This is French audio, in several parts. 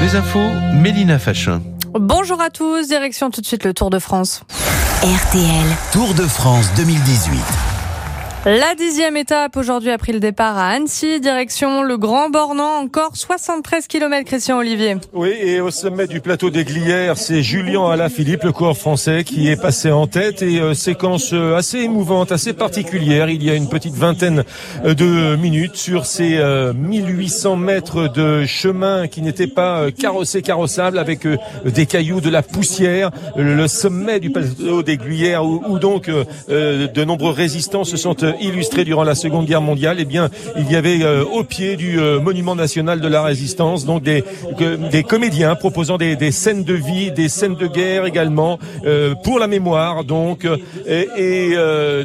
Les infos, Mélina Fachin. Bonjour à tous, direction tout de suite le Tour de France. RTL. Tour de France 2018. La dixième étape aujourd'hui a pris le départ à Annecy, direction le Grand Bornand, encore 73 km Christian Olivier. Oui, et au sommet du plateau des Glières, c'est Julien Alaphilippe, le coureur français, qui est passé en tête et euh, séquence euh, assez émouvante, assez particulière. Il y a une petite vingtaine euh, de minutes sur ces 1800 mètres de chemin qui n'étaient pas carrossés, carrossables avec des cailloux, de la poussière, le sommet du plateau des Glières où, où donc de nombreux résistants se sont illustré durant la Seconde Guerre mondiale, eh bien, il y avait euh, au pied du euh, Monument national de la Résistance donc des, des comédiens proposant des, des, scènes de vie, des scènes de guerre également euh, pour la mémoire donc et,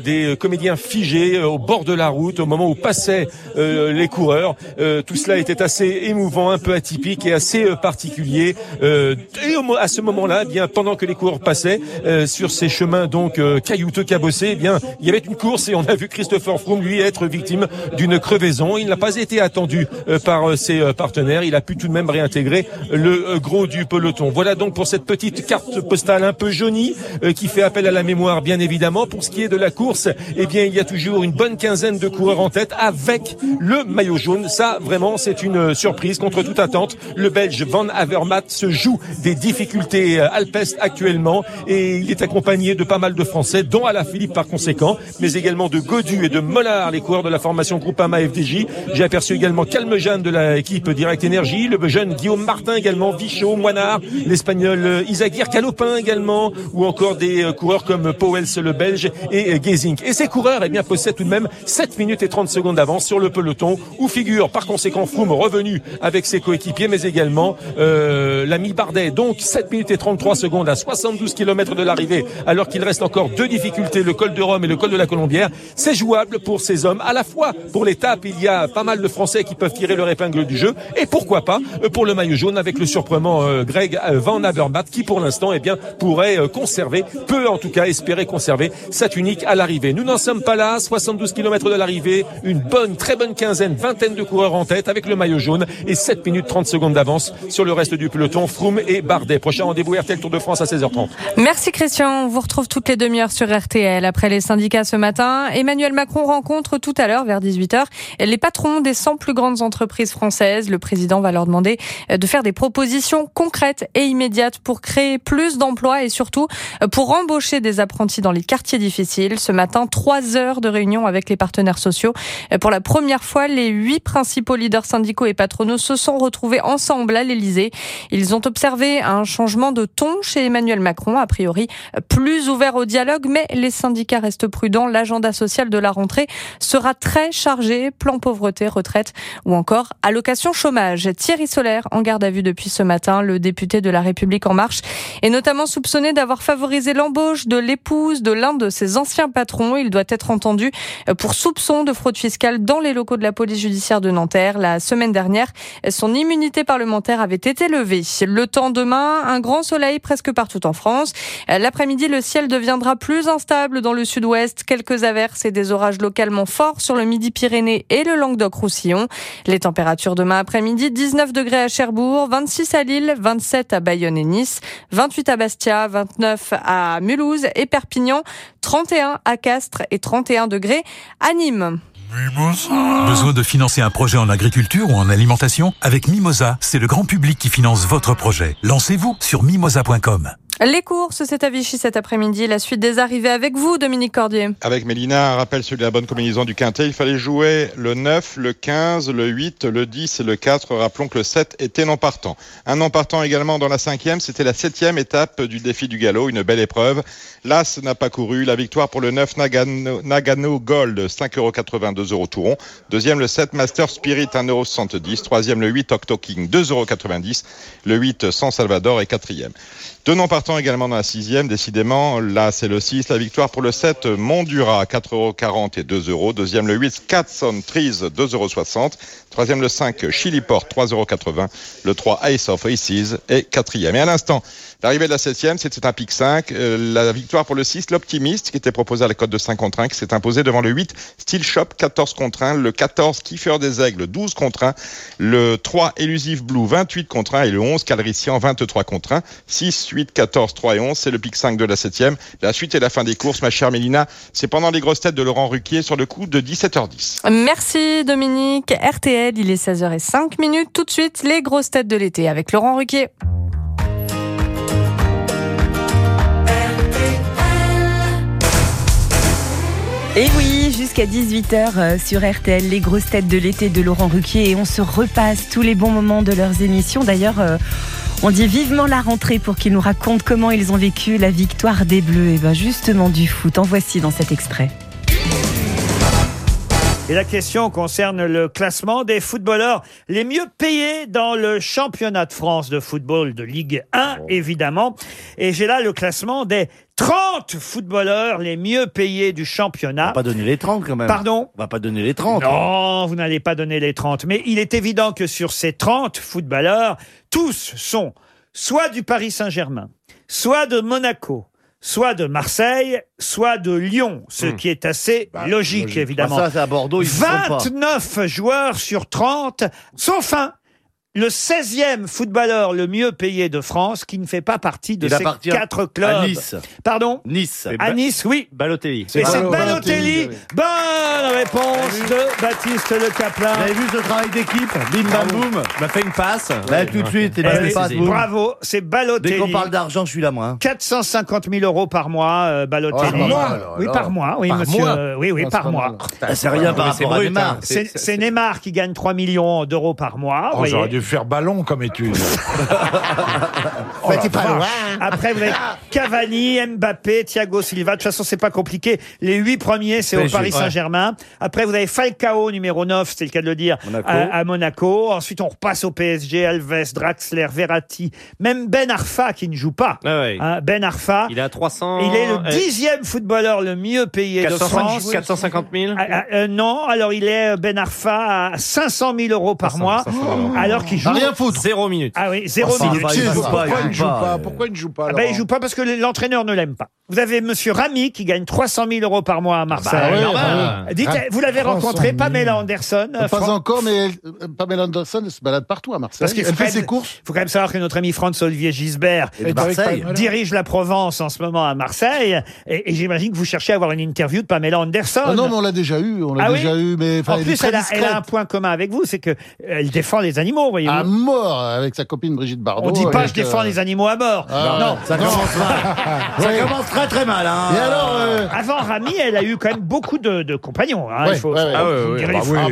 des comédiens figés au bord de la route au moment où passaient les coureurs. tout cela était assez émouvant, un peu atypique et assez particulier. et à ce moment-là, eh bien pendant que les coureurs passaient sur ces chemins donc caillouteux, cabossés, eh bien il y avait une course et on a vu Christopher Froome, lui, être victime d'une crevaison. Il n'a pas été attendu euh, par euh, ses euh, partenaires. Il a pu tout de même réintégrer le gros du peloton. Voilà donc pour cette petite carte postale un peu jaunie qui fait appel à la mémoire, bien évidemment. Pour ce qui est de la course, eh bien, il y a toujours une bonne quinzaine de coureurs en tête avec le maillot jaune. Ça, vraiment, c'est une surprise contre toute attente. Le Belge Van Avermaet se joue des difficultés alpestres actuellement et il est accompagné de pas mal de Français, dont Philippe par conséquent, mais également de Et de Mollard, les coureurs de la formation Groupama FDJ. J'ai aperçu également Calme-Jeanne de l'équipe Direct Énergie, le jeune Guillaume Martin également, Vichot, Moinard, l'espagnol euh, Isagir Calopin également, ou encore des euh, coureurs comme Powels le belge et euh, Gezink. Et ces coureurs, eh bien, possèdent tout de même 7 minutes et 30 secondes d'avance sur le peloton, où figure par conséquent Froome revenu avec ses coéquipiers, mais également l'ami Bardet. Donc 7 minutes et 33 secondes à 72 km de l'arrivée, alors qu'il reste encore deux difficultés, le col de Rome et le col de la Colombière. Jouable pour ces hommes. À la fois pour l'étape, il y a pas mal de Français qui peuvent tirer leur épingle du jeu, et pourquoi pas euh, pour le maillot jaune avec le surprenant euh, Greg euh, Van Avermaet qui pour l'instant eh bien pourrait conserver, peut en tout cas espérer conserver sa tunique à l'arrivée. Nous n'en sommes pas là, 72 km de l'arrivée, une bonne, très bonne quinzaine, vingtaine de coureurs en tête avec le maillot jaune et 7 minutes 30 secondes d'avance sur le reste du peloton, Froome et Bardet. Prochain rendez-vous RTL Tour de France à 16h30. Merci Christian, on vous retrouve toutes les demi-heures sur RTL après les syndicats ce matin. Emmanuel Macron rencontre tout à l'heure vers 18h les patrons des 100 plus grandes entreprises françaises. Le président va leur demander euh, de faire des propositions concrètes et immédiates pour créer plus d'emplois et surtout euh, pour embaucher des apprentis dans les quartiers difficiles. Ce matin, trois heures de réunion avec les partenaires sociaux. Euh, pour la première fois, les huit principaux leaders syndicaux et patronaux se sont retrouvés ensemble à l'Elysée. Ils ont observé un changement de ton chez Emmanuel Macron, a priori plus ouvert au dialogue, mais les syndicats restent prudents. L'agenda social de la rentrée sera très chargé. Plan pauvreté, retraite ou encore allocation chômage. Thierry Solaire, en garde à vue depuis ce matin, le député de la République en marche, est notamment soupçonné d'avoir favorisé l'embauche de l'épouse de l'un de ses anciens patrons. Il doit être entendu pour soupçon de fraude fiscale dans les locaux de la police judiciaire de Nanterre. La semaine dernière, son immunité parlementaire avait été levée. Le temps demain, un grand soleil presque partout en France. L'après-midi, le ciel deviendra plus instable dans le sud-ouest. Quelques averses et des orages localement forts sur le Midi-Pyrénées et le Languedoc-Roussillon. Les températures demain après-midi, 19 degrés à Cherbourg, 26 à Lille, 27 à Bayonne et Nice, 28 à Bastia, 29 à Mulhouse et Perpignan, 31 à Castres et 31 degrés à Nîmes. Mimosa. Besoin de financer un projet en agriculture ou en alimentation? Avec Mimosa, c'est le grand public qui finance votre projet. Lancez-vous sur mimosa.com. Les courses, c'est à Vichy cet après-midi. La suite des arrivées avec vous, Dominique Cordier. Avec Mélina, un rappel sur la bonne combinaison du quintet. Il fallait jouer le 9, le 15, le 8, le 10 et le 4. Rappelons que le 7 était non partant. Un non partant également dans la cinquième. C'était la septième étape du défi du galop. Une belle épreuve. L'As n'a pas couru. La victoire pour le 9 Nagano, Gold, 5,82 euros Touron. Deuxième, le 7 Master Spirit, 1,70 Troisième, le 8 Octo King, 2,90 Le 8 San Salvador est quatrième. Partants partant également dans la sixième. Décidément, là, c'est le 6. La victoire pour le 7, Mondura, 4,40€ et 2 euros. Deuxième, le 8, Catson Trees, 2,60 euros. Troisième, le 5, Chiliport, 3,80€. Le 3, Ace of Aces est quatrième. Et à l'instant, l'arrivée de la septième, c'était un pic 5. Euh, la victoire pour le 6, l'Optimiste, qui était proposé à la cote de 5 contre 1, qui s'est imposé devant le 8, Steel Shop, 14 contre 1. Le 14, Kiefer des Aigles, 12 contre 1. Le 3, Elusive Blue, 28 contre 1. Et le 11, Calrissian, 23 contre 1. 6, 8, 14, 3 et 11, c'est le pic 5 de la septième. La suite et la fin des courses, ma chère Mélina, c'est pendant les grosses têtes de Laurent Ruquier sur le coup de 17h10. Merci Dominique. RTL, il est 16h05 minutes. Tout de suite, les grosses têtes de l'été avec Laurent Ruquier. Et oui, jusqu'à 18h sur RTL, les grosses têtes de l'été de Laurent Ruquier. Et on se repasse tous les bons moments de leurs émissions. D'ailleurs, euh, on dit vivement la rentrée pour qu'ils nous racontent comment ils ont vécu la victoire des Bleus. Et bien justement du foot. En voici dans cet extrait. Et la question concerne le classement des footballeurs les mieux payés dans le championnat de France de football de Ligue 1, évidemment. Et j'ai là le classement des 30 footballeurs les mieux payés du championnat. On va pas donner les 30 quand même. Pardon? On va pas donner les 30. Non, vous n'allez pas donner les 30. Mais il est évident que sur ces 30 footballeurs, tous sont soit du Paris Saint-Germain, soit de Monaco, soit de Marseille, soit de Lyon, ce qui est assez logique, évidemment. Ah, ça, c'est à Bordeaux, ils y sont pas. 29 joueurs sur 30, sauf un. Le 16e footballeur le mieux payé de France qui ne fait pas partie de Il ces quatre clubs. à Nice. Pardon Nice. À Nice, oui. Balotelli. Et c'est Balotelli. Bonne réponse de Baptiste Le Vous Caplin. avez vu ce travail d'équipe Bim bam boum. Il m'a fait une passe. Là, tout de suite, il a fait pas boum. Bravo, c'est Dès Balotelli. qu'on parle d'argent, je suis là, moi. hein. 450 000 euros par mois, euh, Balotelli. Oh là là là oui, par mois, oui, Par monsieur. mois euh, oui, oui, par pas mois. mal. Ah, C'est rien par rapport à brut, Neymar. hein. C'est c'est Neymar qui gagne 3 millions d'euros par mois. vous Oh, J'aurais voyez. Faire ballon comme étude. Oh la vache. Après, vous avez Cavani, Mbappé, Thiago Silva. De toute façon, c'est pas compliqué. Les huit premiers, c'est au PSG, Paris ouais. Saint-Germain. Après, vous avez Falcao, numéro 9, c'est le cas de le dire, Monaco. À, à Monaco. Ensuite, on repasse au PSG, Alves, Draxler, Verratti, même Ben Arfa qui ne joue pas. Ah ouais. Hein, ben Arfa. Il est à 300. Il est le euh, dixième footballeur le mieux payé de 450 France. 450 000. Ah, ah, euh, non, alors il est euh, Ben Arfa à 500 000 euros par 500, mois, 500 000 euros. alors qu'il joue. rien foutre. Zéro minute. Ah oui, zéro Ah, minute. il joue pas, Pourquoi il il ne joue pas pas. Pourquoi il ne joue pas Ah ben, Laurent il joue pas parce que l'entraîneur ne l'aime pas. Vous avez Monsieur Rami qui gagne 300 000 euros par mois à Marseille. Bah ouais, normal. ouais. Dites, vous l'avez 300 rencontré, 000. Pamela Anderson. euh, Pas Fran- encore, mais euh, Pamela Anderson elle se balade partout à Marseille. Parce qu'il elle fait ses courses. faut quand même savoir que notre ami Franz-Olivier Gisbert Et de Marseille. dirige la Provence en ce moment à Marseille. Et, et j'imagine que vous cherchez à avoir une interview de Pamela Anderson. Ah non, mais on l'a déjà eu. On l'a Ah oui déjà eu, mais enfin, en elle est plus, très elle a, elle a un point commun avec vous, c'est que elle défend les animaux, À mort avec sa copine Brigitte Bardot. On dit pas avec, je défends euh, les animaux à mort. Ah, non, Ça commence mal. Ça commence très très mal. Hein. Et alors, euh, Avant Rami, elle a eu quand même beaucoup de, de compagnons. hein, Ouais, il faut, Ah oui.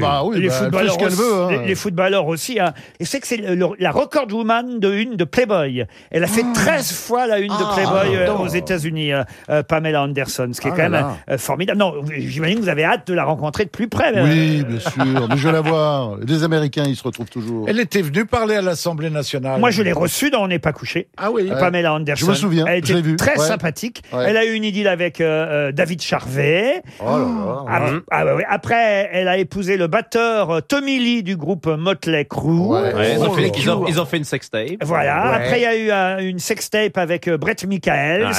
Ah oui, les elle fait footballeurs ce qu'elle aussi, veut. hein. les, les footballeurs aussi. hein. Et c'est que c'est la record woman de une de Playboy. Elle a fait 13 fois la une de Ah, Playboy euh, aux États-Unis, euh, euh, Pamela Anderson, ce qui est Ah quand même formidable. Non, j'imagine que vous avez hâte de la rencontrer de plus près. Oui, bien sûr. Mais je vais la voir. Les Américains, ils se retrouvent toujours. Elle était venue parler à l'Assemblée nationale. Moi, je l'ai reçue dans On n'est pas couché. Ah oui. Ouais. Pamela Anderson. Je me souviens, Elle était très ouais. sympathique. Ouais. Elle a eu une idylle avec euh, euh, David Charvet. Oh là là. Ah, ah ouais, ouais. Après, elle a épousé le batteur euh, Tommy Lee du groupe Motley Crue. Ouais. Ouais, ils, ont fait, ils, ont, ils ont fait une sextape. Voilà. Ouais. Après, il y a eu euh, une sextape avec euh, Brett Michaels.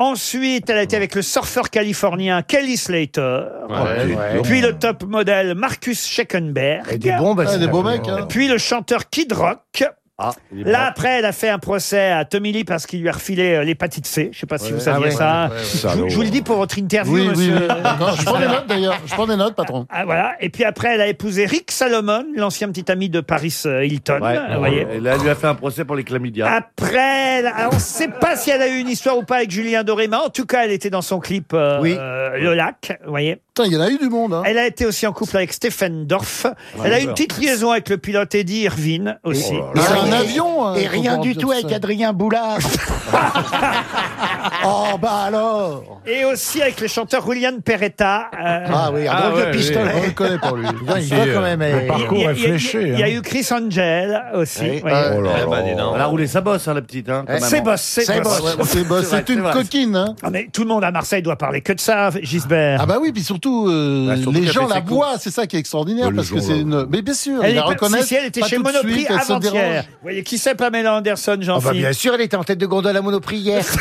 Ensuite, elle a été avec le surfeur californien Kelly Slater. Ouais. Ouais. Puis le top modèle Marcus Scheckenberg. Et des. Ah, beaux mecs, hein. Puis le chanteur Kid Rock. Ah, Là, après, elle a fait un procès à Tommy Lee parce qu'il lui a refilé euh, l'hépatite C. Je sais pas si vous saviez Ah ouais, ça. ouais, ouais, ouais. Je, vous- je vous le dis pour votre interview, Oui, oui, monsieur. oui. D'accord, Je prends des notes d'ailleurs. Je prends des notes, patron. Ah, voilà. Et puis après, elle a épousé Rick Salomon, l'ancien petit ami de Paris euh, Hilton. Ouais. vous voyez. Et là, elle lui a fait un procès pour les chlamydia. Après, elle- alors, on ne sait pas si elle a eu une histoire ou pas avec Julien Doré, mais en tout cas, elle était dans son clip euh, Oui. euh, Le Lac, vous voyez. Putain, il y en a eu du monde. Hein. Elle a été aussi en couple avec Stephen Dorff. elle a eu une petite liaison avec le pilote Eddie Irvine aussi. C'est un avion. hein, Et rien du tout ça. avec Adrien Boulard. Oh, bah alors Et aussi avec le chanteur Julian Peretta. euh, Ah oui, un Ah drôle ouais, de oui. pistolet. On le connaît pour lui. Putain, il Si, va euh, quand même. Le eh. parcours il y a- est il y a- fléché. Il y a hein. eu Chris Angel aussi. Oui. voyez. Oh là Eh là. dis donc. Elle a roulé sa bosse, hein, la petite. Hein, quand même. C'est boss, c'est C'est boss. boss. C'est bah, C'est vrai, c'est une vrai. coquine, hein Ah, mais tout le monde à Marseille doit parler que de ça, Gisbert. Ah bah oui, puis surtout, euh, Bah, surtout les qu'elle gens fait la ses voient, c'est ça qui est extraordinaire, Bah, les parce que c'est une... Mais bien sûr, Elle ils la est reconnaissent. si, si, elle était pas chez tout de Monoprix suite, elle se avant-hier. dérange. Vous voyez qui c'est Pamela Anderson, Ah bah, bien sûr, elle était en tête de gondole à Monoprix hier.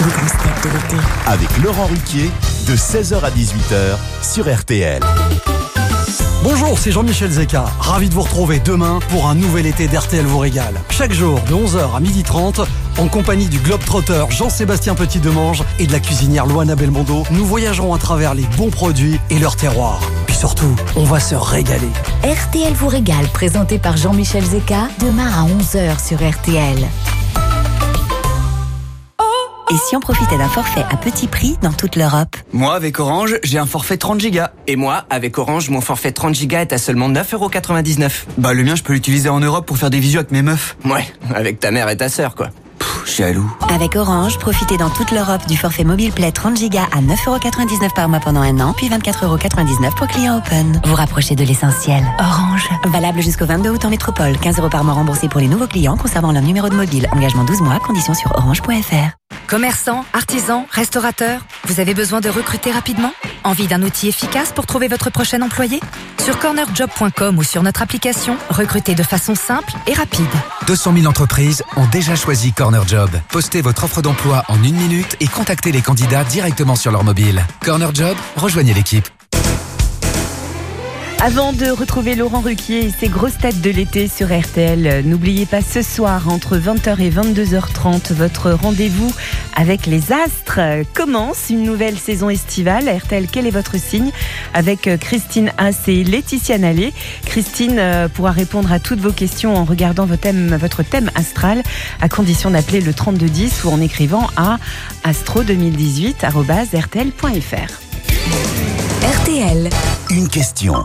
Les grosses têtes de l'été. Avec Laurent Ruquier, de 16h à 18h sur RTL. Bonjour, c'est Jean-Michel Zeka. Ravi de vous retrouver demain pour un nouvel été d'RTL vous régale. Chaque jour de 11h à 12h30, en compagnie du globe-trotteur Jean-Sébastien Petit-Demange et de la cuisinière Loana Belmondo, nous voyagerons à travers les bons produits et leurs terroirs. Puis surtout, on va se régaler. RTL vous régale, présenté par Jean-Michel Zeka, demain à 11h sur RTL. Et si on profitait d'un forfait à petit prix dans toute l'Europe Moi, avec Orange, j'ai un forfait 30 gigas. Et moi, avec Orange, mon forfait 30 gigas est à seulement 9,99€. Bah, le mien, je peux l'utiliser en Europe pour faire des visios avec mes meufs. Ouais, avec ta mère et ta sœur, quoi. Jaloux. Avec Orange, profitez dans toute l'Europe du forfait mobile Play 30 Go à 9,99€ par mois pendant un an, puis 24,99€ pour clients open. Vous rapprochez de l'essentiel. Orange. Valable jusqu'au 22 août en métropole. 15€ par mois remboursé pour les nouveaux clients conservant leur numéro de mobile. Engagement 12 mois, conditions sur orange.fr. Commerçants, artisans, restaurateurs, vous avez besoin de recruter rapidement? Envie d'un outil efficace pour trouver votre prochain employé? Sur cornerjob.com ou sur notre application, recrutez de façon simple et rapide. 200 000 entreprises ont déjà choisi Corner Postez votre offre d'emploi en une minute et contactez les candidats directement sur leur mobile. Corner Job, rejoignez l'équipe. Avant de retrouver Laurent Ruquier et ses grosses têtes de l'été sur RTL, n'oubliez pas ce soir entre 20h et 22h30 votre rendez-vous avec les astres commence une nouvelle saison estivale. RTL, quel est votre signe? Avec euh, Christine Haas et Laetitia Nallet. Christine euh, pourra répondre à toutes vos questions en regardant votre thème, votre thème astral à condition d'appeler le 3210 ou en écrivant à astro2018.rtl.fr. RTL. Une question.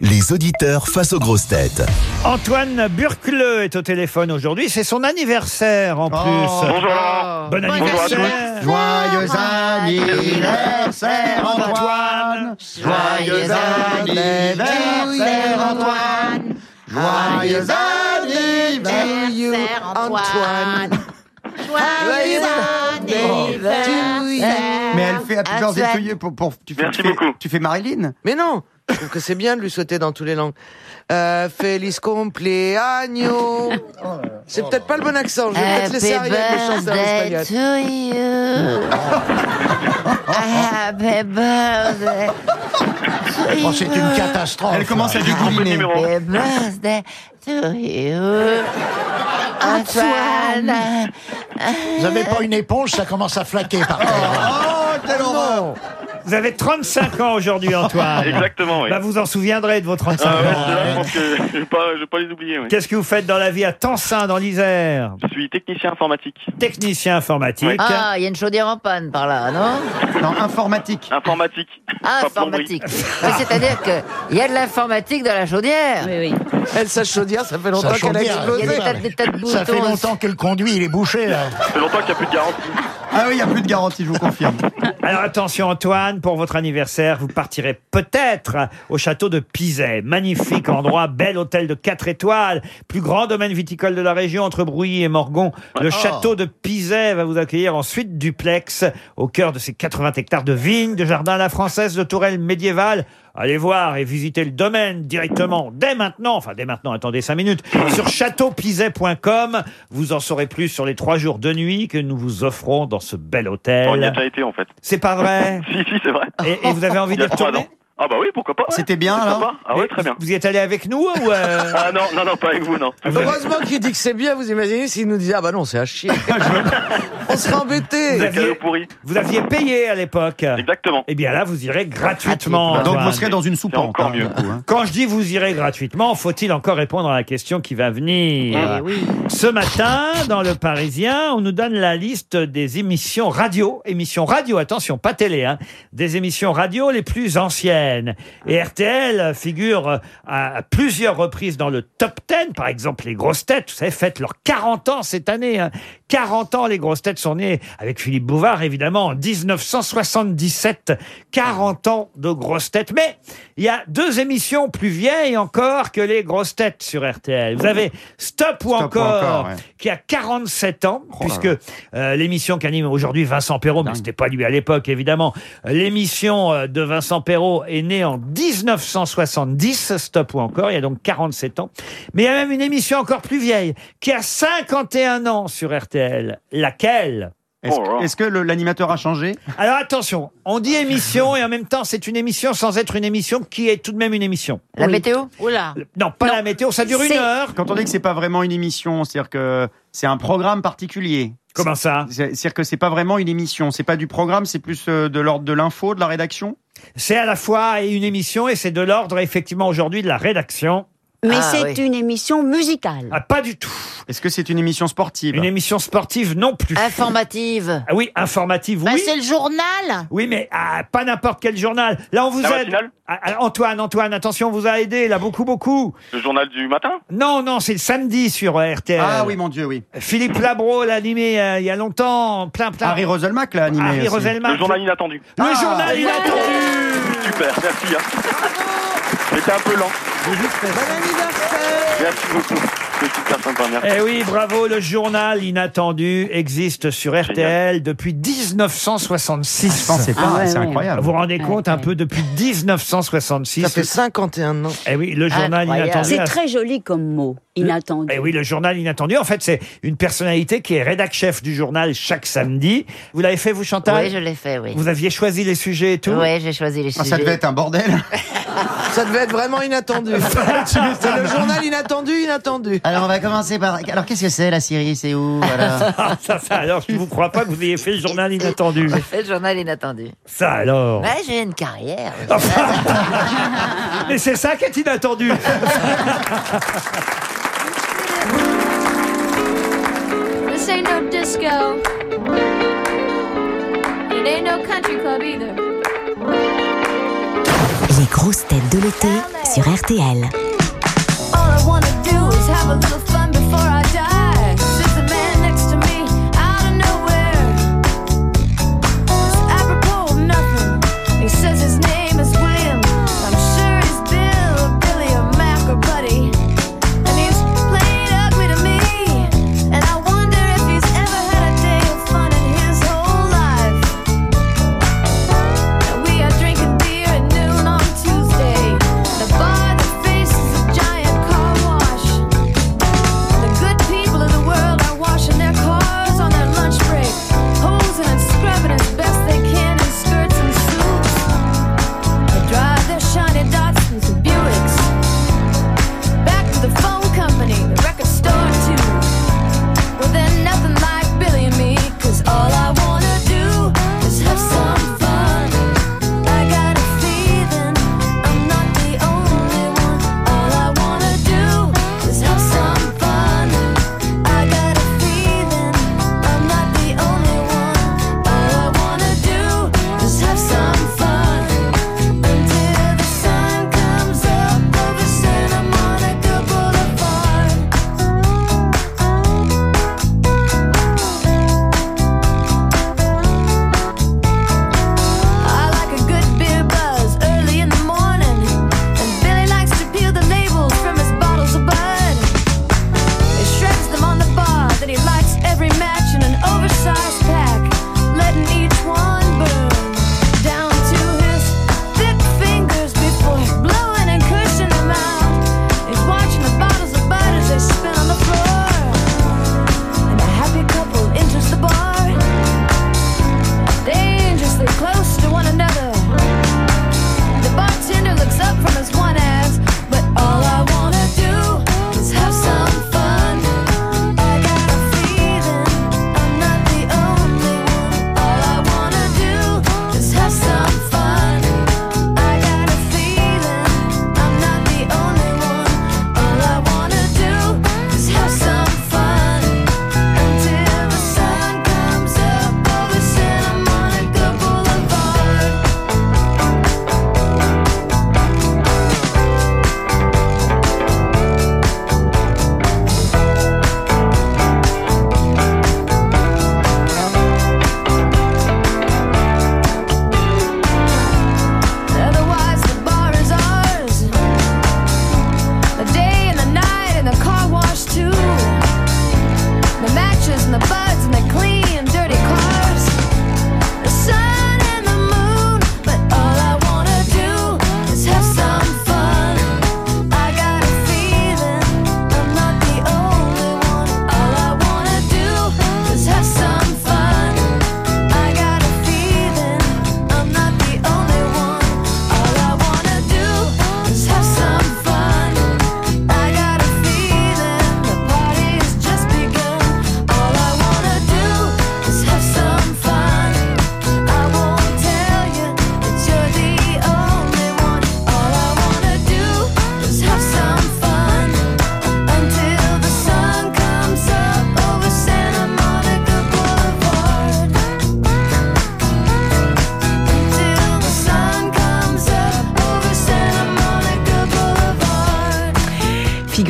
Les auditeurs face aux grosses têtes. Antoine Burkleux est au téléphone aujourd'hui. C'est son anniversaire en plus. Bonjour Laurent. Bon anniversaire. Joyeux anniversaire, Antoine. Joyeux anniversaire, Antoine. Joyeux anniversaire, Antoine. Joyeux anniversaire. Mais elle fait to Antoine. you pour, pour- tu fais, Merci tu fais- beaucoup. Tu fais Marilyn Mais non, je trouve que c'est bien de lui souhaiter dans toutes les langues. Euh, Feliz cumpleaños. C'est peut-être pas le bon accent. Je vais peut-être laisser Happy Ariel me chanter en birthday espagnol. to you. Happy birthday to Oh, c'est une you. catastrophe. Elle commence à dégouliner. Happy birthday to you. Antoine. Vous avez pas une éponge, ça commence à flaquer par terre. Oh, quelle horreur Vous avez 35 ans aujourd'hui, Antoine. Exactement, oui. Bah, vous en souviendrez de vos 35 Ah ouais, ans. je pense que je vais pas, je vais pas les oublier. oui. Qu'est-ce que vous faites dans la vie à Tansin, dans l'Isère Je suis technicien informatique. Technicien informatique. Ah, il y a une chaudière en panne par là, non Non, informatique. Informatique. Ah, Pas plomberie. informatique. Mais C'est-à-dire qu'il y a de l'informatique dans la chaudière. Oui, oui. Elle, sa chaudière, ça fait longtemps Sa qu'elle a chaudière, Il y a des explosé. tas, de- des tas de boutons. Ça fait longtemps que le conduit, il est bouché, là. Ça fait longtemps qu'il n'y a plus de garantie. Ah oui, il n'y a plus de garantie, je vous confirme. Alors attention Antoine, pour votre anniversaire, vous partirez peut-être au château de Pizet. Magnifique endroit, bel hôtel de 4 étoiles, plus grand domaine viticole de la région entre Brouilly et Morgon. Le château de Pizet va vous accueillir ensuite duplex au cœur de ses 80 hectares de vignes, de jardins à la française, de tourelles médiévales. Allez voir et visiter le domaine directement dès maintenant, enfin dès maintenant, attendez 5 minutes, sur châteaupizet.com. Vous en saurez plus sur les trois jours de nuit que nous vous offrons dans ce bel hôtel. On y a déjà été en fait. C'est pas vrai? Si, si, c'est vrai. et, et vous avez envie d'y retourner? Ah bah oui, pourquoi pas. ouais. C'était bien, C'est alors sympa. Ah ouais, très bien. Vous y êtes allé avec nous ou euh, Ah non, non, non, pas avec vous, non. Heureusement qu'il dit que c'est bien, vous imaginez s'il nous disait Ah bah non, c'est à chier. On serait vous, embêtés. aviez, Cadeau pourri. vous aviez payé à l'époque Exactement. Eh bien là, vous irez gratuitement. Donc Antoine. vous serez dans une C'est soupente. encore mieux. hein. Quand je dis vous irez gratuitement, faut-il encore répondre à la question qui va venir Ce matin, dans Le Parisien, on nous donne la liste des émissions radio. Émissions radio, attention, pas télé, hein, des émissions radio les plus anciennes. Et RTL figure euh, à à plusieurs reprises dans le top 10. Par exemple, les grosses têtes, vous savez, fêtent leurs 40 ans cette année. hein. 40 ans, les grosses têtes sont nées avec Philippe Bouvard, évidemment, en 1977. 40 ans de grosses têtes. Mais il y a deux émissions plus vieilles encore que les grosses têtes sur RTL. Vous avez Stop ou Stop encore, encore, ouais. qui a 47 ans, puisque euh, l'émission qu'anime aujourd'hui Vincent Perrault, mais c'était pas lui à l'époque évidemment, l'émission euh, de Vincent Perrault est née en 1970, Stop ou encore, il y a donc 47 ans. Mais il y a même une émission encore plus vieille, qui a 51 ans sur RTL. Laquelle? Est-ce est-ce que le- l'animateur a changé? Alors attention, on dit émission et en même temps c'est une émission sans être une émission qui est tout de même une émission. La météo? Oula. Non, pas la météo, ça dure une C'est- heure. Quand on dit que c'est pas vraiment une émission, c'est-à-dire que c'est un programme particulier. Comment ça? C'est- C'est-à-dire que c'est pas vraiment une émission, c'est pas du programme, c'est plus euh, de l'ordre de l'info, de la rédaction? C'est à la fois une émission et c'est de l'ordre effectivement aujourd'hui de la rédaction. Mais Ah, c'est oui. une émission musicale. Ah, pas du tout. Est-ce que c'est une émission sportive Une émission sportive non plus. Informative. Ah oui, informative, Bah, oui. c'est le journal. Oui, mais ah, pas n'importe quel journal. Là, on vous La aide. matinale Ah, ah, Antoine, Antoine, attention, on vous a aidé, là, beaucoup, beaucoup. Le journal du matin Non, non, c'est le samedi sur euh, RTL. Ah oui, mon Dieu, oui. Philippe Labro l'a animé euh, il y a longtemps, plein, plein. Harry Roselmack l'a animé. Harry aussi. Roselmack. Le journal inattendu. Le Ah, journal inattendu. Super, merci. Hein. J'étais un peu lent. Merci beaucoup. Super sympa, merci. Eh oui, bravo, le journal inattendu existe sur RTL depuis 1966. Je pensais pas, Ah ouais, c'est ouais. incroyable. Vous vous rendez compte un peu depuis 1966 Ça fait 51 ans. Eh oui, le journal inattendu. C'est très joli comme mot, inattendu. Eh oui, le journal inattendu. En fait, c'est une personnalité qui est rédac chef du journal chaque samedi. Vous l'avez fait, vous, Chantal Oui, je l'ai fait, oui. Vous aviez choisi les sujets et tout Oui, j'ai choisi les Ah, sujets. ça devait être un bordel. Ça devait être vraiment inattendu. c'est le journal inattendu, inattendu. Alors on va commencer par. Alors qu'est-ce que c'est la Syrie? C'est où alors Ah, ça, ça, alors, je ne vous crois pas que vous ayez fait le journal inattendu. J'ai fait le journal inattendu. Ça, alors? Ouais, j'ai une carrière. Mais c'est ça qui est inattendu. Ain't no disco. It ain't no country club either. Les grosses têtes de l'été sur RTL. All I wanna do is have a little fun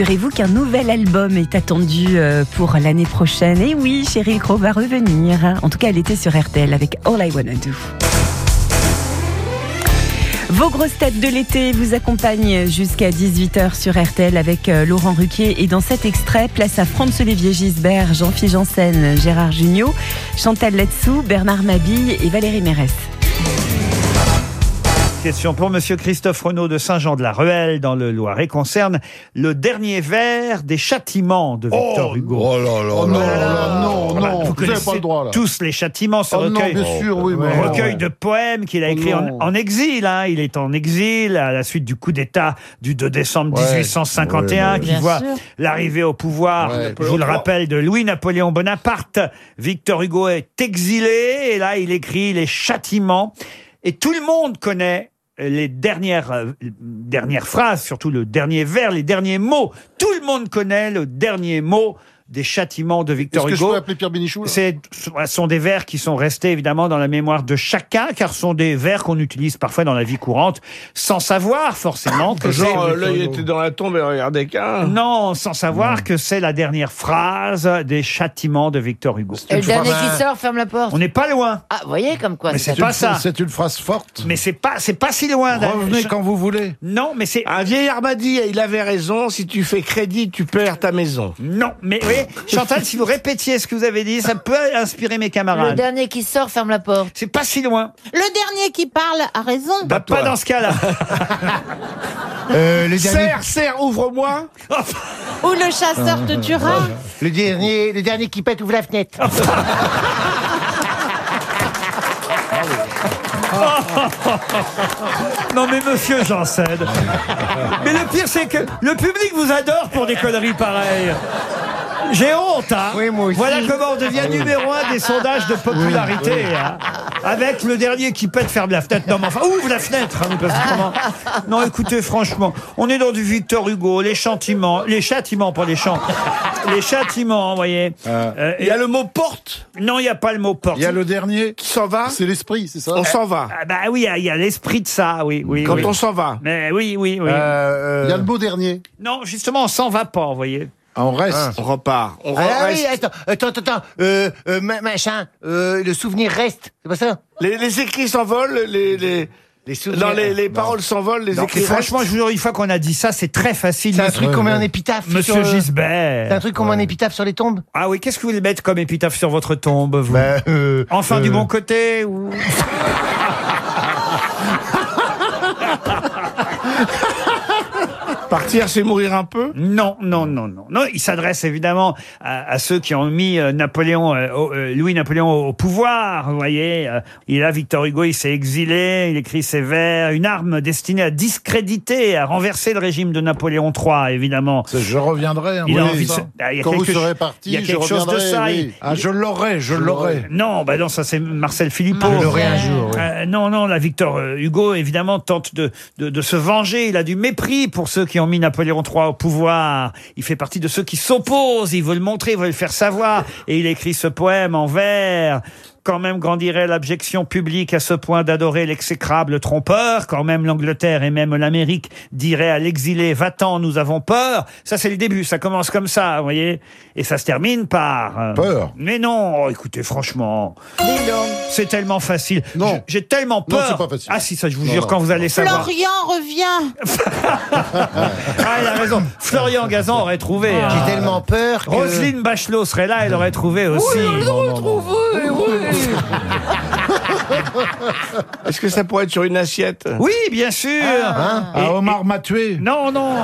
Figurez-vous qu'un nouvel album est attendu euh, pour l'année prochaine. Et oui, Cheryl Crow va revenir. En tout cas, elle était sur RTL avec All I Wanna Do. Vos grosses têtes de l'été vous accompagnent jusqu'à 18h sur RTL avec euh, Laurent Ruquier. Et dans cet extrait, place à Franz-Olivier Gisbert, Jean-Philippe Janssen, Gérard Jugnot, Chantal Latsou, Bernard Mabille et Valérie Mérès. Question pour Monsieur Christophe Renaud de Saint-Jean-de-la-Ruelle dans le Loiret concerne le dernier vers des châtiments de Victor Hugo. Oh là là Oh là là là là. non, non, vous vous connaissez pas le droit là. tous les châtiments, ce Oh non, recueil, bien sûr, oui, mais recueil non. de poèmes qu'il a écrit en, non. en exil. hein. Il est en exil à la suite du coup d'État du 2 décembre Ouais. 1851 Ouais, qui voit l'arrivée au pouvoir, Ouais. je vous le rappelle, de Louis-Napoléon Bonaparte. Victor Hugo est exilé et là il écrit les châtiments. Et tout le monde connaît les dernières, euh, dernières phrases, surtout le dernier vers, les derniers mots. Tout le monde connaît le dernier mot des châtiments de Victor Est-ce que je Hugo. peux appeler Pierre Bénichou C'est, ce sont des vers qui sont restés évidemment dans la mémoire de chacun, car ce sont des vers qu'on utilise parfois dans la vie courante, sans savoir forcément que Genre, c'est- euh, l'œil était dans la tombe et regardait qu'un. Non, sans savoir que c'est la dernière phrase des châtiments de Victor Hugo. Et le dernier qui sort, ferme la porte. On n'est pas loin. Ah, vous voyez comme quoi Mais c'est pas ça. C'est une phrase forte. Mais c'est pas, c'est pas si loin. Revenez quand vous voulez. Non, mais c'est. Un vieillard m'a dit, il avait raison, si tu fais crédit, tu perds ta maison. Non, mais oui, Chantal, si vous répétiez ce que vous avez dit, ça peut inspirer mes Le camarades. dernier qui sort, ferme la porte. C'est pas si loin. Le dernier qui parle a raison. Bah, pas dans ce cas-là. Euh, le dernier, Serre, serre, ouvre-moi. Ou le chasseur te tuera. le dernier, le dernier qui pète ouvre la fenêtre. non mais monsieur Janssen. Mais le pire c'est que le public vous adore pour des conneries pareilles. J'ai honte, hein Oui, moi aussi. Voilà comment on devient numéro un des sondages de popularité, hein. Avec le dernier qui pète ferme la fenêtre. Non, mais enfin, ouvre la fenêtre, hein, parce que comment- Non, écoutez, franchement, on est dans du Victor Hugo, les châtiments, les châtiments, pas les chants, les châtiments, vous voyez. Euh, Il y a le mot porte? Non, il n'y a pas le mot porte. Il y a le dernier. qui s'en va? C'est l'esprit, c'est ça On s'en va. Ah bah oui, il y a- il y a l'esprit de ça, oui, oui. Quand oui. on s'en va. Mais oui, oui, oui. Euh, Il y a le mot dernier. Non, justement, on s'en va pas, vous voyez. Ah, on reste. On repart. On Ah reste. oui, attends, attends, attends, euh, euh, ma- machin, euh, le souvenir reste, c'est pas ça? Les, les écrits s'envolent, les, les, Les souvenirs. non, les, les paroles s'envolent, les Non, écrits franchement, je vous jure, une fois qu'on a dit ça, c'est très facile. C'est un truc qu'on met en épitaphe. Monsieur sur, euh, Gisbert. C'est un truc qu'on met en épitaphe sur les tombes Ah oui, qu'est-ce que vous voulez mettre comme épitaphe sur votre tombe, vous? Bah, euh, Enfin du euh, bon côté ou... Partir, c'est mourir un peu? Non, non, non, non. Non, il s'adresse évidemment à, à ceux qui ont mis euh, Napoléon, euh, euh, Louis-Napoléon au, au pouvoir. Vous voyez, il là, Victor Hugo, il s'est exilé, il écrit ses vers, une arme destinée à discréditer, à renverser le régime de Napoléon III, évidemment. Je reviendrai. hein, Il a envie de Ah, il y a Quand vous quelque serez parti, il y a je quelque chose de reviendrai, ça, oui. il- Ah, je l'aurai, je Je l'aurai. Non, bah non, ça c'est Marcel Philippot. Je l'aurai un jour, oui. Euh, non, non, la Victor Hugo évidemment tente de, de, de se venger. Il a du mépris pour ceux qui ont mis Napoléon III au pouvoir. Il fait partie de ceux qui s'opposent. Il veut le montrer, il veut le faire savoir. Et il écrit ce poème en vers. Quand même grandirait l'abjection publique à ce point d'adorer l'exécrable trompeur. Quand même l'Angleterre et même l'Amérique diraient à l'exilé Va-t'en, nous avons peur. Ça, c'est le début. Ça commence comme ça, vous voyez. Et ça se termine par. euh, Peur. Mais non, oh, écoutez, franchement. C'est tellement facile. Non. J'ai- tellement Non, peur. c'est pas facile. Ah si, ça, je vous Non, jure, non, quand vous allez savoir. Florian revient. Ah, il a raison. Florian Gazan aurait trouvé. hein. J'ai tellement peur que... Roselyne Bachelot serait là, elle aurait trouvé aussi. Yeah. Est-ce que ça pourrait être sur une assiette Oui, bien sûr. Hein Et- Ah, Omar m'a tué. Non, non.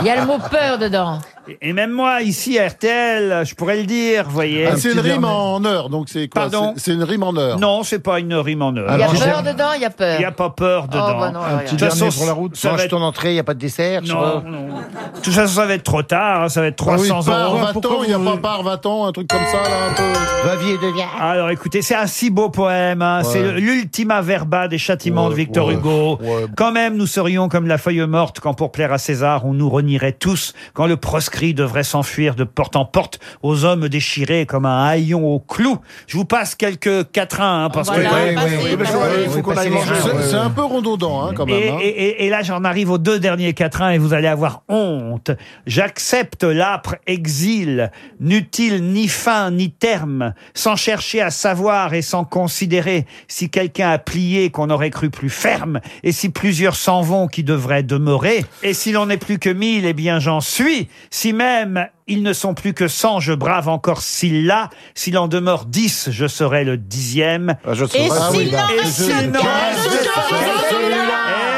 Il y a le mot peur dedans. Et même moi, ici, à RTL, je pourrais le dire, vous voyez. Ah, c'est une rime dernier. en heure, donc c'est quoi Pardon C'est- C'est une rime en heure. Non, c'est pas une rime en heure. Il y a peur dedans, il y a peur. Il n'y a pas peur dedans. bah non, Un petit De dernier façon, pour la route. ça va être- ton entrée, il n'y a pas de dessert, Non, non. De toute façon, ça va être trop tard, hein, ça va être Ah oui, 300 euros. va-t'en, il n'y a pas par va-t'en, un truc comme ça, là, un peu. Va vie et deviens. Alors écoutez, c'est un si beau poème. Hein. Ouais. C'est l'ultima verba des châtiments de Victor ouais, Hugo. Quand même, nous serions comme la feuille morte quand pour plaire à César, on nous renierait tous. Quand le proscrit devrait s'enfuir de porte en porte aux hommes déchirés comme un haillon au clou. Je vous passe quelques quatrains, hein, parce Voilà, que... passez, passez. C'est- c'est un peu redondant, hein, quand même, Et, hein. et- et- et là, j'en arrive aux deux derniers quatrains et vous allez avoir honte. J'accepte l'âpre exil, n'utile ni fin ni terme, sans chercher à savoir et sans considérer si quelqu'un a plié qu'on aurait cru plus ferme, et si plusieurs s'en vont qui devraient demeurer, et si l'on n'est plus que mille, eh bien j'en suis, si même ils ne sont plus que cent, je brave encore s'il l'a, s'il en demeure dix, je serai le dixième. Ah, je Et Ah oui, s'il n'en et reste je- qu'un, je serai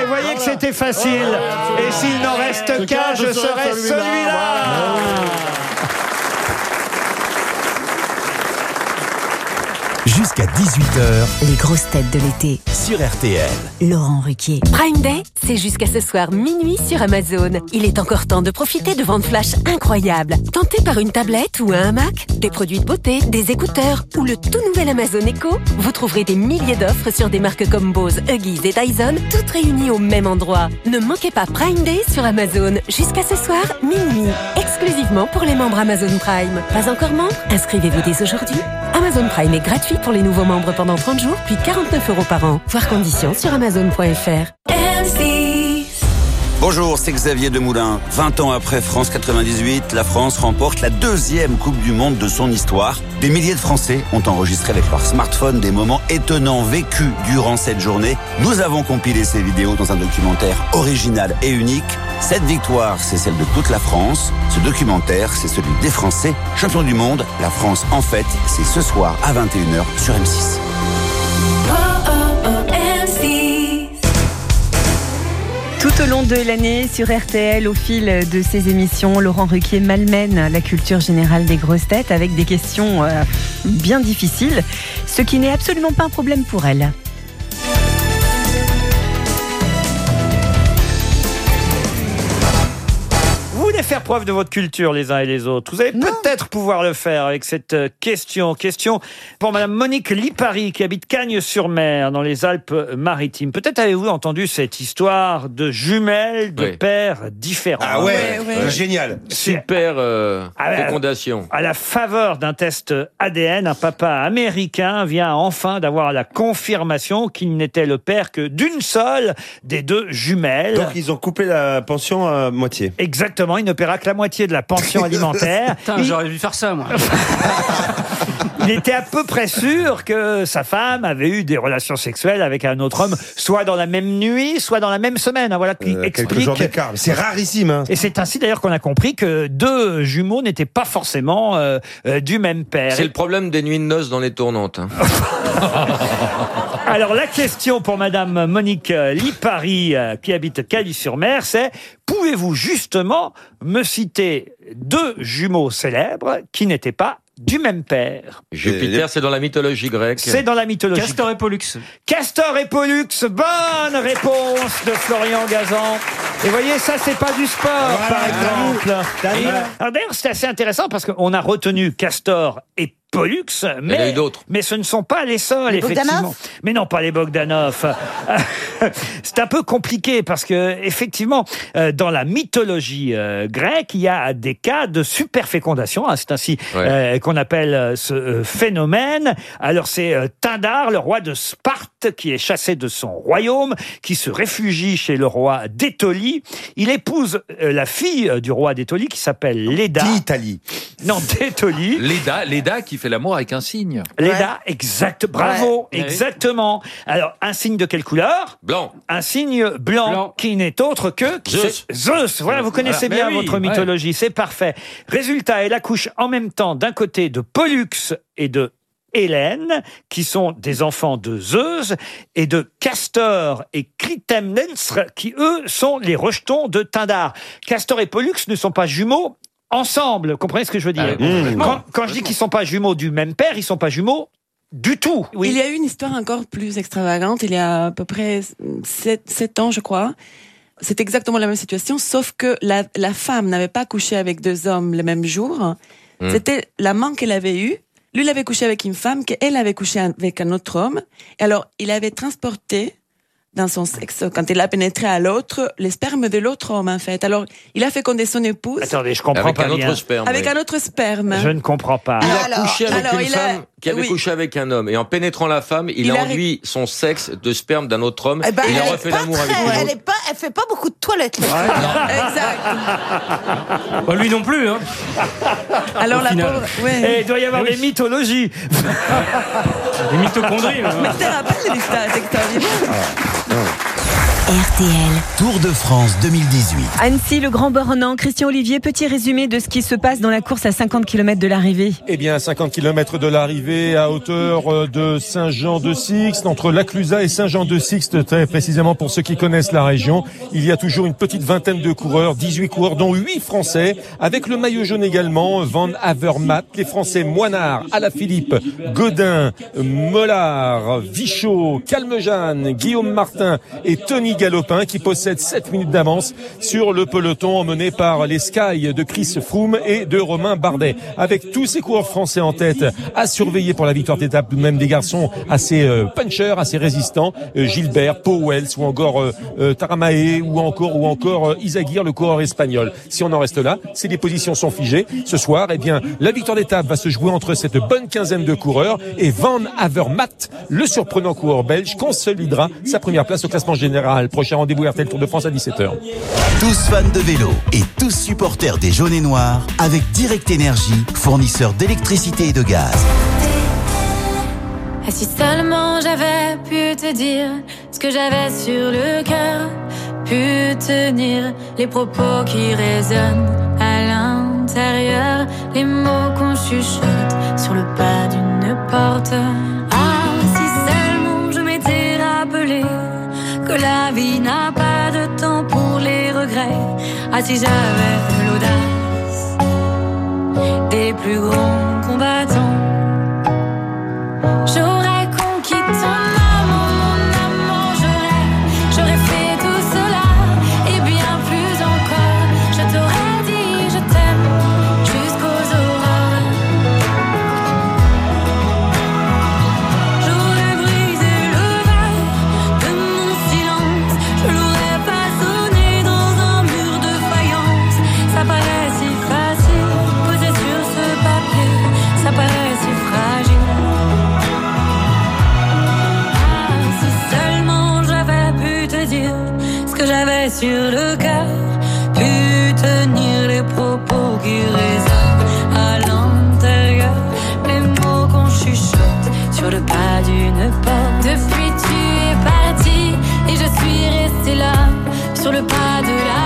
Et vous voyez que c'était facile. Et s'il n'en reste qu'un, je serai celui-là. Jusqu'à 18h Les grosses têtes de l'été. sur RTL. Laurent Ruquier. Prime Day, c'est jusqu'à ce soir minuit sur Amazon. Il est encore temps de profiter de ventes flash incroyables. Tenté par une tablette ou un hamac, des produits de beauté, des écouteurs ou le tout nouvel Amazon Echo, vous trouverez des milliers d'offres sur des marques comme Bose, Huggies et Dyson, toutes réunies au même endroit. Ne manquez pas Prime Day sur Amazon jusqu'à ce soir minuit, exclusivement pour les membres Amazon Prime. Pas encore membre? Inscrivez-vous dès aujourd'hui. Amazon Prime est gratuit pour les nouveaux membres pendant 30 jours, puis 49 euros par an. Voir conditions sur amazon.fr. Bonjour, c'est Xavier Demoulin. 20 ans après France 98, la France remporte la deuxième Coupe du Monde de son histoire. Des milliers de Français ont enregistré avec leur smartphone des moments étonnants vécus durant cette journée. Nous avons compilé ces vidéos dans un documentaire original et unique. Cette victoire, c'est celle de toute la France. Ce documentaire, c'est celui des Français, champions du monde. La France, en fait, c'est ce soir à 21h sur M6. Tout au long de l'année sur RTL, au fil de ces émissions, Laurent Ruquier malmène la culture générale des grosses têtes avec des questions euh, bien difficiles, ce qui n'est absolument pas un problème pour elle. Voulez faire preuve de votre culture les uns et les autres. Vous allez peut-être pouvoir le faire avec cette euh, question. Question pour Madame Monique Lipari qui habite Cagnes-sur-Mer dans les Alpes-Maritimes. Peut-être avez-vous entendu cette histoire de jumelles de Oui. pères différents. Ah ouais, euh, génial. Super euh, Ah ouais. fécondation. À la faveur d'un test ADN, un papa américain vient enfin d'avoir la confirmation qu'il n'était le père que d'une seule des deux jumelles. Donc ils ont coupé la pension à moitié. Exactement, il ne paiera que la moitié de la pension alimentaire. Putain, Il- j'aurais dû faire ça, moi. Il était à peu près sûr que sa femme avait eu des relations sexuelles avec un autre homme, soit dans la même nuit, soit dans la même semaine. Hein, Voilà qui Euh, quelques explique. jours d'écart. C'est rarissime. Hein. Et c'est ainsi d'ailleurs qu'on a compris que deux jumeaux n'étaient pas forcément euh, euh, du même père. C'est le problème des nuits de noces dans les tournantes. hein. Alors la question pour Madame Monique euh, Lipari, euh, qui habite Cali-sur-Mer, c'est pouvez-vous justement me citer deux jumeaux célèbres qui n'étaient pas du même père? Jupiter, c'est dans la mythologie grecque. C'est dans la mythologie. Castor et Pollux. Castor et Pollux, bonne réponse de Florian Gazan. Et voyez, ça c'est pas du sport, par exemple. Et, alors, D'ailleurs, c'est assez intéressant parce qu'on a retenu Castor et Pollux, mais, eu d'autres. mais ce ne sont pas les seuls, Les effectivement. Bogdanov Mais non, pas les Bogdanov. c'est un peu compliqué parce que, effectivement, euh, dans la mythologie euh, grecque, il y a des cas de superfécondation. hein, c'est ainsi Ouais. euh, qu'on appelle ce euh, phénomène. Alors, c'est euh, Tindar, le roi de Sparte, qui est chassé de son royaume, qui se réfugie chez le roi d'Étolie. Il épouse euh, la fille du roi d'Étolie qui s'appelle Léda. D'Italie. Non, d'Étolie. Leda, Leda qui fait l'amour avec un cygne. Léda, exact, bravo, Ouais. exactement. Alors, un signe de quelle couleur? Blanc. Un signe blanc, Blanc. qui n'est autre que Zeus. c'est Zeus. Voilà, vous connaissez Voilà. bien Mais oui, votre ouais. mythologie, c'est parfait. Résultat, elle accouche en même temps d'un côté de Pollux et de Hélène, qui sont des enfants de Zeus, et de Castor et Clytemnestre, qui eux sont les rejetons de Tindar. Castor et Pollux ne sont pas jumeaux ensemble, vous comprenez ce que je veux dire Ah, quand, quand je dis qu'ils sont pas jumeaux du même père, ils sont pas jumeaux du tout. Il y a eu une histoire encore plus extravagante, il y a à peu près 7, ans, je crois. C'est exactement la même situation, sauf que la, la femme n'avait pas couché avec deux hommes le même jour. Hmm. C'était l'amant qu'elle avait eu. lui, il avait couché avec une femme, qu'elle avait couché avec un autre homme. Et alors, il avait transporté dans son sexe, quand il a pénétré à l'autre, les spermes de l'autre homme, en fait. Alors, il a fécondé son épouse. Attendez, je comprends Avec pas un autre sperme, Avec oui. un autre sperme. Je ne comprends pas. Il a Alors, couché avec alors, une il a- femme qui avait oui. couché avec un homme. Et en pénétrant la femme, il, Il a a enduit son sexe de sperme d'un autre homme. Eh ben, il a elle refait l'amour avec elle, est pas, elle fait pas beaucoup de toilettes. Bah, lui non plus, hein. Alors, Au la final. pauvre. Ouais. Et il doit y avoir Eh oui. des mythologies. Des mitochondries. hein. Mais tu te rappelles des stars, RTL. Tour de France 2018. Annecy, le Grand Bornand. Christian Olivier, petit résumé de ce qui se passe dans la course à 50 km de l'arrivée. Eh bien, à 50 km de l'arrivée, à hauteur euh, de Saint-Jean-de-Sixte, entre Laclusaz et Saint-Jean-de-Sixte, très précisément pour ceux qui connaissent la région, il y a toujours une petite vingtaine de coureurs, 18 coureurs, dont 8 Français, avec le maillot jaune également, Van Avermaet, les Français Moinard, Alaphilippe, Godin, Mollard, Vichot, Calmejane, Guillaume Martin et Tony Galopin, qui possèdent 7 minutes d'avance sur le peloton emmené par les Sky de Chris Froome et de Romain Bardet. Avec tous ces coureurs français en tête à surveiller pour la victoire d'étape, même des garçons assez euh, punchers, assez résistants, euh, Gilbert, Powells ou encore euh, Taramae ou encore ou encore Izagir, le coureur espagnol. Si on en reste là, si les positions sont figées, ce soir, eh bien, la victoire d'étape va se jouer entre cette bonne quinzaine de coureurs et Van Avermaet, le surprenant coureur belge, consolidera sa première place au classement général. Prochain rendez-vous RTL Tour de France à 17h. Tous fans de vélo et tous supporters des jaunes et noirs avec Direct Énergie, fournisseur d'électricité et de gaz. Et si seulement j'avais pu te dire ce que j'avais sur le cœur, pu tenir les propos qui résonnent à l'intérieur, les mots qu'on chuchote sur le pas d'une porte. La vie n'a pas de temps pour les regrets. Ah, si j'avais l'audace des plus grands combattants. Sur le cœur, pu tenir les propos qui résonnent à l'intérieur, les mots qu'on chuchote sur le pas d'une porte. Depuis tu es parti et je suis restée là sur le pas de la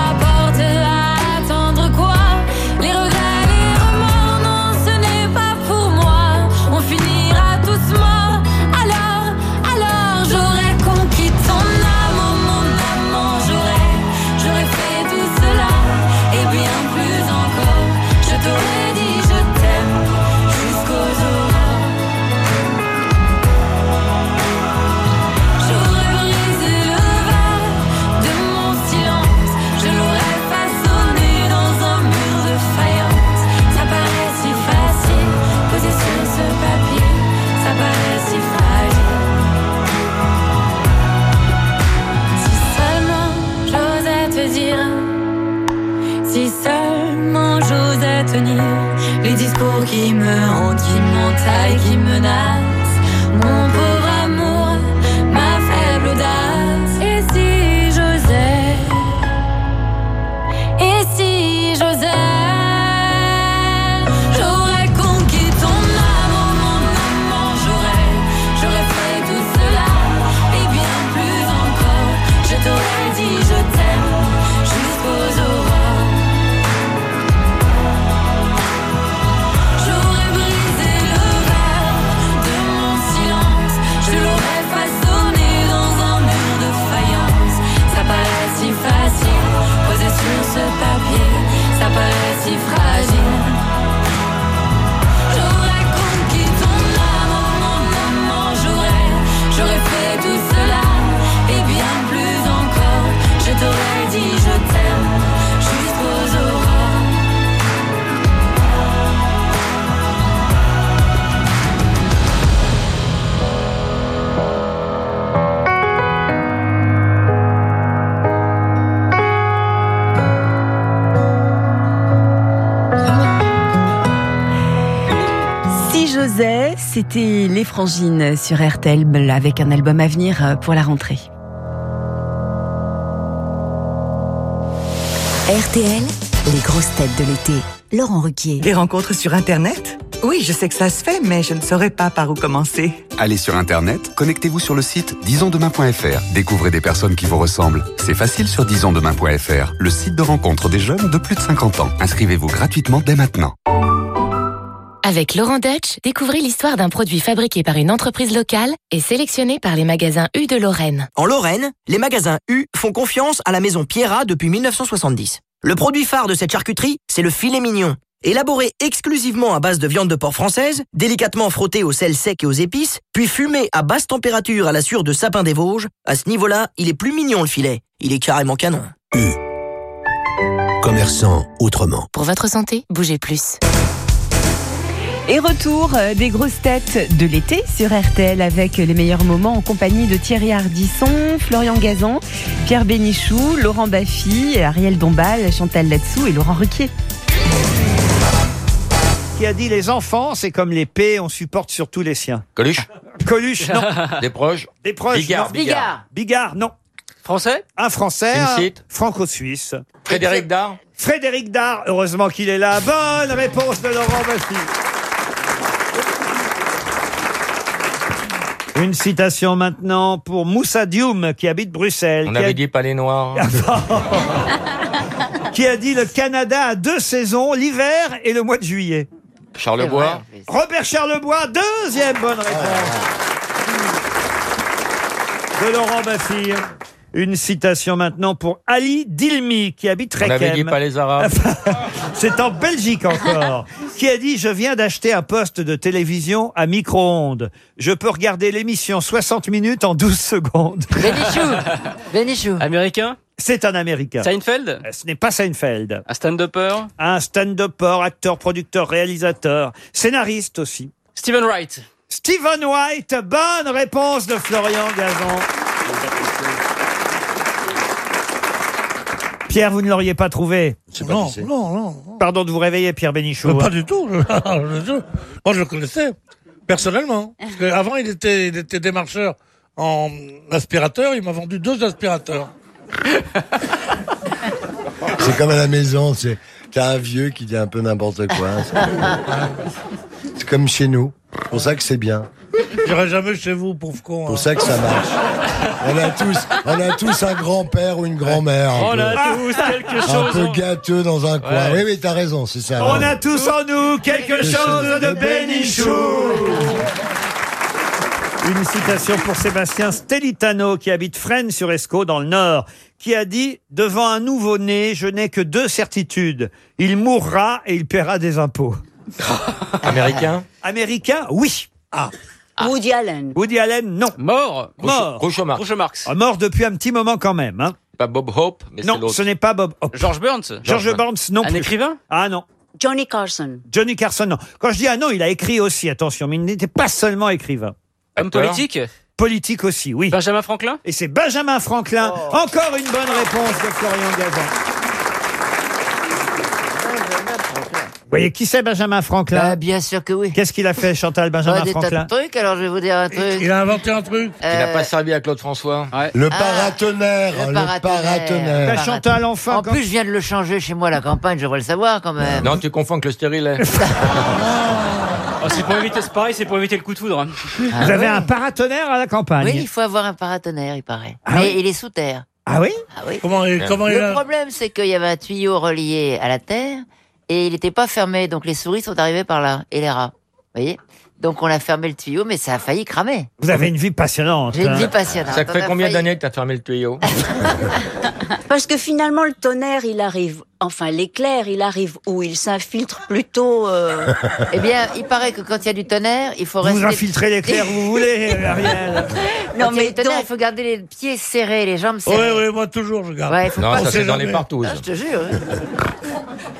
Les Frangines sur RTL avec un album à venir euh, pour la rentrée. RTL, les grosses têtes de l'été. Laurent Ruquier. Des rencontres sur Internet? Oui, je sais que ça se fait, mais je ne saurais pas par où commencer. Allez sur Internet, connectez-vous sur le site disonsdemain.fr. Découvrez des personnes qui vous ressemblent. C'est facile sur disonsdemain.fr, le site de rencontre des jeunes de plus de 50 ans. Inscrivez-vous gratuitement dès maintenant. Avec Laurent Deutsch, découvrez l'histoire d'un produit fabriqué par une entreprise locale et sélectionné par les magasins U de Lorraine. En Lorraine, les magasins U font confiance à la maison Pierra depuis 1970. Le produit phare de cette charcuterie, c'est le filet mignon. Élaboré exclusivement à base de viande de porc française, délicatement frotté au sel sec et aux épices, puis fumé à basse température à la sûre de sapin des Vosges, à ce niveau-là, il est plus mignon le filet. Il est carrément canon. Commerçant autrement. Pour votre santé, bougez plus. Et retour euh, des grosses têtes de l'été sur RTL avec les meilleurs moments en compagnie de Thierry Ardisson, Florian Gazan, Pierre Bénichou, Laurent Baffy, Ariel Dombal, Chantal Latsou et Laurent Ruquier. Qui a dit les enfants, c'est comme l'épée, on supporte surtout les siens. Coluche Coluche, non. Des proches Des proches, Bigard, non. Bigard. Bigard, non. Français Un Français, un franco-suisse. Frédéric Dard Frédéric Dard, heureusement qu'il est là. Bonne réponse de Laurent Baffy. Une citation maintenant pour Moussa Dioum qui habite Bruxelles. On qui a- avait dit pas les noirs. qui a dit le Canada a deux saisons, l'hiver et le mois de juillet. Charlebois Robert Charlebois, deuxième bonne réponse. De Laurent Baffy. Une citation maintenant pour Ali Dilmi qui habite On avait dit pas les arabes. C'est en Belgique encore. qui a dit Je viens d'acheter un poste de télévision à micro-ondes. Je peux regarder l'émission 60 minutes en 12 secondes. Benichou. Benichou. Américain? C'est un Américain. Seinfeld? Euh, Ce n'est pas Seinfeld. Un stand-upper? Un stand-upper, acteur, producteur, réalisateur, scénariste aussi. Stephen Wright? Stephen White, bonne réponse de Florian Gazan. Pierre, vous ne l'auriez pas trouvé Non, non, non. Pardon de vous réveiller, Pierre Bénichou. Pas du tout. Moi, je le connaissais personnellement. Parce qu'avant, il était, il était démarcheur en aspirateur. Il m'a vendu deux aspirateurs. C'est comme à la maison, c'est t'as un vieux qui dit un peu n'importe quoi. C'est- C'est comme chez nous. C'est pour ça que c'est bien. J'irai jamais chez vous, pauvre con. C'est pour ça que ça marche. On a tous, on a tous un grand-père ou une grand-mère. un On peu- a tous quelque un chose. peu en- gâteux dans un coin. Ouais. Oui, mais t'as raison, c'est ça. On a tous en nous quelque chose de Bénichou. Une citation pour Sébastien Stellitano qui habite Fresnes-sur-Escaut dans le Nord, qui a dit « Devant un nouveau-né, je n'ai que deux certitudes. Il mourra et il paiera des impôts. Américain » Américain, oui. Ah. Woody Allen. Woody Allen, non. Mort Mort. Groucho Marx. Groucho Marx. Ah, mort depuis un petit moment quand même. Hein. Pas Bob Hope, mais c'est Non, l'autre. ce n'est pas Bob Hope. George Burns. George Burns, non Un plus. écrivain Ah non. Johnny Carson. Johnny Carson, non. Quand je dis ah non, il a écrit aussi, attention, mais il n'était pas seulement écrivain. Homme Acteur. politique Politique aussi, oui. Benjamin Franklin Et c'est Benjamin Franklin. Oh. Encore une bonne réponse de Florian Gazan. Vous voyez qui c'est Benjamin Franklin Bah, bien sûr que oui. Qu'est-ce qu'il a fait, Chantal, Benjamin des tas Franklin de trucs, alors je vais vous dire un truc. Il a inventé un truc. Il n'a Euh, pas servi à Claude François. Le Ah, paratonnerre, le le paratonnerre. Bah, Chantal, enfin. En quand- plus, je viens de le changer chez moi à la campagne, je devrais le savoir quand même. Non, tu confonds avec le stérilet. Oh, c'est pour éviter, c'est pareil, c'est pour éviter le coup de foudre. Vous Ah avez un paratonnerre à la campagne Oui, il faut avoir un paratonnerre, il paraît. Ah Mais oui il est sous terre. Ah oui Ah oui. Comment, il- comment il Le a... problème, c'est qu'il y avait un tuyau relié à la terre et il n'était pas fermé, donc les souris sont arrivées par là et les rats. Vous voyez? Donc on a fermé le tuyau, mais ça a failli cramer. Vous avez une vie passionnante. J'ai une hein. vie passionnante. Ça fait combien failli- d'années que t'as fermé le tuyau? Parce que finalement, le tonnerre, il arrive, enfin l'éclair, il arrive où il s'infiltre plutôt. euh, Eh bien, il paraît que quand il y a du tonnerre, il faut Vous rester. infiltrez l'éclair où vous voulez, Ariel. Non, mais du tonnerre, donc- il faut garder les pieds serrés, les jambes Oui, serrées. oui, moi toujours, je garde. Ouais, il faut Non, pas. ça c'est dans les partous. Ah, je te jure.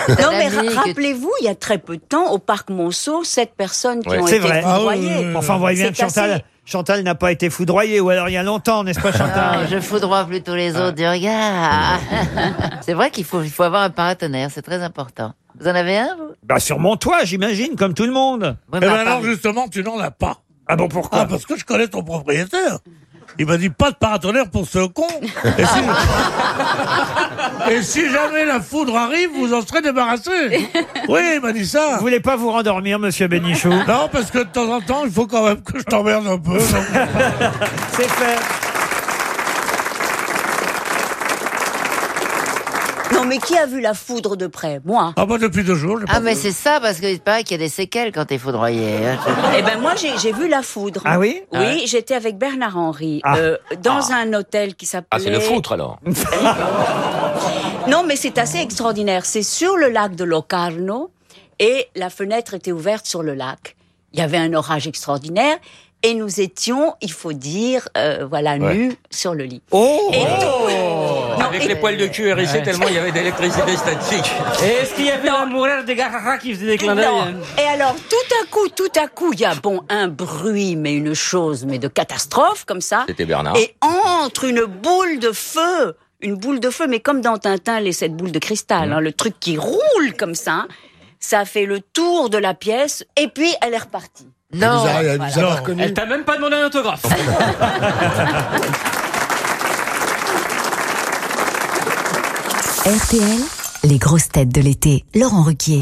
Non, mais ra- rappelez-vous, il y a très peu de temps, au parc Monceau, sept personnes qui Ouais. ont C'est été vrai. Ah oui, oui, oui. Enfin, on voit bien que Chantal, assez- Chantal n'a pas été foudroyée, ou alors il y a longtemps, n'est-ce pas, Ah, Chantal je foudroie plutôt les autres du regard. c'est vrai qu'il faut, il faut avoir un paratonnerre, c'est très important. Vous en avez un, vous? Bah sur mon toit, j'imagine, comme tout le monde. Eh ben alors, justement, tu n'en as pas. Ah bon, pourquoi? Ah, parce que je connais ton propriétaire. Il m'a dit pas de paratonnerre pour ce con. Et si, Et si jamais la foudre arrive, vous en serez débarrassé. Oui, il m'a dit ça. Vous voulez pas vous rendormir, monsieur Bénichou Non, parce que de temps en temps, il faut quand même que je t'emmerde un peu. C'est fait. Non, mais qui a vu la foudre de près Moi. Ah bah depuis deux jours. Ah, pas mais c'est ça, parce qu'il paraît qu'il y a des séquelles quand t'es foudroyé. hein. Eh ben moi j'ai j'ai vu la foudre. Ah oui Oui, Ah j'étais avec Bernard Henry Ah. euh, dans un hôtel qui s'appelait. Ah, c'est le foutre alors. Non, mais c'est assez extraordinaire. C'est sur le lac de Locarno et la fenêtre était ouverte sur le lac. Il y avait un orage extraordinaire et nous étions, il faut dire, euh, voilà, Ouais. nus sur le lit. Oh, Avec les poils de cul hérissés Ouais. tellement il y avait d'électricité statique. Et est-ce qu'il y avait la mourère des gars qui faisait des clins d'œil Non. Et alors, tout à coup, tout à coup, il y a bon un bruit, mais une chose, mais de catastrophe comme ça. C'était Bernard. Et entre une boule de feu, une boule de feu, mais comme dans Tintin, les sept boules de cristal, hein, le truc qui roule comme ça. Ça fait le tour de la pièce et puis elle est repartie. Non. Elle t'a même pas demandé un autographe. RTL, les grosses têtes de l'été. Laurent Ruquier.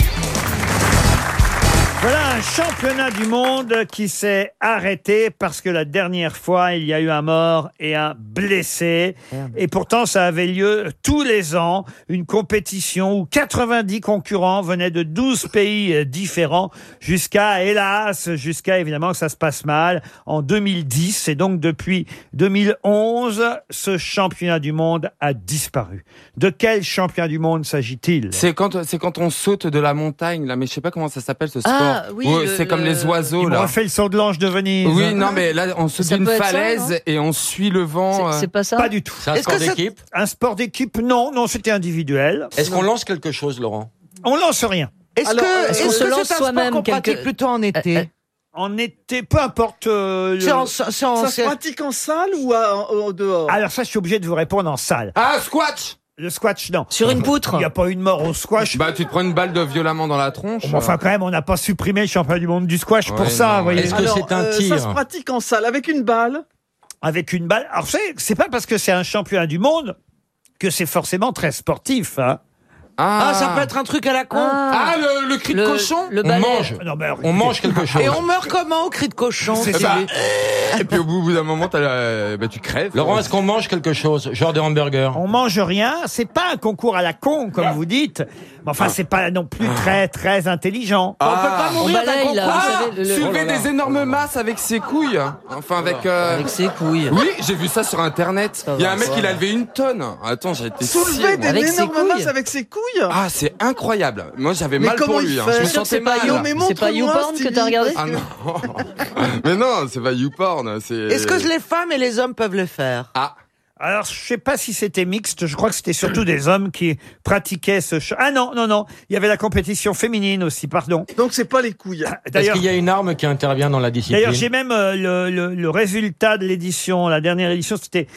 Un championnat du monde qui s'est arrêté parce que la dernière fois, il y a eu un mort et un blessé. Et pourtant, ça avait lieu tous les ans, une compétition où 90 concurrents venaient de 12 pays différents jusqu'à, hélas, jusqu'à évidemment que ça se passe mal en 2010. Et donc, depuis 2011, ce championnat du monde a disparu. De quel championnat du monde s'agit-il? C'est quand, c'est quand on saute de la montagne, là, mais je sais pas comment ça s'appelle ce sport. Ah, oui, Ouais, le- c'est comme le- les oiseaux, Ils là. m'ont fait le saut de l'ange de Venise. Oui, non, mais là, on peut être ça, falaise et on suit le vent. euh. pas ça Pas du tout. C'est un sport d'équipe? Un sport d'équipe, non, non, c'était individuel. Est-ce qu'on lance quelque chose, Laurent? On lance rien. Est-ce Alors, que qu'on que se lance c'est un sport soi-même qu'on quelque- pratique plutôt en été? En été, peu importe. euh, le- C'est en- c'est en- Ça se c'est- pratique en salle ou à- en, en dehors? Alors ça, je suis obligé de vous répondre en salle. Ah, squash Le squash, non. Sur une poutre Il n'y a pas eu de mort au squash. Bah, tu te prends une balle de violemment dans la tronche. Bon, enfin, quand même, on n'a pas supprimé le championnat du monde du squash pour Ouais, ça, non, vous voyez. Est-ce que c'est un euh, tir Ça se pratique en salle avec une balle. Avec une balle. Alors, c'est, c'est pas parce que c'est un championnat du monde que c'est forcément très sportif. Hein. Ah, ça peut être un truc à la con. Ah, le, le cri de Le- cochon le On balai. mange. Non, mais On mange quelque chose. Et on meurt comment au cri de cochon C'est Eh ça. bah, Et puis au bout d'un moment, t'as la- bah, tu crèves. Laurent, est-ce qu'on mange quelque chose Genre des hamburgers? On mange rien. C'est pas un concours à la con, comme vous dites. Mais enfin, c'est pas non plus très, très intelligent. On peut pas mourir d'un balaye, là, concours. vous Ah, savez, le- le- soulever Oh là là. des énormes masses avec ses couilles. Enfin, avec. euh, Avec ses couilles. Oui, j'ai vu ça sur internet. Il y a un mec, il a levé une tonne. Attends, j'ai été Soulever moi. des Avec ses énormes couilles. masses avec ses couilles Ah, c'est incroyable. Moi, j'avais mal pour lui. hein. Je me sentais mal. C'est pas YouPorn que t'as regardé Ah non. mais non, c'est pas YouPorn. C'est. Est-ce que les femmes et les hommes peuvent le faire? Ah. Alors, je sais pas si c'était mixte. Je crois que c'était surtout des hommes qui pratiquaient ce ch- Ah non, non, non. Il y avait la compétition féminine aussi, pardon. Donc c'est pas les couilles. Est-ce D'ailleurs, qu'il y a une arme qui intervient dans la discipline? D'ailleurs, j'ai même euh, le, le- le résultat de l'édition. La dernière édition, c'était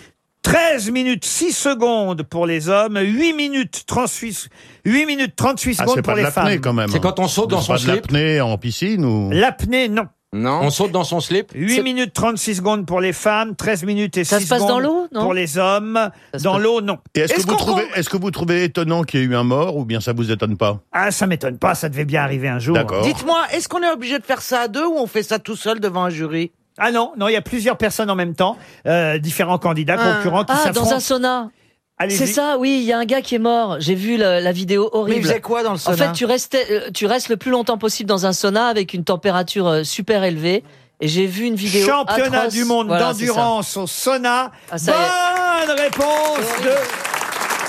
13 minutes 6 secondes pour les hommes, 8 minutes 38, 8 minutes 38 Ah, secondes c'est pour pas de les femmes. l'apnée quand même. C'est quand on saute dans C'est son pas de slip l'apnée en piscine ou L'apnée, non. Non. On saute dans son slip 8 minutes 36 secondes pour les femmes, 13 minutes et 6 Ça se passe secondes dans l'eau, non pour les hommes. Ça se Dans passe- l'eau, non. Et est-ce que Est-ce vous qu'on trouvez compte- est-ce que vous trouvez étonnant qu'il y ait eu un mort ou bien ça vous étonne pas Ah, ça m'étonne pas, ça devait bien arriver un jour. D'accord. Dites-moi, est-ce qu'on est obligé de faire ça à deux ou on fait ça tout seul devant un jury? Ah non, non, il y a plusieurs personnes en même temps, euh, différents candidats, Ah. concurrents qui Ah, s'affrontent. dans un sauna. Allez-y. C'est ça, oui, il y a un gars qui est mort. J'ai vu la, la vidéo Mais il horrible. faisait quoi dans le En sauna fait, tu, restais, euh, tu restes le plus longtemps possible dans un sauna avec une température euh, super élevée. Et j'ai vu une vidéo. Championnat atroce. du monde Voilà, c'est ça. d'endurance au sauna. Ah, ça y est. Bonne réponse de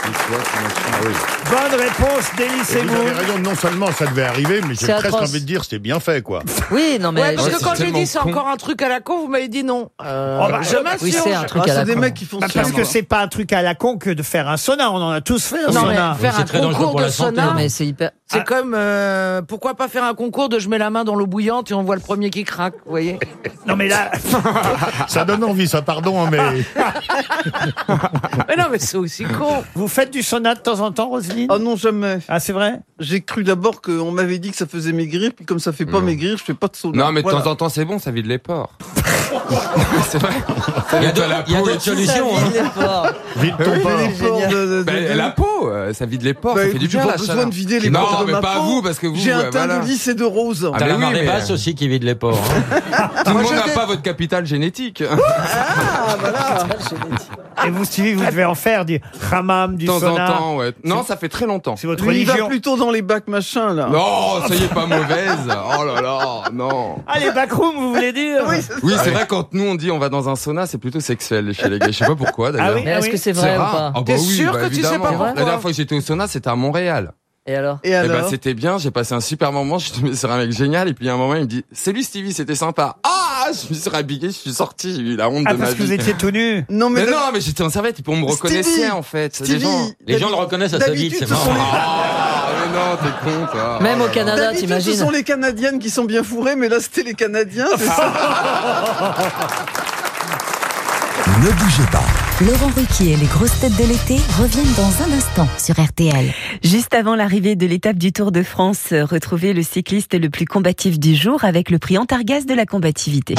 Bonne réponse d'Elie Et Vous avez Semoun. raison, non seulement ça devait arriver, mais j'ai C'est presque atroce. envie de dire c'était bien fait quoi. Oui, non mais. Ouais, parce que c'est quand j'ai dit c'est encore un truc à la con, vous m'avez dit non. Euh, Oh, bah, je m'insurge. oui, c'est un truc Ah, à la c'est des con. mecs qui font Bah, ça. parce que c'est pas un truc à la con que de faire un sauna. On en a tous fait un Non, mais sauna. faire C'est un très dangereux concours pour de la santé. sauna, Non mais c'est hyper. C'est comme euh, pourquoi pas faire un concours de je mets la main dans l'eau bouillante et on voit le premier qui craque, vous voyez Non mais là, Ça donne envie, ça pardon, hein, mais Mais non, mais c'est aussi con. vous faites du sauna de temps en temps, Roselyne? Oh non, jamais. Ah, c'est vrai? J'ai cru d'abord qu'on m'avait dit que ça faisait maigrir, puis comme ça fait pas maigrir, je fais pas de sauna. Non, mais de Voilà. temps en temps, c'est bon, ça vide les pores. c'est vrai. Il y a d'autres- solutions, hein. Vide ton Oui, pores de- Bah, la peau, euh, ça vide les pores, Bah, ça fait du bien pas la besoin de vider les non, de mais ma pas peau. vous, parce que vous, J'ai un teint voilà. de lys et de rose. Ah, T'as mais la oui, marée mais- basse aussi qui vide les porcs. hein. Tout le monde n'a pas votre capital génétique. Ah, voilà. Et vous, Stevie, vous devez en faire du hammam, du De temps en sauna. temps, ouais. Non, ça fait très longtemps. C'est votre Lui, il va religion. plutôt dans les bacs machin, là. Non, ça y est, pas mauvaise. Oh là là, non. Ah, les backrooms, vous voulez dire Oui, c'est Oui, c'est vrai, quand nous on dit on va dans un sauna, c'est plutôt sexuel chez les gars. Je sais pas pourquoi d'ailleurs. Ah oui, Mais est-ce que c'est vrai ou rare. pas Ah bah T'es oui, sûr bah que tu sais pas pourquoi La dernière fois que j'étais au sauna, c'était à Montréal. Et alors? Et Et alors? bah c'était bien, j'ai passé un super moment, je suis tombé sur un mec génial et puis à un moment il me dit "Salut Stevie, c'était sympa." Ah, je me suis rhabillé, je suis sorti, j'ai eu la honte Ah, de ma parce que vie. vous étiez tout nu Non, mais, Mais non, mais j'étais en serviette et puis on me Stevie, reconnaissait en fait. Les Stevie, gens. Les gens le reconnaissent assez vite, d'habitude, c'est ce sont marrant. les- Ah, mais non, t'es con toi. Même Oh au. Canada, D'habitude, ce t'imagines sont les Canadiennes qui sont bien fourrées, mais là, c'était les Canadiens, c'est ça? Ne bougez pas. Laurent Ruquier et les grosses têtes de l'été reviennent dans un instant sur RTL. Juste avant l'arrivée de l'étape du Tour de France, euh, retrouvez le cycliste le plus combatif du jour avec le prix Antargaz de la combativité.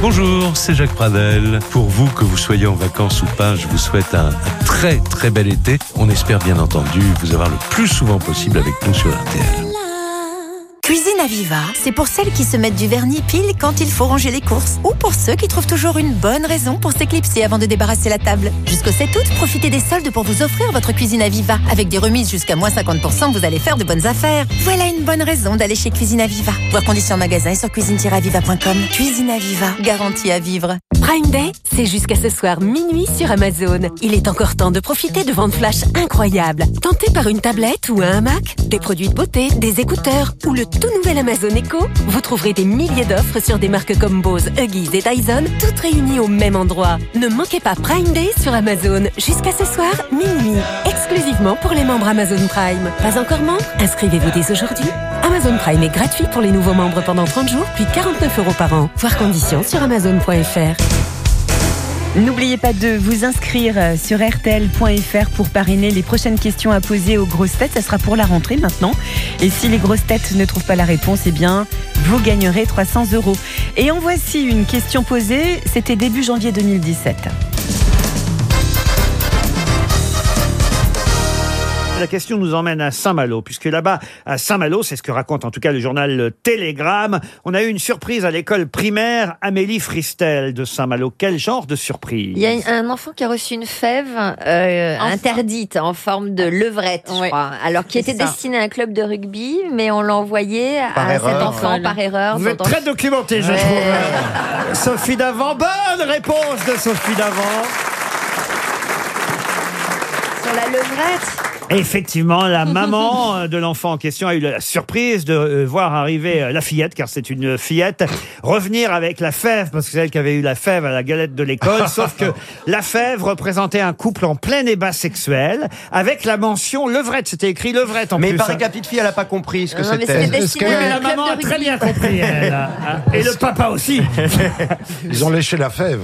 Bonjour, c'est Jacques Pradel. Pour vous, que vous soyez en vacances ou pas, je vous souhaite un, un très très bel été. On espère bien entendu vous avoir le plus souvent possible avec nous sur RTL. Cuisine Aviva, c'est pour celles qui se mettent du vernis pile quand il faut ranger les courses. Ou pour ceux qui trouvent toujours une bonne raison pour s'éclipser avant de débarrasser la table. Jusqu'au 7 août, profitez des soldes pour vous offrir votre cuisine Aviva. Avec des remises jusqu'à moins 50%, vous allez faire de bonnes affaires. Voilà une bonne raison d'aller chez Cuisine Aviva. Voir conditions magasin et sur cuisine-aviva.com. Cuisine Aviva, garantie à vivre. Prime Day, c'est jusqu'à ce soir minuit sur Amazon. Il est encore temps de profiter de ventes flash incroyables. Tenté par une tablette ou un Mac, des produits de beauté, des écouteurs ou le tout nouvel Amazon Echo, vous trouverez des milliers d'offres sur des marques comme Bose, Huggies et Dyson, toutes réunies au même endroit. Ne manquez pas Prime Day sur Amazon jusqu'à ce soir minuit, exclusivement pour les membres Amazon Prime. Pas encore membre Inscrivez-vous dès aujourd'hui. Amazon Prime est gratuit pour les nouveaux membres pendant 30 jours, puis 49 euros par an. Voir conditions sur amazon.fr. N'oubliez pas de vous inscrire euh, sur rtl.fr pour parrainer les prochaines questions à poser aux grosses têtes. Ça sera pour la rentrée maintenant. Et si les grosses têtes ne trouvent pas la réponse, eh bien, vous gagnerez 300 euros. Et en voici une question posée. C'était début janvier 2017. La question nous emmène à Saint-Malo, puisque là-bas, à Saint-Malo, c'est ce que raconte en tout cas le journal Le Télégramme, on a eu une surprise à l'école primaire Amélie Fristel de Saint-Malo. Quel genre de surprise? Il y a un enfant qui a reçu une fève euh, interdite en forme de levrette, je crois. Alors qui était ça. destinée à un club de rugby, mais on l'a envoyé Par à cet enfant par erreur. Vous êtes très documenté, je Ouais. trouve. Sophie Davant, bonne réponse de Sophie Davant. Sur la levrette. Effectivement, la maman euh, de l'enfant en question a eu la surprise de euh, voir arriver euh, la fillette, car c'est une fillette, revenir avec la fève, parce que c'est elle qui avait eu la fève à la galette de l'école, sauf que la fève représentait un couple en plein ébat sexuel, avec la mention levrette. C'était écrit levrette en Mais plus. il paraît que la petite fille, elle a pas compris ce que mais c'était. mais la maman a très bien compris, elle. hein. Et le papa aussi. Ils ont léché la fève.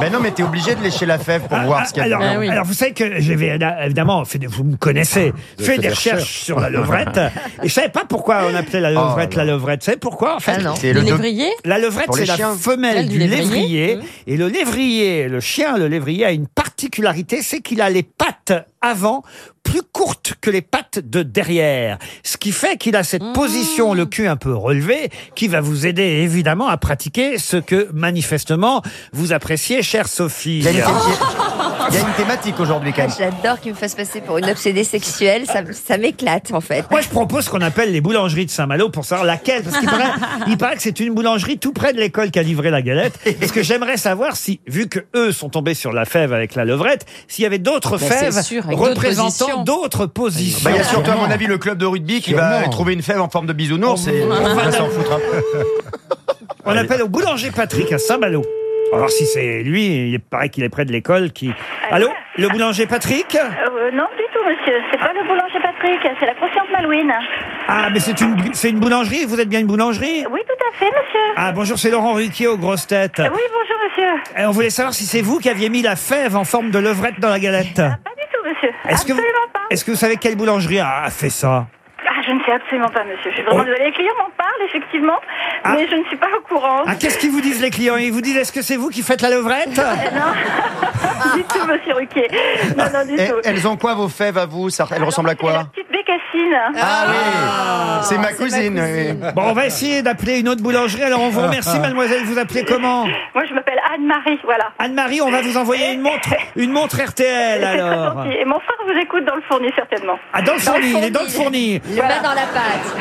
Ben non, mais t'es obligé de lécher la fève pour voir ce qu'il y a alors, dedans. alors, vous savez que j'avais évidemment fait des- vous me connaissez, Vous fait des des recherches sur la levrette et je savais pas pourquoi on appelait la Oh levrette la levrette. Vous savez pourquoi en fait Ah non. C'est le Le doc- lévrier La levrette Pour c'est la chiens. femelle Celle du du lévrier, lévrier. et le lévrier, le chien, le lévrier a une particularité, c'est qu'il a les pattes avant plus courtes que les pattes de derrière. Ce qui fait qu'il a cette position, le cul un peu relevé, qui va vous aider évidemment à pratiquer ce que manifestement vous appréciez, chère Sophie. Il y a une, thématique aujourd'hui quand même. J'adore qu'il me fasse passer pour une obsédée sexuelle. Ça, ça m'éclate en fait. Moi, je propose ce qu'on appelle les boulangeries de Saint-Malo pour savoir laquelle. Parce qu'il paraît, il paraît que c'est une boulangerie tout près de l'école qui a livré la galette. Parce que j'aimerais savoir si, vu que eux sont tombés sur la fève avec la levrette, s'il y avait d'autres Ben, c'est fèves sûr, avec d'autres représentant positions. d'autres positions. Bah, il y a surtout, à mon avis, le club de rugby qui va Sûrement. trouver une fève en forme de bisounours et On va va s'en foutre un peu. On appelle au boulanger Patrick à Saint-Malo. Voir si c'est lui. Il paraît qu'il est près de l'école. Qui... Allô Le boulanger Patrick Euh, non, du tout, monsieur. C'est pas le boulanger Patrick, c'est la croissante Malouine. Ah, mais c'est une, c'est une boulangerie Vous êtes bien une boulangerie? Oui, tout à fait, monsieur. Ah, bonjour, c'est Laurent Ruquier aux grosses têtes. Euh, Oui, bonjour, monsieur. Et on voulait savoir si c'est vous qui aviez mis la fève en forme de levrette dans la galette. Pas du tout, monsieur. Est-ce que, vous, Absolument pas. est-ce que vous savez quelle boulangerie a fait ça? Ah, je ne sais absolument pas, monsieur. Je suis vraiment Oh. désolée. Les clients m'en parlent, effectivement, Ah. mais je ne suis pas au courant. Ah, qu'est-ce qu'ils vous disent les clients? Ils vous disent est-ce que c'est vous qui faites la levrette? Euh, non, du tout, monsieur Ruquier. Non, non, du Et- tout. elles ont quoi vos fèves à vous? Ça- Elles ressemblent à quoi? Petite bécassine. Ah oui C'est ma cousine. oui. Bon, on va essayer d'appeler une autre boulangerie. Alors on vous remercie, mademoiselle. Vous appelez comment? Moi, je m'appelle Anne-Marie, voilà. Anne-Marie, on va vous envoyer une montre, une montre RTL C'est très alors. gentil. Et mon frère vous écoute dans le fourni, certainement. Ah, dans le fourni, il est dans le fourni. Le bas dans la pâte.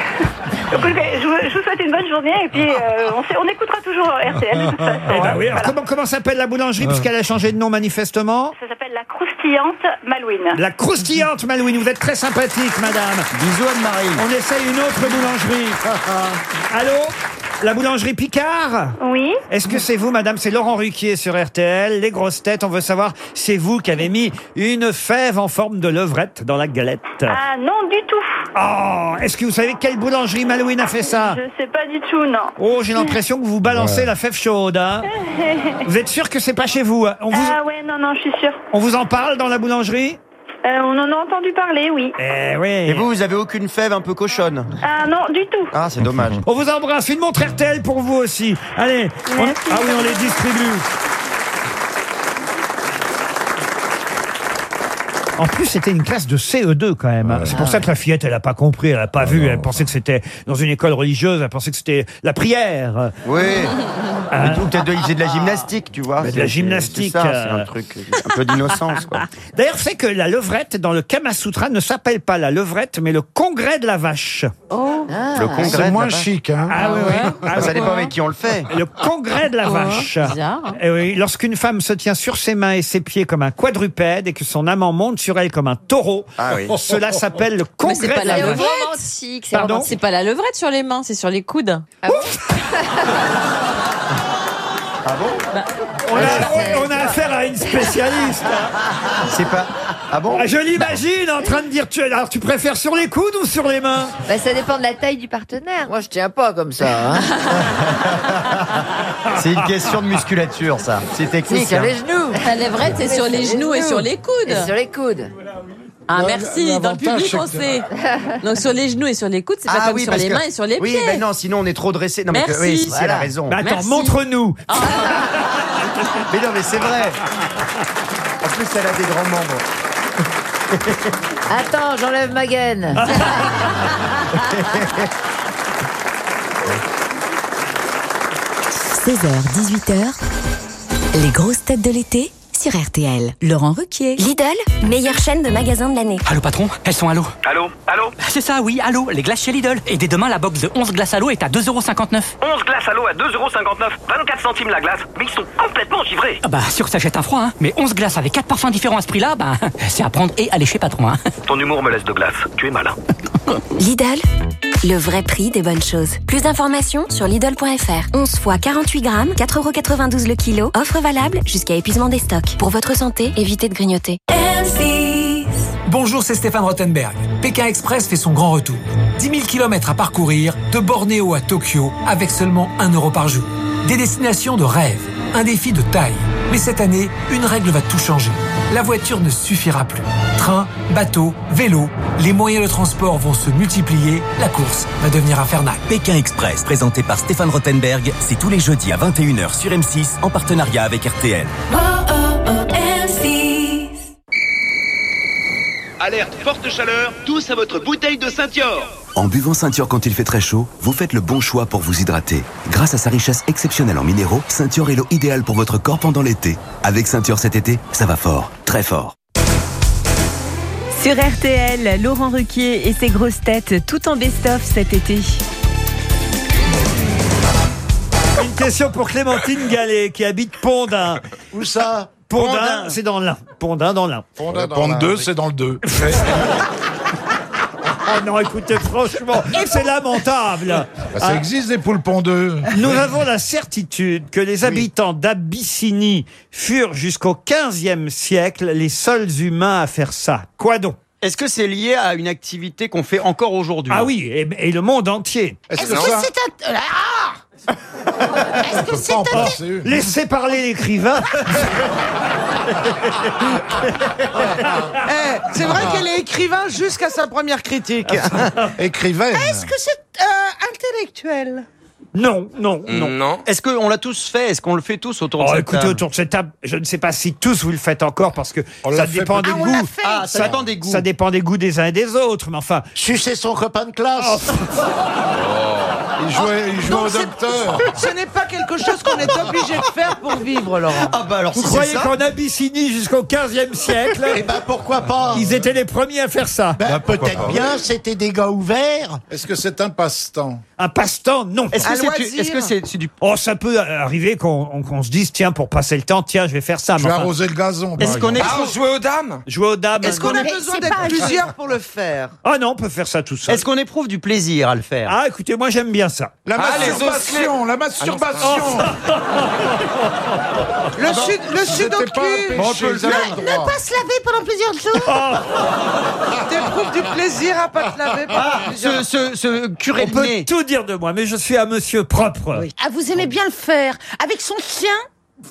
Donc, je, vous, je vous souhaite une bonne journée et puis euh, on, sait- on écoutera toujours RTL de toute façon. Eh ben oui, alors Voilà. comment, comment s'appelle la boulangerie puisqu'elle a changé de nom manifestement? Ça s'appelle la croustillante Malouine. La croustillante Malouine, vous êtes très sympathique madame. Bisous Anne-Marie. On essaye une autre boulangerie. Allô La boulangerie Picard Oui. Est-ce que c'est vous, madame C'est Laurent Ruquier sur RTL. Les grosses têtes, on veut savoir, c'est vous qui avez mis une fève en forme de levrette dans la galette. Ah non, du tout. Oh, est-ce que vous savez quelle boulangerie Malouine a fait ça Je sais pas du tout, non. Oh, j'ai l'impression que vous balancez la fève chaude. hein. Vous êtes sûr que c'est pas chez vous hein? On vous, Ah ouais, non, non, je suis sûre. on vous en parle dans la boulangerie Euh, on en a entendu parler, oui. Eh oui. Et vous, vous avez aucune fève un peu cochonne Ah non, du tout. Ah, c'est dommage. On vous embrasse. Une montre RTL pour vous aussi. Allez. on- Merci. Ah oui, on les distribue. En plus, c'était une classe de CE2 quand même. hein. C'est pour ça que la fillette, elle a pas compris, elle a pas vu. Elle pensait que c'était dans une école religieuse. Elle pensait que c'était la prière. Oui. Hein Mais Ou peut-être de, c'est de la gymnastique, tu vois. Mais de C'est- la c'est- gymnastique, C'est ça, c'est euh. un truc, un peu d'innocence, quoi. D'ailleurs, c'est que la levrette dans le Kama Sutra ne s'appelle pas la levrette, mais le congrès de la vache. Oh. Le congrès C'est de moins la vache. chic, hein. Ah oui, oui. Ah, Ah, ça oui. dépend avec qui on le fait. Le congrès de la vache. bizarre, hein. Eh oui, lorsqu'une femme se tient sur ses mains et ses pieds comme un quadrupède et que son amant monte sur elle comme un taureau, Ah oui. cela s'appelle le Mais c'est congrès pas de la levrette. romantique, c'est Pardon romantique. C'est pas la levrette sur les mains, c'est sur les coudes. Ah bon Ah bon On a, on a affaire à une spécialiste. C'est pas. Ah bon Ah, Je l'imagine en train de dire tu, alors tu préfères sur les coudes ou sur les mains? Bah, ça dépend de la taille du partenaire. Moi, je tiens pas comme ça. Hein. C'est une question de musculature, ça. C'est technique. sur hein. les genoux. La levrette, c'est sur les genoux et sur les Et coudes. sur les coudes. Ah, Non, merci. Dans le public, on sait. Donc, sur les genoux et sur les coudes, c'est pas Ah comme oui, sur parce les que- mains et sur les oui, pieds. mais non, sinon on est trop dressé. Non, mais que- Merci. oui, si, si, elle a Voilà. raison. Mais attends, Merci. montre-nous. Mais non, mais c'est vrai. En plus, elle a des grands membres. Attends, j'enlève ma gaine. 16h, 18h, les grosses têtes de l'été sur RTL. Laurent Ruquier. Lidl, meilleure chaîne de magasins de l'année. Allô patron, elles sont à l'eau. Allô Allô C'est ça, oui, allô, les glaces chez Lidl. Et dès demain, la box de 11 glaces à l'eau est à 2,59€. 11 glaces à l'eau à 2,59€, 24 centimes la glace, mais ils sont complètement givrés. Ah bah, sûr que ça jette un froid, hein. Mais 11 glaces avec 4 parfums différents à ce prix-là, bah, c'est à prendre et aller chez patron, hein. Ton humour me laisse de glace, tu es malin. Lidl, le vrai prix des bonnes choses. Plus d'informations sur Lidl.fr. 11 fois 48 grammes, 4,92€ le kilo. Offre valable jusqu'à épuisement des stocks. Pour votre santé, évitez de grignoter. Bonjour, c'est Stéphane Rottenberg. Pékin Express fait son grand retour. 10 000 km à parcourir de Bornéo à Tokyo avec seulement 1 euro par jour. Des destinations de rêve, un défi de taille. Mais cette année, une règle va tout changer. La voiture ne suffira plus. Train, bateau, vélo, les moyens de transport vont se multiplier, la course va devenir infernale. Pékin Express, présenté par Stéphane Rottenberg, c'est tous les jeudis à 21h sur M6 en partenariat avec RTL. Alerte forte chaleur, tous à votre bouteille de Saint-Yor. En buvant Ceinture quand il fait très chaud, vous faites le bon choix pour vous hydrater. Grâce à sa richesse exceptionnelle en minéraux, Ceinture est l'eau idéale pour votre corps pendant l'été. Avec Ceinture cet été, ça va fort, très fort. Sur RTL, Laurent Ruquier et ses grosses têtes, tout en best-of cet été. Une question pour Clémentine Gallet qui habite Pondin. Où ça? Pondin, Pondin. c'est dans l'Ain. Pondin dans l'Ain. Pondin dans Pondin, 2, c'est dans le 2. Oh non, écoutez, franchement, c'est lamentable. Bah, ça Ah, existe des poules pondeuses. Nous avons la certitude que les habitants d'Abyssinie furent jusqu'au 15e siècle les seuls humains à faire ça. Quoi donc? Est-ce que c'est lié à une activité qu'on fait encore aujourd'hui? Ah oui, et, et le monde entier. Est-ce que c'est un... Ah Est-ce que c'est un... Laissez parler l'écrivain. Eh, c'est vrai qu'elle est écrivain jusqu'à sa première critique. Écrivaine. Est-ce que c'est euh, intellectuel? Non, non, non. Non. Est-ce qu'on l'a tous fait? Est-ce qu'on le fait tous autour de Oh, cette écoutez, table? autour de cette table, je ne sais pas si tous vous le faites encore parce que On ça dépend des Ah, on l'a goûts. fait. Ah, ça dépend des goûts. Ça dépend des goûts des uns et des autres, mais enfin. Sucer son copain de classe. Il jouait, il jouait Donc, au docteur. Ce n'est pas quelque chose qu'on est obligé de faire pour vivre, Laurent. Ah bah alors Vous si croyez qu'en Abyssinie jusqu'au 15e siècle, Eh ben pourquoi pas? ils étaient les premiers à faire ça? Ben, pourquoi pas? Bien, c'était des gars ouverts. Est-ce que c'est un passe-temps? Un passe-temps, non. Est-ce Un que c'est loisir. est-ce que c'est c'est du Oh, ça peut arriver qu'on on- qu'on se dise, tiens, pour passer le temps, tiens, je vais faire ça. Je mais vais enfin, arroser le gazon. par Est-ce qu'on exemple. est Ah, on jouait aux dames jouer aux dames. Est-ce qu'on a Mais besoin c'est d'être pas plusieurs pour le faire? Ah non, on peut faire ça tout seul. est-ce qu'on éprouve du plaisir à le faire? Ah, écoutez, moi j'aime bien ça. La Ah, les masturbation, la masturbation. Le, sud, le sudoku pas ils avaient le droit. se laver pendant plusieurs jours T'éprouves du plaisir à pas te laver pendant Ah, plusieurs On peut nez. tout de moi, mais je suis un monsieur propre. Ah, vous aimez bien le faire Avec son chien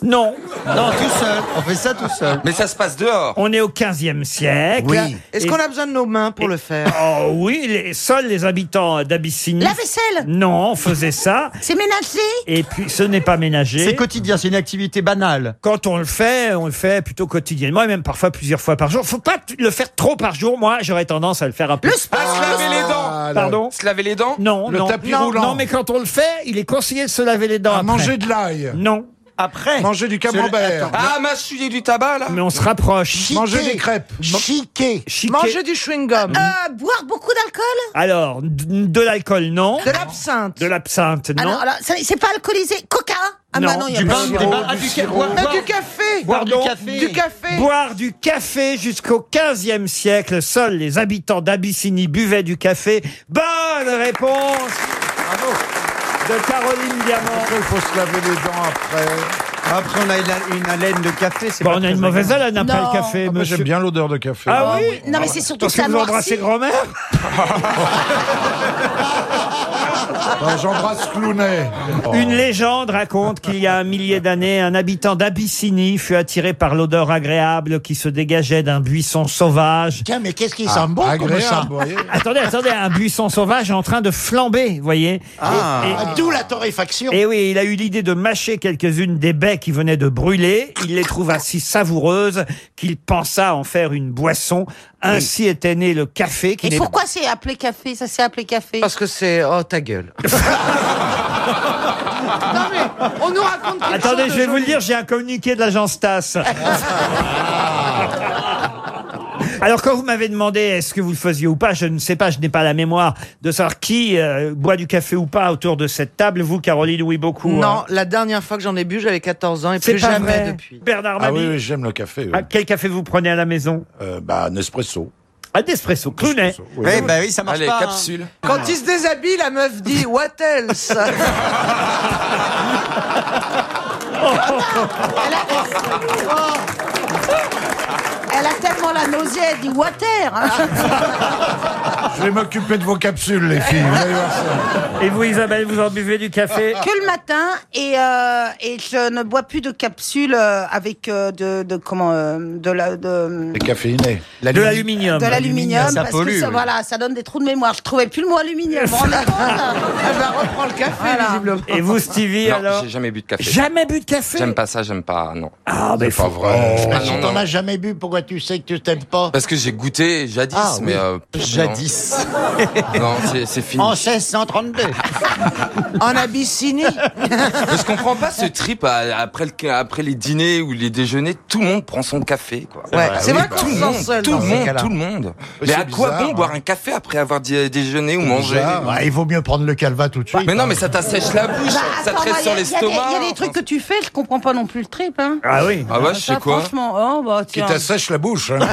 Non, Non, tout seul. On fait ça tout seul. Mais ça se passe dehors. on est au 15e siècle. Oui. Est-ce Et- qu'on a besoin de nos mains pour le faire? Oh oui, les, seuls les habitants d'Abyssinie. La vaisselle? Non, faisaient ça. C'est ménager? Et puis, ce n'est pas ménager. C'est quotidien, c'est une activité banale. Quand on le fait, on le fait plutôt quotidiennement et même parfois plusieurs fois par jour. Faut pas t- le faire trop par jour. Moi, j'aurais tendance à le faire un peu. Le sport Ah, se laver les dents. Ah. Pardon? Se laver les dents? Non, Le non. tapis non, roulant. non, mais quand on le fait, il est conseillé de se laver les dents À après. manger de l'ail. Non, Après. Manger du camembert. Ah, mâchouiller du tabac, là mais on se rapproche. Manger des crêpes. Chiqué. Chiquer. Manger du chewing-gum Euh, boire beaucoup d'alcool Alors, de l'alcool, non. De l'absinthe De l'absinthe, non. alors, c'est pas alcoolisé. Coca Ah Non, bah non, il y a Du pas ah, boire, boire- café boire du café. Du café Boire du café jusqu'au 15e siècle. Seuls les habitants d'Abyssinie buvaient du café. Bonne réponse de Caroline Diamant. Après, il faut se laver les dents après. Après, on a une, une haleine de café. c'est Bon, pas on a très une mauvaise agréable. haleine après Non. le café, Ah, moi, monsieur. J'aime bien l'odeur de café. Ah oui Non, mais c'est surtout Parce que ça vous embrassez noircit. grand-mère Non, J'embrasse Clounet. Une légende raconte qu'il y a un millier d'années, un habitant d'Abyssinie fut attiré par l'odeur agréable qui se dégageait d'un buisson sauvage. Tiens, mais qu'est-ce qui Ah, sent bon comme ça vous voyez. Attendez, attendez, un buisson sauvage en train de flamber, vous voyez Ah. Et- Ah, D'où la torréfaction. Et oui, il a eu l'idée de mâcher quelques-unes des baies qui venaient de brûler. Il les trouva si savoureuses qu'il pensa en faire une boisson. Ainsi était né le café. Qui Et pourquoi c'est appelé café? Ça s'est appelé café? Parce que c'est... Oh, ta gueule Non mais, on nous raconte quelque Attendez, chose je vais vous le dire, j'ai un communiqué de l'agence TAS. Alors quand vous m'avez demandé est-ce que vous le faisiez ou pas, je ne sais pas, je n'ai pas la mémoire de savoir qui euh, boit du café ou pas autour de cette table. Vous, Caroline, oui beaucoup. Non, hein. la dernière fois que j'en ai bu, j'avais 14 ans et c'est plus pas jamais vrai. depuis. Bernard Ah oui, oui, j'aime le café. oui. ah, quel café vous prenez à la maison? Euh, bah, Nespresso. Un espresso, Clounet. Oui. Eh bah oui, ça marche Allez, pas. hein. capsule. Quand il se déshabille, la meuf dit What else? Elle a tellement la nausée, elle dit water. hein. Je vais m'occuper de vos capsules, les filles. Vous allez voir ça. Et vous, Isabelle, vous en buvez du café que le matin et, euh, et je ne bois plus de capsules euh, avec euh, de, de comment euh, de la de, Les caféinés. De l'aluminium. de l'aluminium ça parce pollue, que ça, oui. voilà ça donne des trous de mémoire. Je trouvais plus le mot aluminium. Vous vous rendez compte Elle va reprendre le café, Voilà. visiblement. Et vous, Stevie, Non, alors j'ai jamais bu de café. Jamais bu de café J'aime pas ça, j'aime pas, non. Ah, mais C'est pas vrai. Mais Ah, si non, t'en non. as jamais bu, pourquoi tu sais que tu t'aimes pas Parce que j'ai goûté jadis, Ah, oui. mais... euh, pff, Jadis. Non, Non, c'est- c'est fini. En 1632. En Abyssinie Mais je comprends pas ce trip à- après, le, après les dîners ou les déjeuners, tout le monde prend son café. Quoi. Ouais, c'est vrai qu'on tout le monde, seul tout le monde, tout le monde. Mais à quoi bizarre, bon hein. boire un café après avoir déjeuné ou mangé? Ouais, il vaut mieux prendre le calva tout de suite. Mais non, mais ça t'assèche la bouche, Bah, ça te reste sur l'estomac. Il y a des trucs que tu fais, je comprends pas non plus le trip. Hein. Ah oui Ah ouais, je sais quoi Franchement, oh bah Qui tiens. t'assèche la bouche. hein.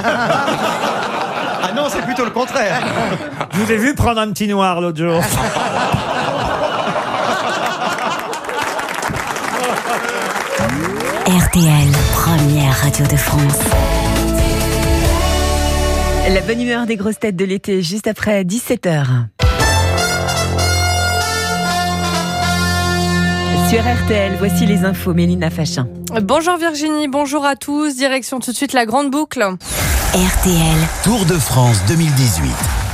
Ah non, c'est plutôt le contraire. Je vous ai vu prendre un petit noir l'autre jour. RTL, première radio de France. La bonne humeur des grosses têtes de l'été, juste après 17h. Sur RTL, voici les infos, Mélina Fachin. Bonjour Virginie, bonjour à tous. Direction tout de suite la grande boucle. RTL. Tour de France 2018.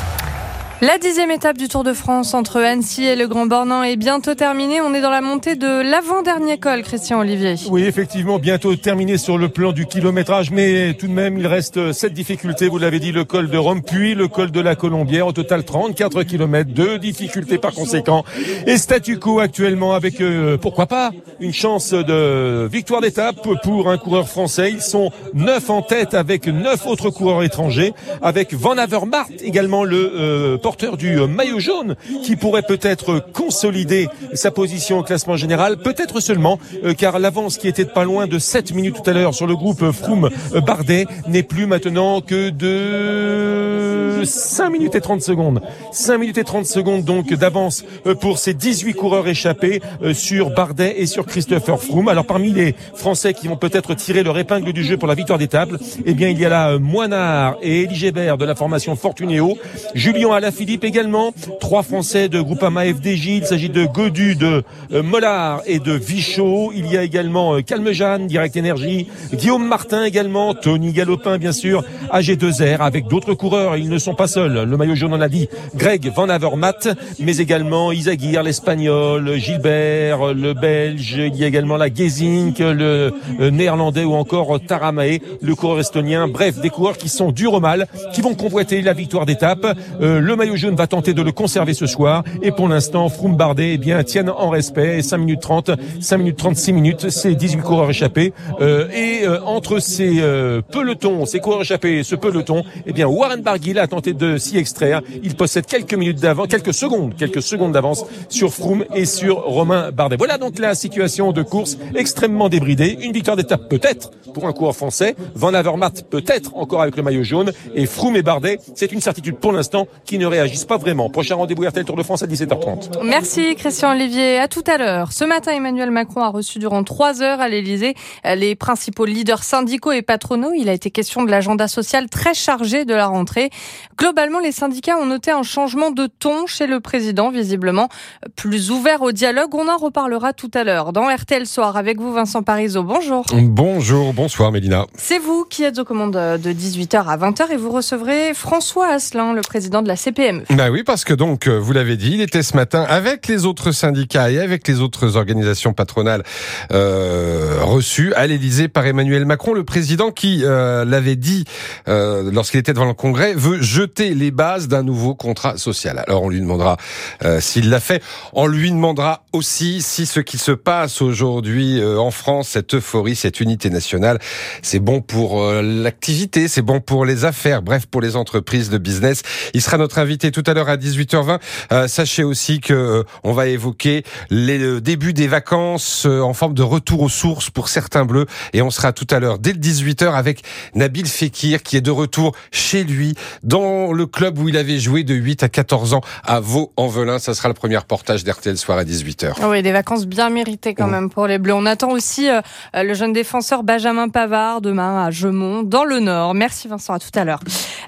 La dixième étape du Tour de France entre Annecy et le Grand Bornand est bientôt terminée. On est dans la montée de l'avant-dernier col, Christian Olivier. Oui, effectivement, bientôt terminé sur le plan du kilométrage, mais tout de même, il reste sept difficultés. Vous l'avez dit, le col de Rome, puis le col de la Colombière. Au total, 34 kilomètres, deux difficultés par conséquent. Et statu quo actuellement avec, euh, pourquoi pas, une chance de victoire d'étape pour un coureur français. Ils sont neuf en tête avec neuf autres coureurs étrangers, avec Van Avermaet également le euh, du euh, maillot jaune qui pourrait peut-être consolider sa position au classement général, peut-être seulement euh, car l'avance qui était pas loin de 7 minutes tout à l'heure sur le groupe Froome euh, Bardet n'est plus maintenant que de 5 minutes et 30 secondes. 5 minutes et 30 secondes donc d'avance euh, pour ces 18 coureurs échappés euh, sur Bardet et sur Christopher Froome. Alors parmi les Français qui vont peut-être tirer leur épingle du jeu pour la victoire d'étape, eh bien il y a là euh, Moinard et Elie de la formation Fortunéo, Julien Alaphilippe également, trois Français de Groupama FDJ, il s'agit de Godu, de euh, Mollard et de Vichot, il y a également euh, Calmejane, Direct Énergie, Guillaume Martin également, Tony Galopin bien sûr, AG2R avec d'autres coureurs, ils ne sont pas seuls, le maillot jaune on l'a dit, Greg Van Avermaet, mais également Isaguirre l'Espagnol, Gilbert le Belge, il y a également la Gezink, le euh, Néerlandais ou encore Taramae, le coureur estonien, bref, des coureurs qui sont durs au mal, qui vont convoiter la victoire d'étape. Euh, le maillot jaune va tenter de le conserver ce soir, et pour l'instant, Froome Bardet, eh bien, tiennent en respect, 5 minutes 30, 5 minutes 36 minutes, c'est 18 coureurs échappés, Euh, et euh, entre ces euh, pelotons, ces coureurs échappés, et ce peloton, eh bien, Warren Barguil a tenté de s'y extraire, il possède quelques minutes d'avance, quelques secondes, quelques secondes d'avance sur Froome et sur Romain Bardet. Voilà donc la situation de course extrêmement débridée, une victoire d'étape peut-être pour un coureur français, Van Avermaet peut-être encore avec le maillot jaune, et Froome et Bardet, c'est une certitude pour l'instant qui ne réagissent pas vraiment. Prochain rendez-vous RTL Tour de France à 17h30. Merci Christian Olivier. À tout à l'heure. Ce matin, Emmanuel Macron a reçu durant trois heures à l'Elysée les principaux leaders syndicaux et patronaux. Il a été question de l'agenda social très chargé de la rentrée. Globalement, les syndicats ont noté un changement de ton chez le président, visiblement plus ouvert au dialogue. On en reparlera tout à l'heure. Dans RTL Soir avec vous, Vincent Parisot. Bonjour. Bonjour, bonsoir Mélina. C'est vous qui êtes aux commandes de 18h à 20h et vous recevrez François Asselin, le président de la CPME. Bah oui, parce que donc, euh, vous l'avez dit, il était ce matin avec les autres syndicats et avec les autres organisations patronales euh, reçues à l'Élysée par Emmanuel Macron, le président qui euh, l'avait dit euh, lorsqu'il était devant le Congrès, veut jeter les bases d'un nouveau contrat social. Alors on lui demandera euh, s'il l'a fait. On lui demandera aussi si ce qui se passe aujourd'hui euh, en France, cette euphorie, cette unité nationale, c'est bon pour l'activité, c'est bon pour les affaires, bref, pour les entreprises, de business. Il sera notre invité tout à l'heure à 18h20. Euh, sachez aussi que euh, on va évoquer les, le début des vacances euh, en forme de retour aux sources pour certains bleus et on sera tout à l'heure dès le 18h avec Nabil Fekir qui est de retour chez lui dans le club où il avait joué de 8 à 14 ans à Vaux-en-Velin. Ça sera le premier reportage d'RTL Soir à 18h. Ah Oui, des vacances bien méritées quand même pour les Bleus. On attend aussi le jeune défenseur Benjamin Pavard demain à Gemont, dans le Nord. Merci Vincent, à tout à l'heure.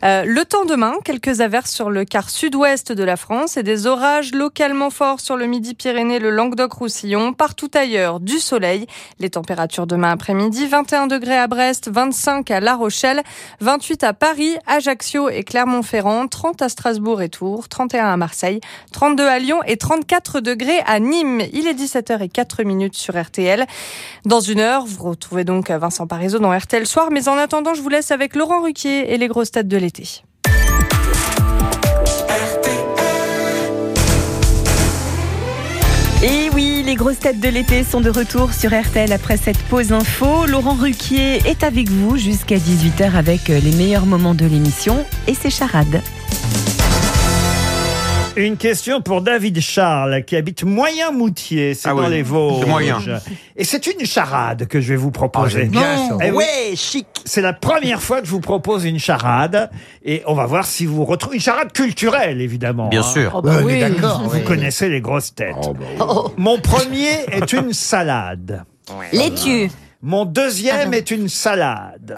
Euh, le temps demain, quelques averses sur le quart sud-ouest de la France et des orages localement forts sur le Midi-Pyrénées, le Languedoc-Roussillon. Partout ailleurs, du soleil. Les températures demain après-midi, 21 degrés à Brest, 25 à La Rochelle, 28 à Paris, Ajaccio et Clermont-Ferrand, 30 à Strasbourg et Tours, 31 à Marseille, 32 à Lyon et 34 degrés à Nîmes. Il est 17h04 minutes sur RTL. Dans une heure, vous retrouvez donc Vincent Parisot dans RTL Soir. Mais en attendant, je vous laisse avec Laurent Ruquier et les grosses têtes de Et oui, les grosses têtes de l'été sont de retour sur RTL après cette pause info. Laurent Ruquier est avec vous jusqu'à 18h avec les meilleurs moments de l'émission et ses charades. Une question pour David Charles, qui habite Moyen-Moutier, c'est Ah dans oui, les Vosges. c'est moyen. Et c'est une charade que je vais vous proposer. Ah, bien ça. Eh oui. Chic. C'est la première fois que je vous propose une charade, et on va voir si vous retrouvez une charade culturelle, évidemment. Bien hein. sûr. Oh, bah oui. d'accord, Vous connaissez les grosses têtes. Mon premier est une salade. Laitue. Mon deuxième est une salade.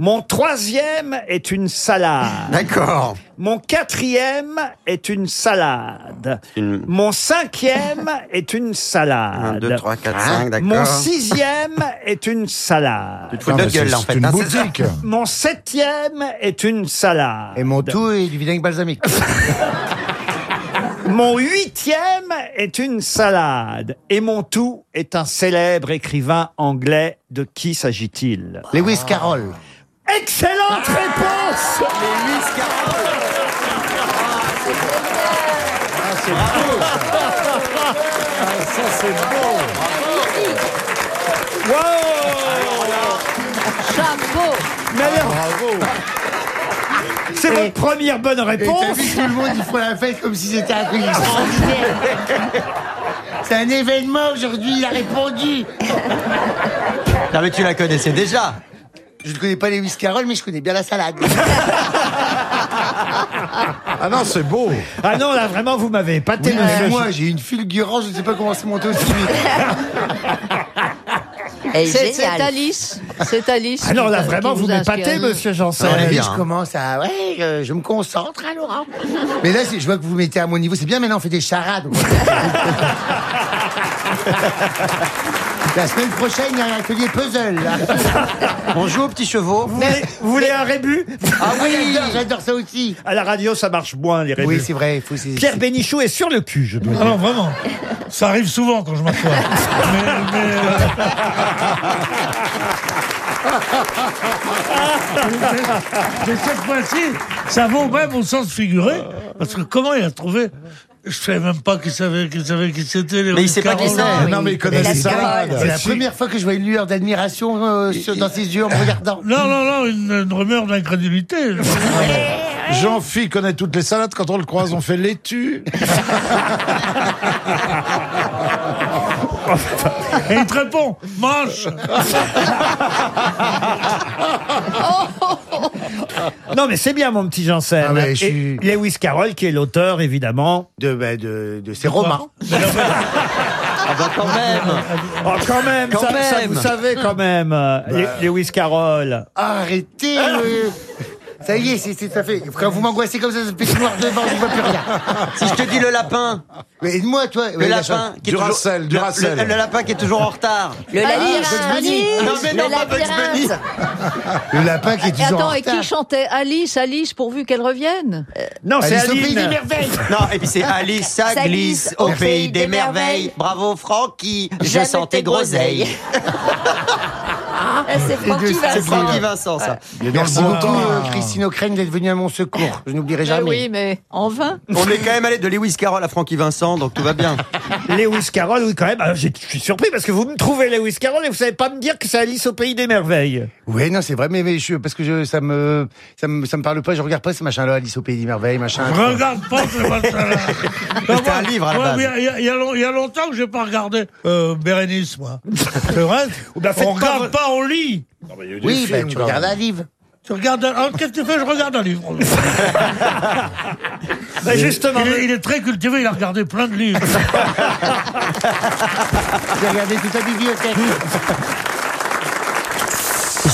Mon troisième est une salade. D'accord. Mon quatrième est une salade. Mon cinquième est une salade. Un, deux, trois, quatre, cinq, d'accord. Mon sixième est une salade. Tu te fous de gueule, là, en fait. hein, c'est ça Mon septième est une salade. Et mon tout est du vinaigre balsamique. Mon huitième est une salade. Et mon tout est un célèbre écrivain anglais. De qui s'agit-il? Lewis Carroll. Excellente réponse Lewis Carroll Ah, c'est beau, ça. Ah, ça, c'est beau. Chapeau Mais alors- C'est votre première bonne Et t'as réponse vu tout le monde, ils font la fête comme si c'était un truc extraordinaire. C'est un événement aujourd'hui, il a répondu. Non, mais tu la connaissais déjà. Je ne connais pas Lewis Carroll, mais je connais bien la salade. Ah non, c'est beau. Ah non, là, vraiment, vous m'avez épaté, Oui, monsieur. moi, j'ai une fulgurance, je ne sais pas comment c'est monté aussi vite. C'est Alice. C'est Alice. Ah non, là, vraiment, vous a m'épatez, monsieur Janssen. Bien, je commence à. Ouais, euh, je me concentre, hein, Laurent. Mais là, je vois que vous vous mettez à mon niveau. C'est bien, maintenant, on fait des charades. La semaine prochaine, il y a un atelier puzzle. là. On joue aux petits chevaux. Vous voulez, vous voulez un rébut Ah oui, j'adore, j'adore ça aussi. À la radio, ça marche moins, les rébus. Oui, c'est vrai. il Faut, c'est- Pierre Bénichou est sur le cul, je dois dire. Alors vraiment, ça arrive souvent quand je m'assois. mais, mais, euh, mais cette fois-ci, ça vaut même au sens figuré, parce que comment il a trouvé Je savais même pas qu'il savait, qu'il savait qui c'était. Mais il sait pas qui c'est. Non, mais il connaît les salades. C'est la première fois que je vois une lueur d'admiration euh, sur- dans ses yeux en me regardant. Non, non, non, une, une rumeur d'incrédulité. Jean-Phi connaît toutes les salades. Quand on le croise, on fait laitue. Et il te répond, mange Non, mais c'est bien, mon petit Janssen. Ah ouais, je Et suis- Lewis Carroll, qui est l'auteur, évidemment. De, bah, de, de ses romans. Ah bah quand même. Oh, quand même, Quand ça, ça, même. vous savez, quand même, euh, Le- Lewis Carroll. Arrêtez. euh. Ça y est, c'est, ça fait. Quand vous m'angoissez comme ça, ça fait tout noir devant, je vois plus rien. Si je te dis le lapin, Mais aide-moi, toi. le Ouais, lapin qui est toujours- le- le- le lapin qui est toujours en retard. Le. Bugs Bunny. Non mais non, Le pas Bugs Bunny. labyrinthe. Le lapin qui est toujours attends, en et qui retard. chantait Alice, Alice, pourvu qu'elle revienne Non, c'est Alice au pays des merveilles. Non, et puis c'est Alice, ça Ça glisse au pays des merveilles. Bravo Francky, je sens tes tes groseilles. Ah, C'est Francky Vincent. Francky Vincent, ça. Merci bon beaucoup, temps. euh, Christine O'Crane, d'être venue à mon secours. Je n'oublierai Mais jamais. oui, mais en vain. On est quand même allé de Lewis Carroll à Francky Vincent, donc tout va bien. Lewis Carroll, oui, quand même. Alors, j'ai- Je suis surpris parce que vous me trouvez Lewis Carroll et vous savez pas me dire que c'est Alice au pays des merveilles. Oui, non, c'est vrai, mais, mais je, parce que je, ça me, ça me, ça me parle pas, je regarde pas ce machin-là, Alice au pays des merveilles, machin. Je regarde pas ce machin-là. C'était un livre à la Ouais, base. mais Il y, a- y y longtemps que j'ai pas regardé euh, Bérénice, moi. C'est vrai On pas regarde pas, on lit. Oui, ben, tu regardes un livre. Tu regardes un... Alors, qu'est-ce que tu fais? Je regarde un livre. Bah, justement. Il est, il est très cultivé, il a regardé plein de livres. J'ai regardé toute la bibliothèque.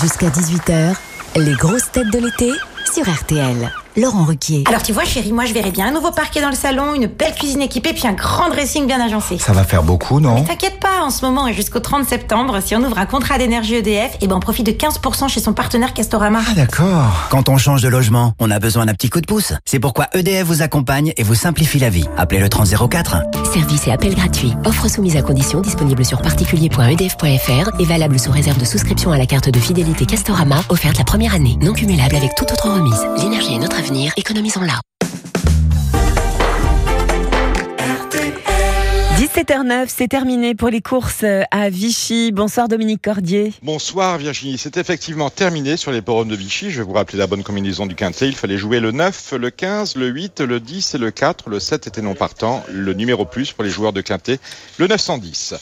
Jusqu'à 18h, les grosses têtes de l'été sur RTL. Laurent Ruquier. Alors tu vois chérie, moi je verrais bien un nouveau parquet dans le salon, une belle cuisine équipée, puis un grand dressing bien agencé. Ça va faire beaucoup, non T'inquiète pas, en ce moment et jusqu'au 30 septembre, si on ouvre un contrat d'énergie EDF, et ben on profite de 15% chez son partenaire Castorama. Ah d'accord. Quand on change de logement, on a besoin d'un petit coup de pouce. C'est pourquoi EDF vous accompagne et vous simplifie la vie. Appelez le 3004. Service et appel gratuit. Offre soumise à conditions disponible sur particulier.edf.fr et valable sous réserve de souscription à la carte de fidélité Castorama offerte la première année. Non cumulable avec toute autre remise. L'énergie est notre avenir, économisons-la. 7h09, c'est terminé pour les courses euh, à Vichy. Bonsoir Dominique Cordier. Bonsoir Virginie, c'est effectivement terminé sur les forums de Vichy. Je vais vous rappeler la bonne combinaison du quintet. Il fallait jouer le 9, le 15, le 8, le 10 et le 4. Le 7 était non partant. Le numéro plus pour les joueurs de quintet, le 910.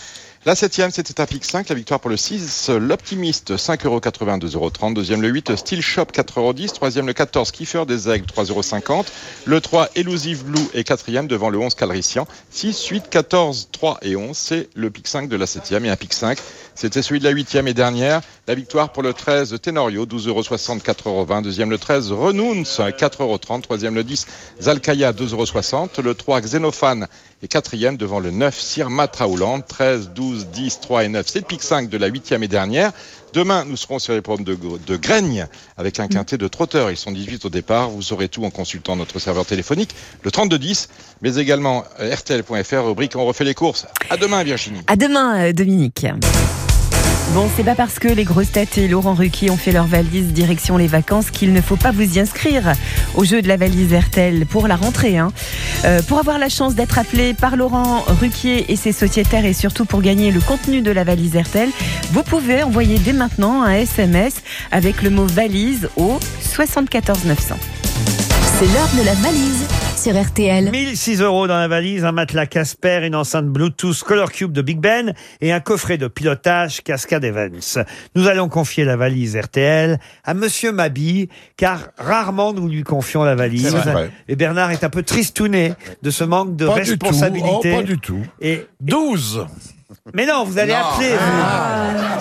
La septième, c'était un pic 5, la victoire pour le 6, l'optimiste, 5,80€, 2,30€. Deuxième, le 8, Steel Shop, 4,10€. Troisième, le 14, Kiefer des Aigles, 3,50€. Le 3, Elusive Blue est quatrième devant le 11, Calricien. 6, 8, 14, 3 et 11, c'est le pic 5 de la septième. Et un pic 5, c'était celui de la huitième et dernière. La victoire pour le 13, Tenorio, 12,60€, 4,20€. Deuxième, le 13, Renouns, 4,30€. Troisième, le 10, Zalkaya, 2,60€. Le 3, Xenophane est quatrième devant le 9, Sirma Traouland, 13, 12, 10, 3 et 9. C'est le pic 5 de la huitième et dernière. Demain, nous serons sur les programmes de, de avec un quintet de trotteurs. Ils sont 18 au départ. Vous saurez tout en consultant notre serveur téléphonique, le 3210, mais également euh, RTL.fr, rubrique On refait les courses. À demain, Virginie. À demain, euh, Dominique. Bon, c'est pas parce que les grosses têtes et Laurent Ruquier ont fait leur valise direction les vacances qu'il ne faut pas vous y inscrire au jeu de la valise RTL pour la rentrée. Hein. Euh, pour avoir la chance d'être appelé par Laurent Ruquier et ses sociétaires et surtout pour gagner le contenu de la valise RTL, vous pouvez envoyer dès maintenant un SMS avec le mot valise au 74 900. C'est l'heure de la valise sur RTL. 1006 euros dans la valise, un matelas Casper, une enceinte Bluetooth Color Cube de Big Ben et un coffret de pilotage Cascade Events. Nous allons confier la valise RTL à Monsieur Mabi, car rarement nous lui confions la valise. Et Bernard est un peu tristouné de ce manque de Pas du tout. responsabilité. Oh, pas du tout. Et 12 mais non, vous allez appeler. vous.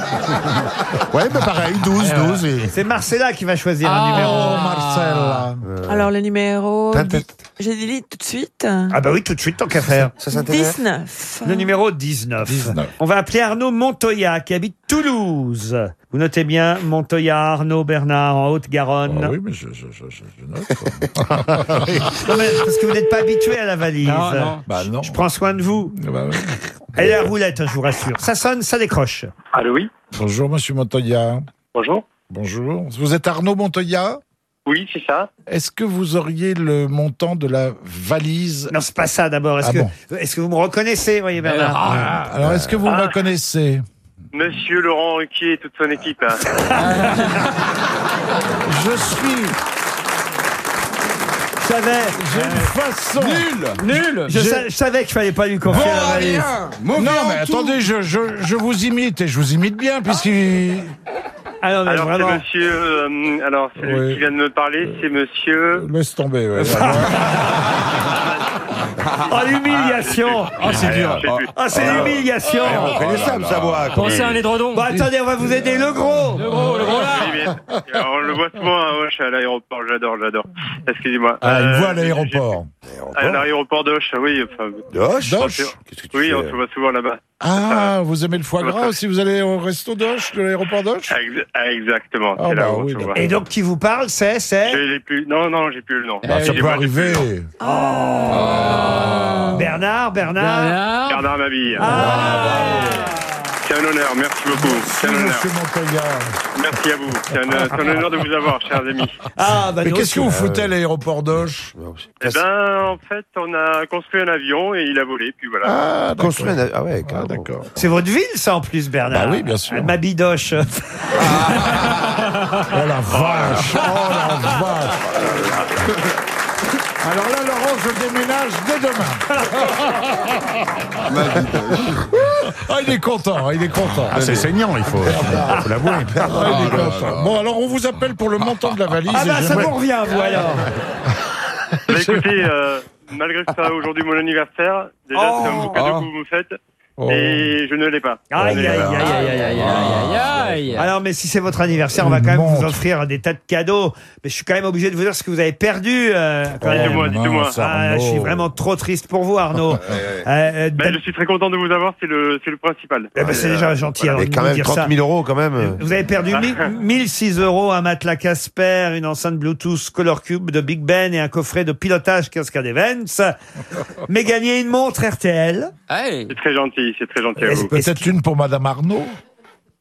Ouais, mais pareil, 12, 12. Et... C'est Marcella qui va choisir un Oh, numéro. Marcella. Alors le numéro. J'ai dit tout de suite. Ah bah oui, tout de suite, tant qu'à faire. 19. Le numéro 19. 19. On va appeler Arnaud Montoya, qui habite Toulouse. Vous notez bien Montoya, Arnaud Bernard, en Haute-Garonne. Ah oui, mais je, je, je, je, je note. Non, mais parce que vous n'êtes pas habitué à la valise. Non, non. Bah non. Je prends soin de vous. Bah. Elle est à roulette, je vous rassure. Ça sonne, ça décroche. Allô, oui Bonjour, monsieur Montoya. Bonjour. Bonjour. Vous êtes Arnaud Montoya? Oui, c'est ça. Est-ce que vous auriez le montant de la valise? Non, c'est pas ça d'abord. Est-ce Ah que, bon est-ce que vous me reconnaissez, voyez Bernard? Ah, Alors, est-ce que vous me reconnaissez? Monsieur Laurent Ruquier et toute son équipe. hein. Je suis. Je savais. J'ai une façon. Nul Je, J'ai- sa- je savais qu'il fallait pas lui confier la valise. Non, mais attendez, je, je, je vous imite et je vous imite bien, puisqu'il. Ah non, mais Alors, c'est vraiment. monsieur. euh, alors, celui Oui. qui vient de me parler, c'est monsieur. Laisse tomber, ouais. Oh, l'humiliation Ah, c'est dur. Sais plus. Ah, c'est l'humiliation reconnaissable, sa voix, quand Pensez même. à un édredon Bon, attendez, on va vous aider, le gros Le gros, le gros alors, on le voit souvent à Auch, à l'aéroport. J'adore, j'adore. Excusez-moi. Ah, une Euh, voix à l'aéroport. À l'aéroport d'Auch, oui. Enfin, D'Auch D'Auch Oui, on se voit souvent là-bas. Ah, vous aimez le foie gras aussi Vous allez au resto d'Oche, de l'aéroport d'Oche Ex- Exactement. Ah, c'est là bah oui. Et donc, qui vous parle, c'est plus. Non, non, j'ai plus le nom. Bah, Ça peut j'ai plus le nom. arriver. Bernard, Bernard Bernard Mabille. Ah. C'est un honneur, merci beaucoup. C'est un honneur. Monsieur Montoya. Merci à vous. C'est un, honneur de vous avoir, chers amis. Ah, bah Mais qu'est-ce que vous foutez à l'aéroport d'Oche Eh ben, en fait, on a construit un avion et il a volé, puis voilà. Ah, d'accord. Construire un- Ah ouais, Ah, d'accord. C'est votre ville, ça, en plus, Bernard Bah oui, bien sûr. Ma bidoche. Oh la vache Oh la vache Alors là, Laurent, je déménage dès demain. ah, il est content, il est content. Ah, c'est saignant, il faut, faut l'avouer. Ah, il est content. Bon, alors on vous appelle pour le montant de la valise. Ah bah, ça vous revient, vous, alors Bah, écoutez, euh, malgré soit aujourd'hui mon anniversaire, déjà, c'est un beau cadeau que vous me faites. Oh. Et je ne l'ai pas. Aïe, aïe, aïe, aïe, aïe, aïe, aïe, aïe. Alors, mais si c'est votre anniversaire, on va quand même vous offrir des tas de cadeaux. Mais je suis quand même obligé de vous dire ce que vous avez perdu. euh. Dites-moi, dites-moi. Ah, je suis vraiment trop triste pour vous, Arnaud. Euh, Ben, je suis très content de vous avoir, c'est le, c'est le principal. Eh ben, c'est déjà gentil. alors, Mais de quand même, dire 30 ça. 000 euros, quand même. Vous avez perdu 1006 euros, un matelas Casper, une enceinte Bluetooth Color Cube de Big Ben et un coffret de pilotage Cascade Events. Mais gagné une montre RTL. C'est très gentil, c'est très gentil à vous. Peut-être une pour Madame Arnaud?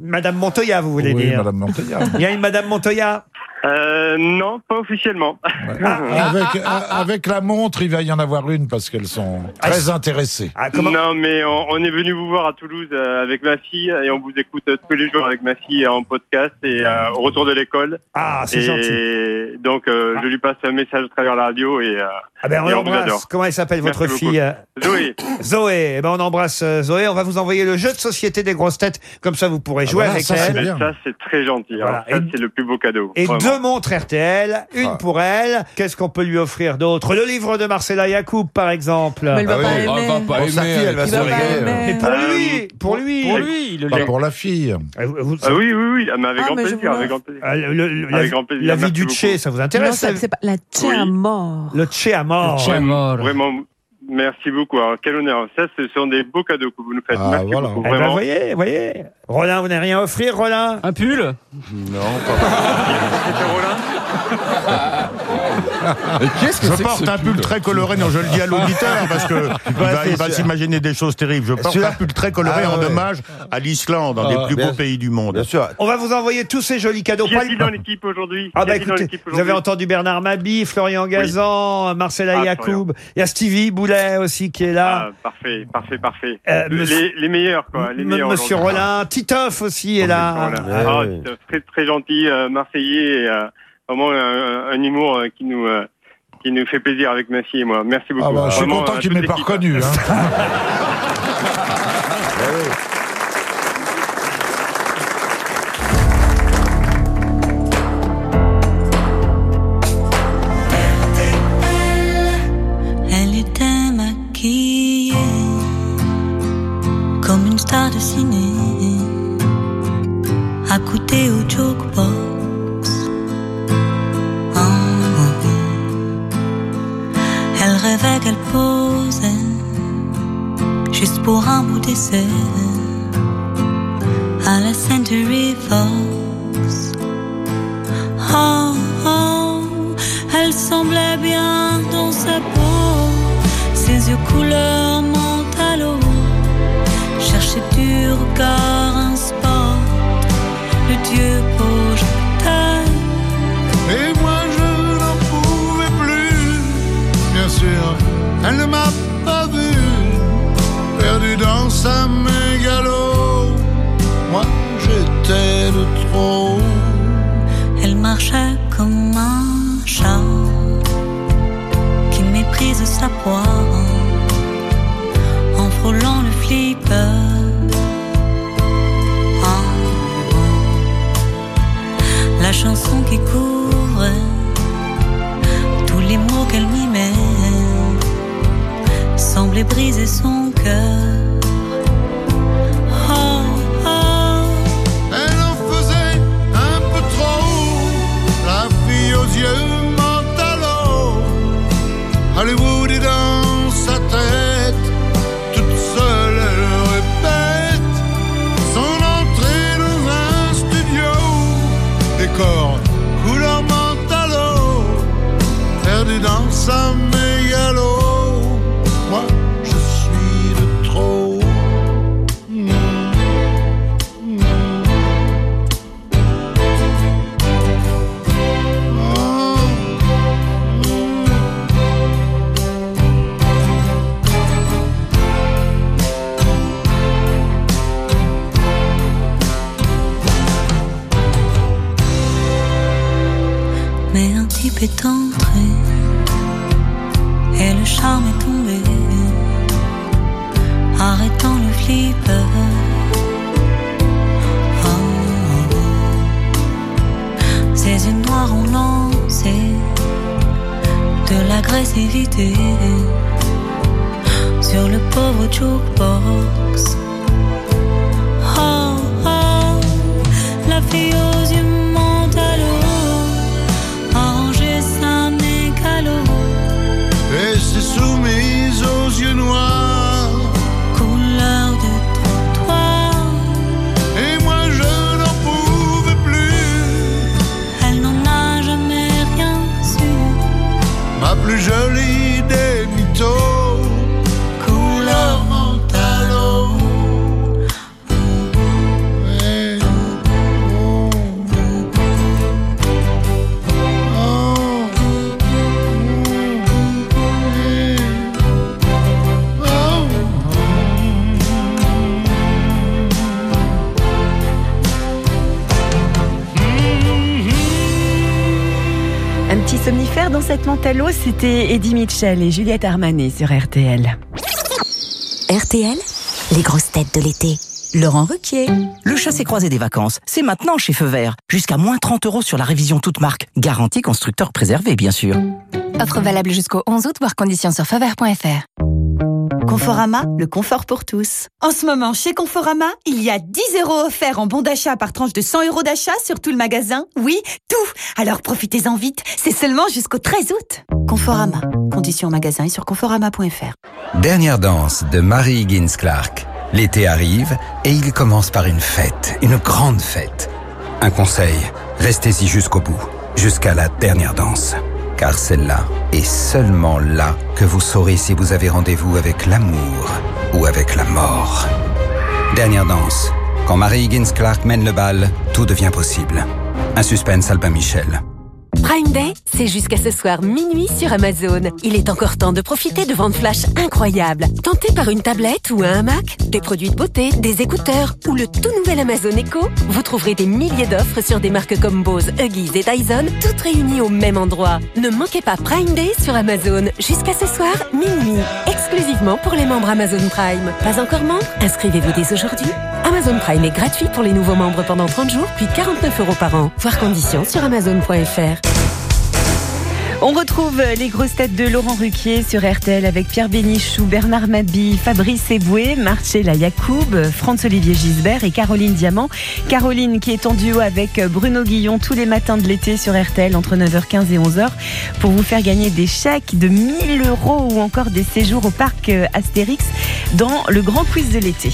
Madame Montoya, vous voulez Oui, dire Madame Montoya. Il y a une Madame Montoya Euh, non, pas officiellement. Avec, euh, avec la montre, il va y en avoir une parce qu'elles sont très intéressées. Ah, Non, mais on, on est venu vous voir à Toulouse euh, avec ma fille et on vous écoute euh, tous les jours avec ma fille en podcast et euh, au retour de l'école. Ah, c'est et gentil. donc, euh, je lui passe un message à travers la radio et, euh, Ah ben on et on vous adore. Comment elle s'appelle votre fille. Zoé. Zoé. Eh ben on embrasse Zoé. On va vous envoyer le jeu de société des grosses têtes. Comme ça, vous pourrez jouer avec elle. Ça, c'est très gentil. Voilà. ça, Et- c'est le plus beau cadeau. Et. Deux montres RTL, une Ah. pour elle. Qu'est-ce qu'on peut lui offrir d'autre? Le livre de Marcella Yacoub, par exemple. Mais elle va Ah oui. pas aimer. Ah, elle va pas Bon, sa aimer, fille, elle elle va va se pas régaler. aimer. Mais pour Euh, lui, pour lui, pour lui, Pas pour la fille. Ah oui, oui, oui, ah, mais avec Ah, grand mais je plaisir, vous avec grand plaisir. Ah, le- le- la, Avec grand plaisir, la vie merci du beaucoup. Tché, ça vous intéresse Non, ça, c'est pas la tchè à mort. Le Tché à mort. Vraiment, Vraiment, merci beaucoup. Alors, quel honneur. Ça, ce sont des beaux cadeaux que vous nous faites. merci beaucoup, Eh ben, vraiment. voyez, voyez. Roland, vous n'avez rien à offrir, Roland? Un pull? Non, Qu'est-ce que Je c'est que porte ce un pull très coloré, non, je le dis à l'auditeur, parce que il va, il va s'imaginer des choses terribles. Je porte un pull très coloré Ah en ouais. hommage à l'Islande, un Ah, des plus beaux pays du monde. Bien sûr. On va vous envoyer tous ces jolis cadeaux. Qui le- dans l'équipe aujourd'hui? Ah bah écoutez, vous avez entendu Bernard Mabi, Florian Gazan, Marcella Ah, Yacoub, il y a Stevie Boulet aussi qui est là. Ah, parfait, parfait, parfait. Euh, les, meilleurs, quoi. Les meilleurs Monsieur. Rollin, Titoff aussi est là. Voilà. Ah, très, très gentil, euh, Marseillais, et, euh, vraiment un, un humour euh, qui nous, euh, qui nous fait plaisir avec ma fille et moi. Merci beaucoup. Ah bah, je suis content à qu'il m'ait pas reconnu. hein. Elle était maquillée comme une star de ciné, accoutée au jukebox. Rêvait qu'elle posait juste pour un bout d'essai à la Century Fox. Oh, oh, elle semblait bien dans sa peau, ses yeux couleur mentalo. Cherchait du regard un spot, le dieu elle ne m'a pas vu, perdu dans sa mégalo. Moi j'étais de trop. Elle marchait comme un chat qui méprise sa proie en frôlant le flipper. Ah, La chanson qui couvrait tous les mots qu'elle mimait semblait briser son cœur. Oh, oh. Elle en faisait un peu trop, la fille aux yeux mentalo. Hollywood est dans sa tête, toute seule elle répète son entrée dans un studio. Décor couleur mentalo, perdu dans sa est entré et le charme est tombé, arrêtant le flipper. Oh, oh, oh. Ses yeux noirs ont lancé de l'agressivité sur le pauvre jukebox. Oh, oh, la fille c'était Eddie Mitchell et Juliette Armanet sur RTL. RTL, les grosses têtes de l'été. Laurent Ruquier. Le chassé-croisé des vacances, c'est maintenant chez Feu Vert. Jusqu'à moins 30 euros sur la révision toute marque. Garantie constructeur préservé, bien sûr. Offre valable jusqu'au 11 août, voire conditions sur feuvert.fr. Conforama, le confort pour tous. En ce moment, chez Conforama, il y a 10 euros offerts en bon d'achat par tranche de 100 euros d'achat sur tout le magasin. Oui, tout Alors profitez-en vite, c'est seulement jusqu'au 13 août. Conforama, conditions en magasin et sur conforama.fr. Dernière danse de Mary Higgins Clark. L'été arrive et il commence par une fête, une grande fête. Un conseil, restez-y jusqu'au bout, jusqu'à la dernière danse. Car celle-là est seulement là que vous saurez si vous avez rendez-vous avec l'amour ou avec la mort. Dernière danse. Quand Mary Higgins Clark mène le bal, tout devient possible. Un suspense Albin Michel. Prime Day, c'est jusqu'à ce soir minuit sur Amazon. Il est encore temps de profiter de ventes flash incroyables. Tenté par une tablette ou un Mac, des produits de beauté, des écouteurs ou le tout nouvel Amazon Echo, vous trouverez des milliers d'offres sur des marques comme Bose, Huggies et Dyson, toutes réunies au même endroit. Ne manquez pas Prime Day sur Amazon jusqu'à ce soir minuit, exclusivement pour les membres Amazon Prime. Pas encore membre? Inscrivez-vous dès aujourd'hui. Amazon Prime est gratuit pour les nouveaux membres pendant 30 jours, puis 49 euros par an. Voir conditions sur amazon.fr. On retrouve les grosses têtes de Laurent Ruquier sur RTL avec Pierre Bénichou, Bernard Mabi, Fabrice Eboué, Marcella Yacoub, Franz-Olivier Gisbert et Caroline Diamant. Caroline qui est en duo avec Bruno Guillon tous les matins de l'été sur RTL entre 9h15 et 11h pour vous faire gagner des chèques de 1000 euros ou encore des séjours au parc Astérix dans le grand quiz de l'été.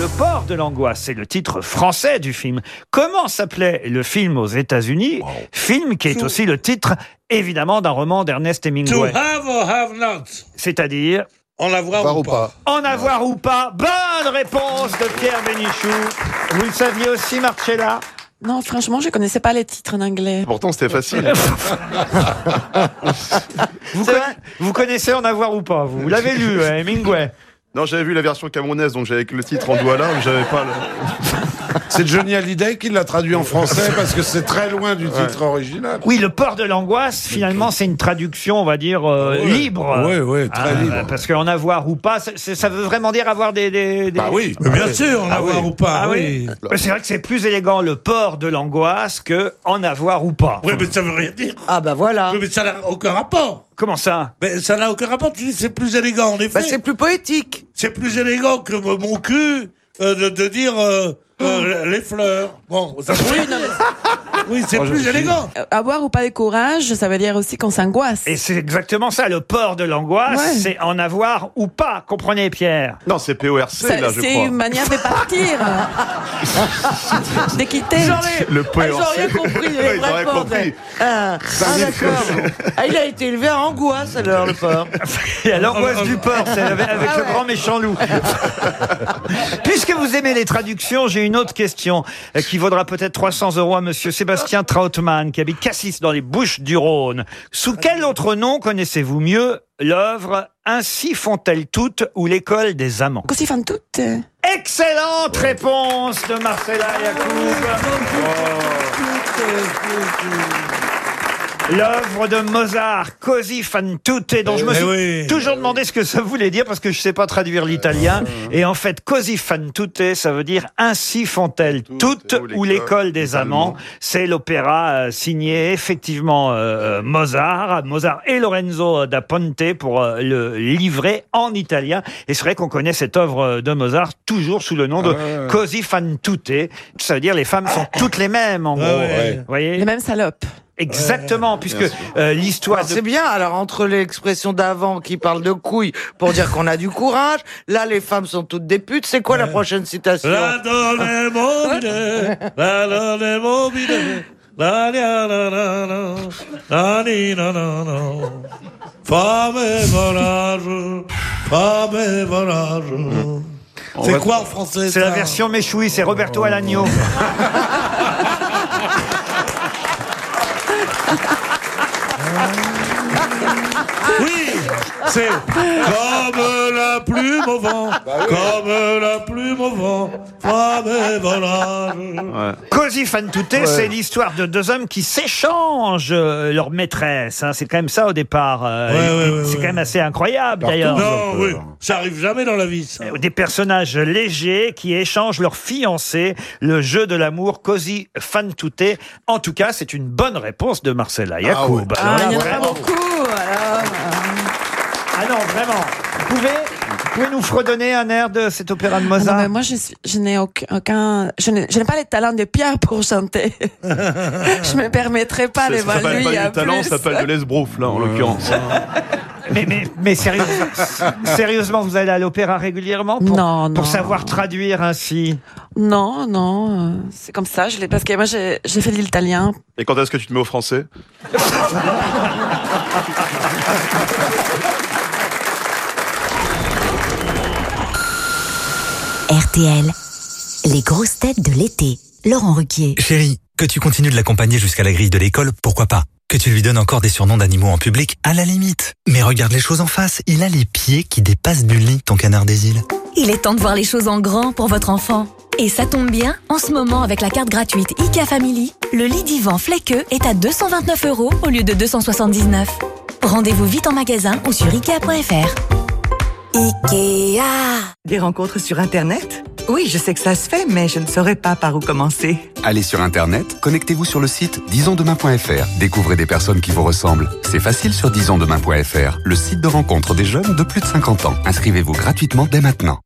Le port de l'angoisse, c'est le titre français du film. Comment s'appelait le film aux États-Unis Film qui est aussi le titre, évidemment, d'un roman d'Ernest To Hemingway. have or have not. C'est-à-dire En avoir ou pas. En avoir ou pas Bonne réponse de Pierre Bénichou. Vous le saviez aussi, Marcella Non, franchement, je connaissais pas les titres en anglais. Pourtant, c'était facile. vous, conna- vous connaissez En avoir ou pas Vous, Vous l'avez lu, euh, Hemingway Non, j'avais vu la version camerounaise, donc j'avais que le titre en douala, mais j'avais pas le. C'est Johnny Hallyday qui l'a traduit en français parce que c'est très loin du titre original. Oui, le port de l'angoisse, finalement, c'est une traduction, on va dire, euh, Ouais. libre. Ouais, ouais, très Ah, libre. Parce qu'en avoir ou pas, c'est- c'est- ça veut vraiment dire avoir des... des, des- Bah oui. Mais bien sûr, en Ah avoir oui. ou pas, Ah oui. Mais C'est vrai que c'est plus élégant le port de l'angoisse que en avoir ou pas. Oui, mais ça veut rien dire. Ah bah voilà. Oui, mais ça n'a aucun rapport. Comment ça? Mais ça n'a aucun rapport. Tu dis c'est plus élégant, en effet. Bah, c'est plus poétique. C'est plus élégant que mon cul euh, de, de dire euh, euh, les fleurs. Bon, ça Oui, non, Oui, c'est plus élégant. Euh, Avoir ou pas de courage, ça veut dire aussi qu'on s'angoisse. Et c'est exactement ça, le port de l'angoisse, Ouais. c'est en avoir ou pas, comprenez Pierre Non, c'est PORC, là, je C'est crois. une manière de partir. de quitter. Le PORC. ils ont rien compris, les ont vrais porcs. compris. Ah, ah, d'accord. Ah, il a été élevé à angoisse alors le porc. Et à l'angoisse du port, c'est avec, avec Ah le grand méchant loup. Puisque vous aimez les traductions, j'ai une autre question euh, qui vaudra peut-être 300 euros à monsieur Sébastien Trautmann, qui habite Cassis dans les Bouches du Rhône. Sous quel autre nom connaissez-vous mieux l'œuvre Ainsi font-elles toutes ou l'école des amants Così fan tutte. Excellente réponse de Marcella Yacoub. L'œuvre de Mozart, Così fan tutte, dont je me Eh suis oui. toujours demandé ce que ça voulait dire parce que je sais pas traduire l'italien. Et en fait, Così fan tutte, ça veut dire ainsi font-elles toutes ou l'école des amants. C'est l'opéra euh, signé effectivement euh, Mozart, Mozart et Lorenzo da Ponte pour euh, le livrer en italien. Et c'est vrai qu'on connaît cette œuvre de Mozart toujours sous le nom de Ah. Così fan tutte. Ça veut dire les femmes sont toutes les mêmes en gros. ouais. Vous voyez Les mêmes salopes. Exactement, puisque euh, l'histoire Ah, de C'est bien, alors entre l'expression d'avant qui parle de couilles pour dire qu'on a du courage, là les femmes sont toutes des putes, c'est quoi la prochaine citation La donne est mobile, la donne est mobile, la la la la, la ni la la la. Femme volage, femme volage. C'est quoi en français C'est la version méchoui, c'est Roberto Alagno. c'est comme la plume au vent, comme la plume au vent, femme et volage. Così fan tutte, Ouais. c'est l'histoire de deux hommes qui s'échangent euh, leur maîtresse. hein. C'est quand même ça au départ. euh, Ouais, ouais, ouais, c'est ouais. quand même assez incroyable d'ailleurs. Non, oui, ça arrive jamais dans la vie, ça. Des personnages légers qui échangent leur fiancé, le jeu de l'amour cosy fan tutte. En tout cas, c'est une bonne réponse de Marcella Yacoub. Ah, Alors il y en là, a pas vraiment. beaucoup. Non, vraiment. Vous pouvez, vous pouvez nous fredonner un air de cet opéra de Ah non, Mozart mais moi, je, suis- je n'ai aucun, aucun- je n'ai je n'ai pas les talents de Pierre pour chanter. je me permettrai pas Ça s'appelle d'évaluer pas du talent, ça s'appelle de l'esbrouf, là, en l'occurrence. Mais, mais, mais sérieux- sérieusement, vous allez à l'opéra régulièrement pour, Non, pour non. savoir traduire ainsi Non, non, euh, c'est comme ça. Je l'ai parce que moi, j'ai j'ai fait de l'italien. Et quand est-ce que tu te mets au français? RTL, les grosses têtes de l'été. Laurent Ruquier. Chérie, que tu continues de l'accompagner jusqu'à la grille de l'école, pourquoi pas? Que tu lui donnes encore des surnoms d'animaux en public, à la limite. Mais regarde les choses en face, il a les pieds qui dépassent du lit, ton canard des îles. Il est temps de voir les choses en grand pour votre enfant. Et ça tombe bien, en ce moment avec la carte gratuite IKEA Family, le lit divan Fleque est à 229 euros au lieu de 279. Rendez-vous vite en magasin ou sur ikea.fr. Ikea Des rencontres sur Internet? Oui, je sais que ça se fait, mais je ne saurais pas par où commencer. Allez sur Internet, connectez-vous sur le site disonsdemain.fr. Découvrez des personnes qui vous ressemblent. C'est facile sur disonsdemain.fr, le site de rencontre des jeunes de plus de 50 ans. Inscrivez-vous gratuitement dès maintenant.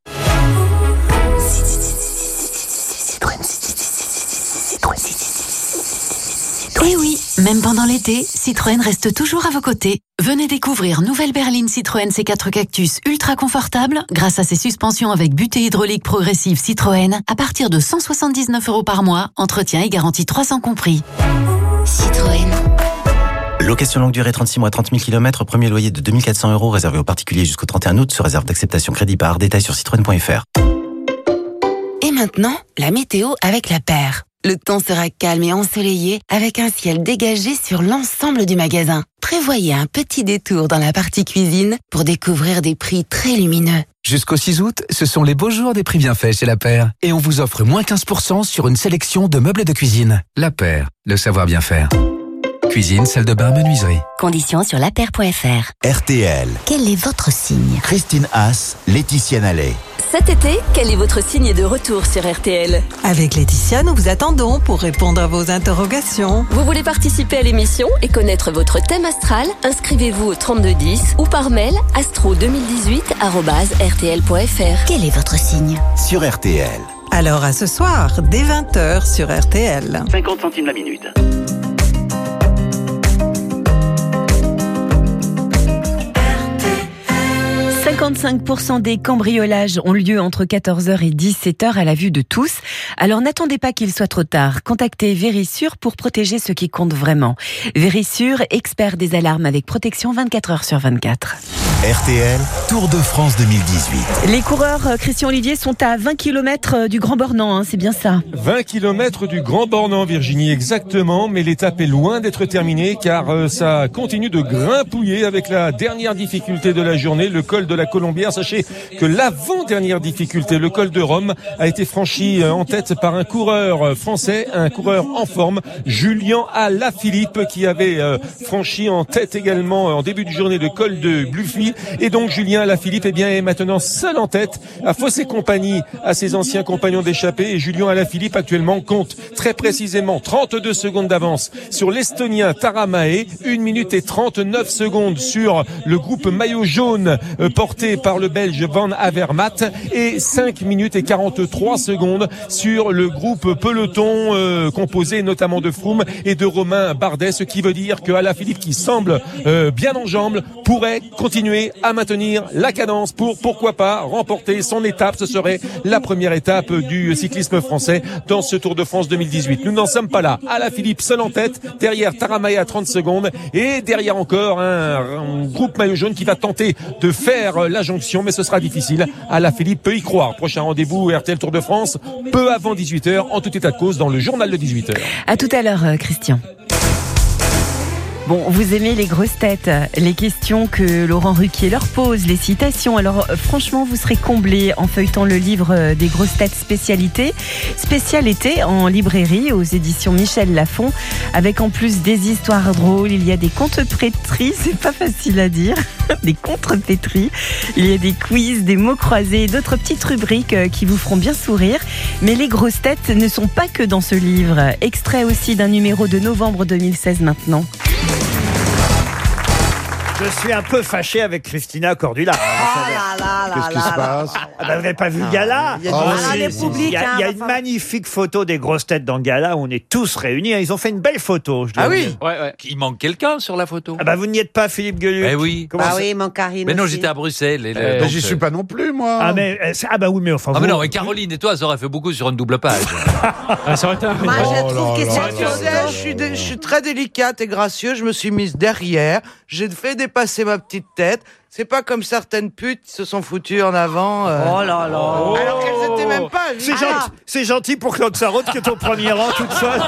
Et oui, même pendant l'été, Citroën reste toujours à vos côtés. Venez découvrir nouvelle berline Citroën C4 Cactus ultra confortable grâce à ses suspensions avec butée hydraulique progressive Citroën à partir de 179 euros par mois, entretien et garantie 300 compris. Citroën. Location longue durée 36 mois 30 000 km, premier loyer de 2400 euros réservé aux particuliers jusqu'au 31 août, se réserve d'acceptation crédit par détail sur citroën.fr. Et maintenant, la météo avec la paire. Le temps sera calme et ensoleillé avec un ciel dégagé sur l'ensemble du magasin. Prévoyez un petit détour dans la partie cuisine pour découvrir des prix très lumineux. Jusqu'au 6 août, ce sont les beaux jours des prix bien faits chez La Paire. Et on vous offre moins 15% sur une sélection de meubles de cuisine. La Paire, le savoir bien faire. Cuisine, salle de bain, menuiserie. Conditions sur lapaire.fr. RTL. Quel est votre signe? Christine Haas, Laetitia Nallet. Cet été, quel est votre signe de retour sur RTL Avec Laetitia, nous vous attendons pour répondre à vos interrogations. Vous voulez participer à l'émission et connaître votre thème astral? Inscrivez-vous au 3210 ou par mail astro2018@rtl.fr. Quel est votre signe? Sur RTL. Alors à ce soir, dès 20h sur RTL. 50 centimes la minute. 55% des cambriolages ont lieu entre 14h et 17h à la vue de tous. Alors n'attendez pas qu'il soit trop tard. Contactez Vérissure pour protéger ce qui compte vraiment. Vérissure, expert des alarmes avec protection 24 heures sur 24. RTL, Tour de France 2018. Les coureurs, euh, Christian Olivier, sont à 20 km du Grand Bornand, hein, c'est bien ça 20 km du Grand Bornand, Virginie, exactement, mais l'étape est loin d'être terminée car euh, ça continue de grimpouiller avec la dernière difficulté de la journée, le col de la Sachez que l'avant-dernière difficulté, le col de Rome, a été franchi euh, en tête par un coureur euh, français, un coureur en forme, Julien Alaphilippe, qui avait euh, franchi en tête également en début de journée le col de Bluffy. Et donc Julien Alaphilippe eh bien, est maintenant seul en tête, a faussé compagnie à ses anciens compagnons d'échappée. Et Julien Alaphilippe actuellement compte très précisément 32 secondes d'avance sur l'Estonien Taramae, 1 minute et 39 secondes sur le groupe maillot jaune euh, par le Belge Van Avermaet et 5 minutes et 43 secondes sur le groupe peloton euh, composé notamment de Froome et de Romain Bardet, ce qui veut dire que Alaphilippe qui semble euh, bien en jambes pourrait continuer à maintenir la cadence pour pourquoi pas remporter son étape. Ce serait la première étape du cyclisme français dans ce Tour de France 2018. Nous n'en sommes pas là. Alaphilippe seul en tête, derrière Taramae à 30 secondes et derrière encore un groupe maillot jaune qui va tenter de faire la jonction, mais ce sera difficile. Alaphilippe peut y croire. Prochain rendez-vous RTL Tour de France, peu avant 18h, en tout état de cause dans le journal de 18h. À tout à l'heure, euh, Christian. Bon, vous aimez les grosses têtes, les questions que Laurent Ruquier leur pose, les citations. Alors franchement, vous serez comblés en feuilletant le livre euh, des grosses têtes spécialité. Spécialité en librairie aux éditions Michel Lafon. Avec en plus des histoires drôles, il y a des contes pétris, c'est pas facile à dire, des contres pétris. Il y a des quiz, des mots croisés d'autres petites rubriques euh, qui vous feront bien sourire. Mais les grosses têtes ne sont pas que dans ce livre. Extrait aussi d'un numéro de novembre 2016 maintenant. Je suis un peu fâché avec Christina Cordula. Qu'est-ce qui se passe Ah bah, vous n'avez pas vu le gala il y a du- Ah, si, les si, publics, Il y a, hein, il y a va une magnifique photo des grosses têtes dans le gala où on est tous réunis. Ils ont fait une belle photo, je dois Ah dire. oui ouais, ouais. Il manque quelqu'un sur la photo. Ah bah vous n'y êtes pas, Philippe Gueluc Eh oui. Comment Ah ça- oui, mon Karine. Mais non, aussi. j'étais à Bruxelles. et le- Ben, donc, J'y suis euh, pas non plus, moi. Ah, mais, euh, c'est- ah bah oui, mais enfin... Ah mais vous- non, mais Caroline et toi, ça aurait fait beaucoup sur une double page. ça aurait été un Moi, je trouve que sais, photo... je suis, dé- je suis très délicate et gracieuse. Je me suis mise derrière. J'ai fait dépasser ma petite tête. C'est pas comme certaines putes se sont foutues en avant. euh. Oh là là. Alors qu'elles étaient même pas. C'est Ah. gentil, c'est gentil pour Claude Sarraute qui est au premier rang toute seule.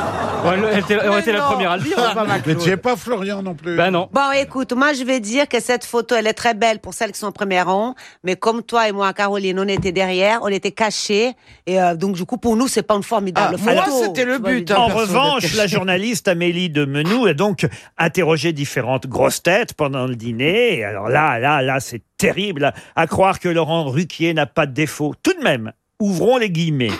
elle était, elle aurait été la non. première à le dire. Pas ma Mais Claude. tu es pas Florian non plus. Ben non. Bon, écoute, moi, je vais dire que cette photo, elle est très belle pour celles qui sont au premier rang. Mais comme toi et moi, Caroline, on était derrière, on était cachés. Et euh, donc, du coup, pour nous, c'est pas une formidable Ah, photo. moi, c'était le Tu vois, but, je veux hein, En revanche, la journaliste Amélie de Menou a donc interrogé différentes grosses têtes pendant le dîner. Alors là, là, là, c'est terrible à croire que Laurent Ruquier n'a pas de défaut. Tout de même, ouvrons les guillemets.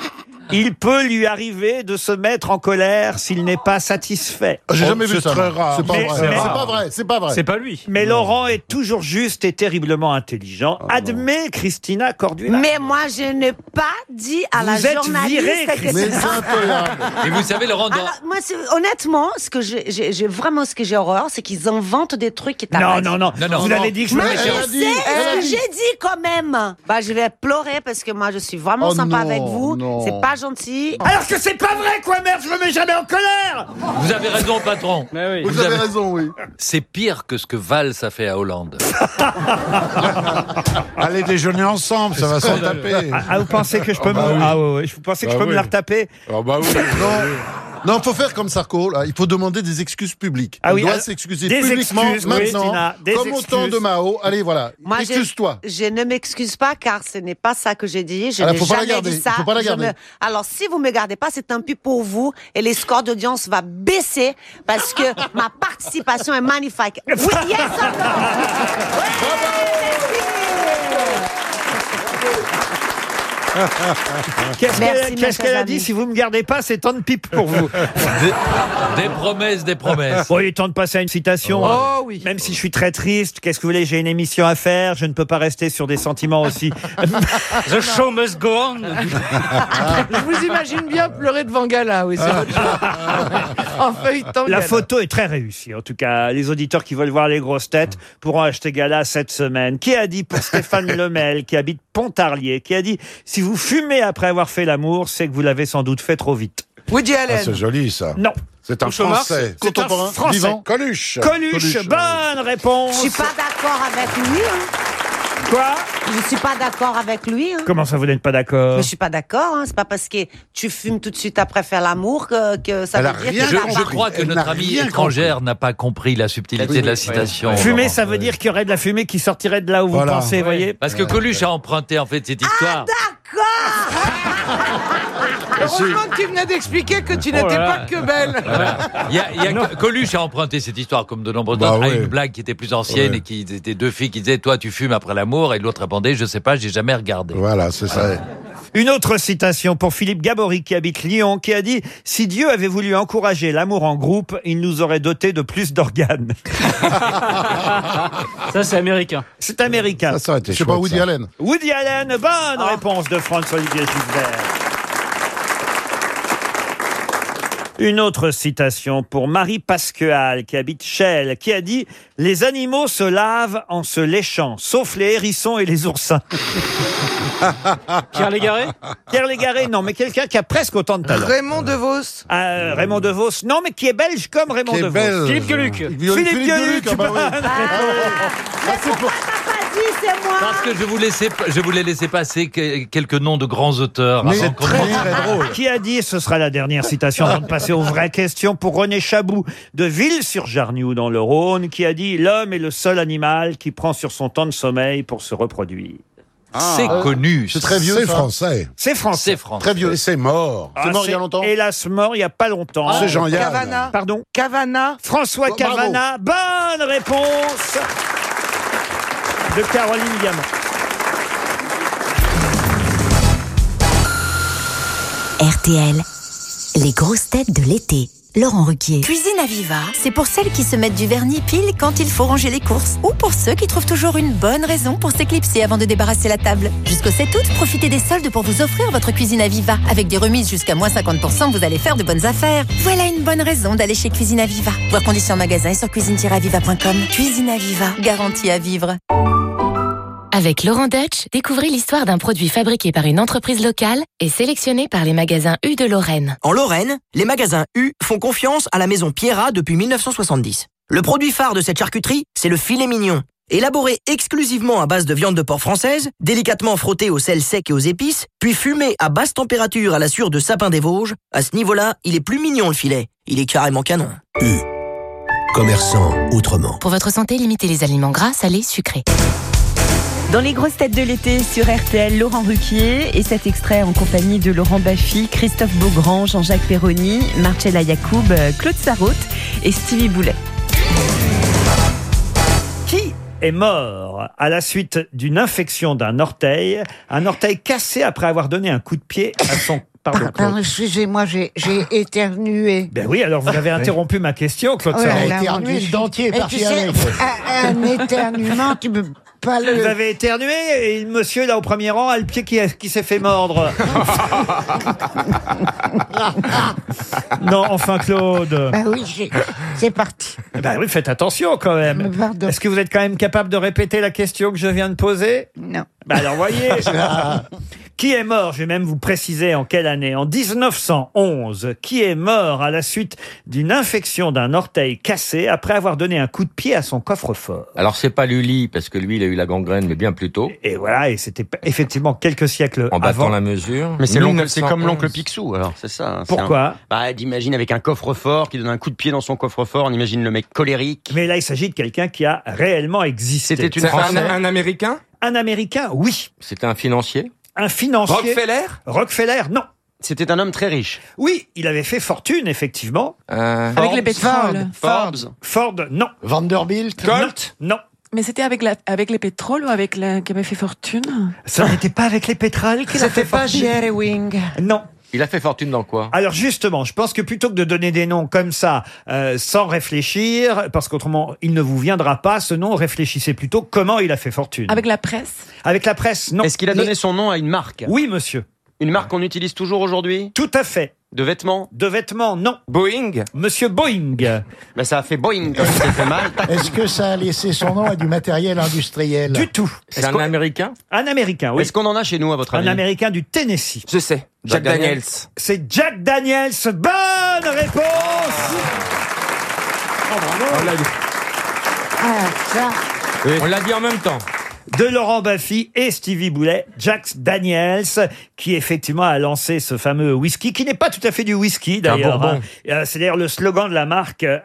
Il peut lui arriver de se mettre en colère s'il n'est pas satisfait. Ah, J'ai jamais Oh, vu c'est ça. très moi. rare. C'est pas vrai. C'est pas vrai, c'est pas vrai. C'est pas lui. Mais Laurent est toujours juste et terriblement intelligent. Ah, Admet Christina Cordula. Mais moi, je n'ai pas dit à la Vous êtes journaliste virée, que c'est. Et vous savez, Laurent, dans- Alors, moi, c'est- honnêtement, ce que j'ai, j'ai, j'ai- vraiment ce que j'ai horreur, c'est qu'ils inventent des trucs qui Non, non, non, Non, non, Vous avez dit que je me Moi, mettais en- je dit, sais elle a ce que dit. j'ai dit quand même. Bah, je vais pleurer parce que moi, je suis vraiment Oh sympa non, avec vous. non. C'est pas gentil. Alors que c'est pas vrai, quoi, merde, je me mets jamais en colère vous avez raison, patron. Mais oui. Vous avez raison, oui. C'est pire que ce que Valls a fait à Hollande. Allez déjeuner ensemble, ça va s'en taper. ah, ah, vous pensez que je peux Ah me... oui. Ah ouais, ouais, vous pensez que je peux me oui. la retaper Ah bah oui. Non, faut faire comme Sarko. Là. Il faut demander des excuses publiques. Ah On oui, doit alors, s'excuser publiquement excuses, oui, maintenant, Tina, des comme au temps excuses. de Mao. Allez, voilà. Moi, je- Excuse-toi. Je ne m'excuse pas car ce n'est pas ça que j'ai dit. Je n'ai faut pas la jamais garder. dit ça. Faut pas la garder. me- Alors, si vous me gardez pas, c'est tant pis pour vous et les scores d'audience va baisser parce que ma participation est magnifique. Oui, yes or no? Qu'est-ce qu'elle qu'est-ce a dit Si vous me gardez pas, c'est temps de pipe pour vous. Des, des promesses, des promesses. Bon, il est temps de passer à une citation. Oh oui. Même si je suis très triste, qu'est-ce que vous voulez J'ai une émission à faire, je ne peux pas rester sur des sentiments aussi. The show must go on. Je vous imagine bien pleurer devant Gala, oui, c'est autre chose. En feuilletant La Gala. photo est très réussie. En tout cas, les auditeurs qui veulent voir les grosses têtes pourront acheter Gala cette semaine. Qui a dit pour Stéphane Lemel, qui habite Pontarlier, qui a dit si vous fumez après avoir fait l'amour, c'est que vous l'avez sans doute fait trop vite. Woody Ah, Allen. c'est joli, ça. Non. C'est un Groucho Marx, français. C'est un Contemporain. Français. Vivant. Coluche. Coluche, bonne réponse. Je suis pas d'accord avec lui. hein. Quoi Je suis pas d'accord avec lui. hein. Comment ça, vous n'êtes pas d'accord Mais je suis pas d'accord. Hein. C'est pas parce que tu fumes tout de suite après faire l'amour que, que ça Elle veut dire que Je, t'as je crois que Elle notre amie rien étrangère n'a pas compris la subtilité de la citation. Fumer, ça veut dire qu'il y aurait de la fumée qui sortirait de là où Voilà. vous pensez, vous voyez Parce que Coluche a emprunté en fait cette histoire. Heureusement que tu venais d'expliquer que tu n'étais Oh pas que belle. Il y a, il y a Coluche a emprunté cette histoire comme de nombreux Bah autres à oui. une blague qui était plus ancienne Ouais. et qui étaient deux filles qui disaient toi tu fumes après l'amour et l'autre répondait je sais pas j'ai jamais regardé. Voilà, c'est ça. Une autre citation pour Philippe Gabory qui habite Lyon, qui a dit « Si Dieu avait voulu encourager l'amour en groupe, il nous aurait doté de plus d'organes. Ça, c'est américain. » C'est américain. Ça, ça aurait été C'est pas chouette, Woody ça. Allen. Woody Allen, bonne réponse de François-Olivier Gisbert. Une autre citation pour Marie Pasquale, qui habite Chelles, qui a dit « Les animaux se lavent en se léchant, sauf les hérissons et les oursins. Pierre Légaré » Pierre Légaré, non, mais quelqu'un qui a presque autant de talent. Raymond DeVos. Euh, Raymond DeVos, non, mais qui est belge comme Raymond DeVos. Philippe Gueluc. Philippe Gueluc, ah bah oui. bonne réponse. Ah, c'est pour- dit, c'est moi. Parce que je vous, laissais, je voulais laisser passer que- quelques noms de grands auteurs. Mais avant qu'on ne- Qui a dit, ce sera la dernière citation avant de passer aux vraies questions pour René Chabou de Ville-sur-Jarniou dans le Rhône, qui a dit L'homme est le seul animal qui prend sur son temps de sommeil pour se reproduire. C'est connu. C'est très vieux. C'est ça. français. C'est français. C'est français. Très vieux. Et c'est mort. Ah, C'est mort il y a longtemps. Hélas, mort il n'y a pas longtemps. C'est Jean-Yann. Cavana. Pardon Cavana. François Oh, bravo. Cavana. Bonne réponse de Caroline Diamant. RTL, les grosses têtes de l'été. Laurent Ruquier. Cuisine à Viva, c'est pour celles qui se mettent du vernis pile quand il faut ranger les courses ou pour ceux qui trouvent toujours une bonne raison pour s'éclipser avant de débarrasser la table. Jusqu'au 7 août, profitez des soldes pour vous offrir votre cuisine à Viva. Avec des remises jusqu'à moins 50%, vous allez faire de bonnes affaires. Voilà une bonne raison d'aller chez Cuisine à Viva. Voir conditions magasin et sur cuisine-aviva.com. Cuisine à Viva, garantie à vivre. Avec Laurent Deutsch, découvrez l'histoire d'un produit fabriqué par une entreprise locale et sélectionné par les magasins U de Lorraine. En Lorraine, les magasins U font confiance à la maison Pierra depuis 1970. Le produit phare de cette charcuterie, c'est le filet mignon. Élaboré exclusivement à base de viande de porc française, délicatement frotté au sel sec et aux épices, puis fumé à basse température à la sueur de sapin des Vosges, à ce niveau-là, il est plus mignon le filet. Il est carrément canon. U. Commerçant autrement. Pour votre santé, limitez les aliments gras, salés, sucrés. Dans les grosses têtes de l'été sur RTL, Laurent Ruquier et cet extrait en compagnie de Laurent Baffy, Christophe Beaugrand, Jean-Jacques Perroni, Marcella Yacoub, Claude Sarraute et Stevie Boulet. Qui est mort à la suite d'une infection d'un orteil, un orteil cassé après avoir donné un coup de pied à son... Pardon, excusez-moi, j'ai j'ai éternué. Ben oui, alors vous avez interrompu ma question, Claude Oh là je- Et tu sais, un, un éternuement, tu peux pas le... Vous avez éternué et le monsieur là au premier rang a le pied qui, qui s'est fait mordre. non, enfin Claude. Bah oui, j'ai- c'est parti. Ben oui, faites attention quand même. Est-ce que vous êtes quand même capable de répéter la question que je viens de poser? Non. Ben alors voyez. Qui est mort Je vais même vous préciser en quelle année. En 1911. Qui est mort à la suite d'une infection d'un orteil cassé après avoir donné un coup de pied à son coffre-fort? Alors c'est pas Lully parce que lui il a eu la gangrène mais bien plus tôt. Et voilà, et c'était effectivement quelques siècles En battant avant. la mesure. Mais c'est l'oncle- c'est comme 1911. l'oncle Picsou, alors, c'est ça. hein, Pourquoi un- Bah, d'imagine avec un coffre-fort qui donne un coup de pied dans son coffre-fort, on imagine le mec colérique. Mais là, il s'agit de quelqu'un qui a réellement existé. C'était une un- un Américain? Un Américain, oui. C'était un financier? Un financier. Rockefeller? Rockefeller, non. C'était un homme très riche. Oui, il avait fait fortune, effectivement. Avec les pétroles. Forbes. Ford, non. Vanderbilt? Colt, non. Mais c'était avec, la, avec les pétroles ou avec la, qui avait fait fortune? Ça n'était pas avec les pétroles qu'il a fait fortune. Wing. Non. Il a fait fortune dans quoi? Alors justement, je pense que plutôt que de donner des noms comme ça, euh, sans réfléchir, parce qu'autrement il ne vous viendra pas ce nom, réfléchissez plutôt comment il a fait fortune. Avec la presse? Avec la presse, non. Est-ce qu'il a donné son nom à une marque? Oui, monsieur. Une marque qu'on utilise toujours aujourd'hui? Tout à fait. De vêtements De vêtements, non. Boeing Monsieur Boeing. Ben ça a fait Boeing quand il s'est fait mal. Est-ce que ça a laissé son nom à du matériel industriel Du tout. C'est un Américain Un Américain, oui. Est-ce qu'on en a chez nous, à votre Un avis Américain du Tennessee. Je sais. Jack Daniels. C'est Jack Daniels. Bonne réponse On l'a dit. Ah, ça. On l'a dit en même temps. De Laurent Baffy et Stevie Boulet, Jack Daniels, qui effectivement a lancé ce fameux whisky, qui n'est pas tout à fait du whisky d'ailleurs. Bourbon. hein. Euh, C'est d'ailleurs le slogan de la marque euh,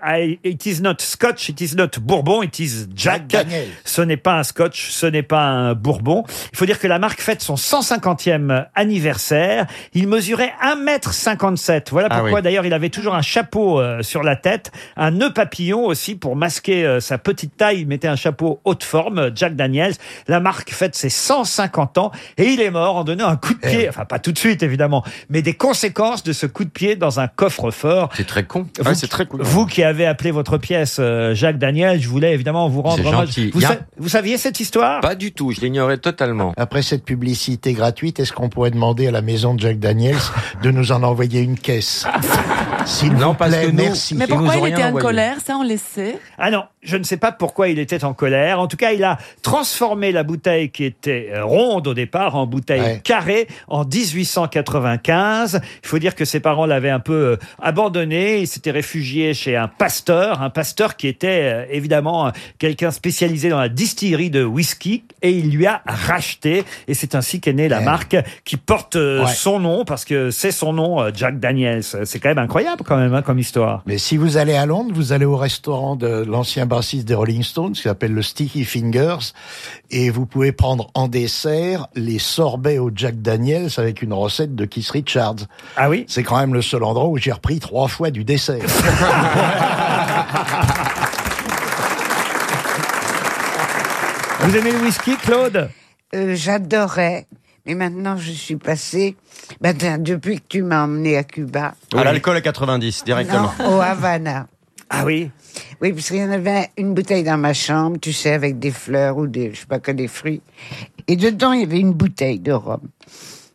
It is not Scotch, it is not Bourbon, it is Jack. Daniels. Ce n'est pas un Scotch, ce n'est pas un Bourbon. Il faut dire que la marque fête son 150e anniversaire. Il mesurait 1m57. Voilà Ah pourquoi oui. d'ailleurs il avait toujours un chapeau euh, sur la tête, un nœud papillon aussi pour masquer euh, sa petite taille. Il mettait un chapeau haute forme, Jack Daniels. La marque fête ses 150 ans et il est mort en donnant un coup de pied, enfin pas tout de suite évidemment, mais des conséquences de ce coup de pied dans un coffre-fort. C'est très con. Vous, vous qui avez appelé votre pièce euh, Jacques Daniel, je voulais évidemment vous rendre C'est hommage. gentil. Vous, Y a- sa- vous saviez cette histoire? Pas du tout, je l'ignorais totalement. Après cette publicité gratuite, est-ce qu'on pourrait demander à la maison de Jack Daniels de nous en envoyer une caisse? S'il Non, vous parce plaît, que nous- merci. Mais pourquoi il était en envoyé. colère Ça, on le sait? Ah non, Je ne sais pas pourquoi il était en colère. En tout cas, il a transformé la bouteille qui était euh, ronde au départ en bouteille Ouais. carrée en 1895. Il faut dire que ses parents l'avaient un peu euh, abandonné. Il s'était réfugié chez un pasteur, un pasteur qui était euh, évidemment quelqu'un spécialisé dans la distillerie de whisky et il lui a racheté. Et c'est ainsi qu'est née la marque qui porte Ouais. son nom parce que c'est son nom, Jack Daniels. C'est quand même incroyable quand même hein, comme histoire. Mais si vous allez à Londres, vous allez au restaurant de l'ancien bassiste des Rolling Stones, qui s'appelle le Sticky Fingers, et vous pouvez prendre en dessert les sorbets au Jack Daniels avec une recette de Keith Richards. Ah oui? C'est quand même le seul endroit où j'ai repris trois fois du dessert. Vous aimez le whisky, Claude? Euh, J'adorais. Mais maintenant, je suis passée. Ben, depuis que tu m'as emmené à Cuba. À l'alcool à 90, directement. Non, au Havana. Ah oui? Oui, parce qu'il y en avait une bouteille dans ma chambre, tu sais, avec des fleurs ou des, je sais pas que des fruits. Et dedans, il y avait une bouteille de rhum.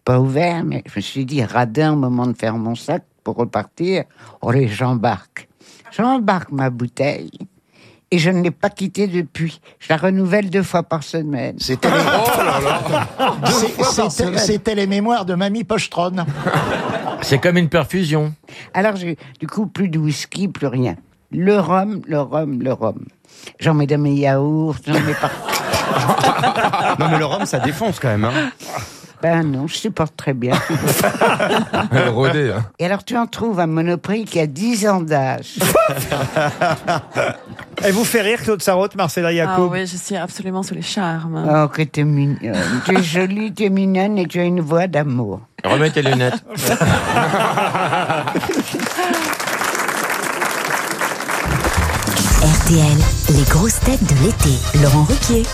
Pas ouvert, mais je me suis dit, radin au moment de faire mon sac pour repartir. Oh, les j'embarque. J'embarque ma bouteille. Et je ne l'ai pas quittée depuis. Je la renouvelle deux fois par semaine. C'était les... C'est- C'était c'était les mémoires de Mamie Pochetronne. C'est comme une perfusion. Alors, j'ai du coup plus de whisky, plus rien. Le rhum, le rhum, le rhum. J'en mets dans mes yaourts, j'en mets partout. Non, mais le rhum, ça défonce quand même. Hein. Ben non, je supporte très bien. Elle rodée, hein. Et alors, tu en trouves un monoprix qui a 10 ans d'âge. Elle vous fait rire, Claude Sarraute, Marcella Ah Yacoub oui, je suis absolument sous les charmes. Oh, que t'es mignonne. tu es jolie, tu es mignonne et tu as une voix d'amour. Remets tes lunettes. RTL, les grosses têtes de l'été. Laurent Ruquier.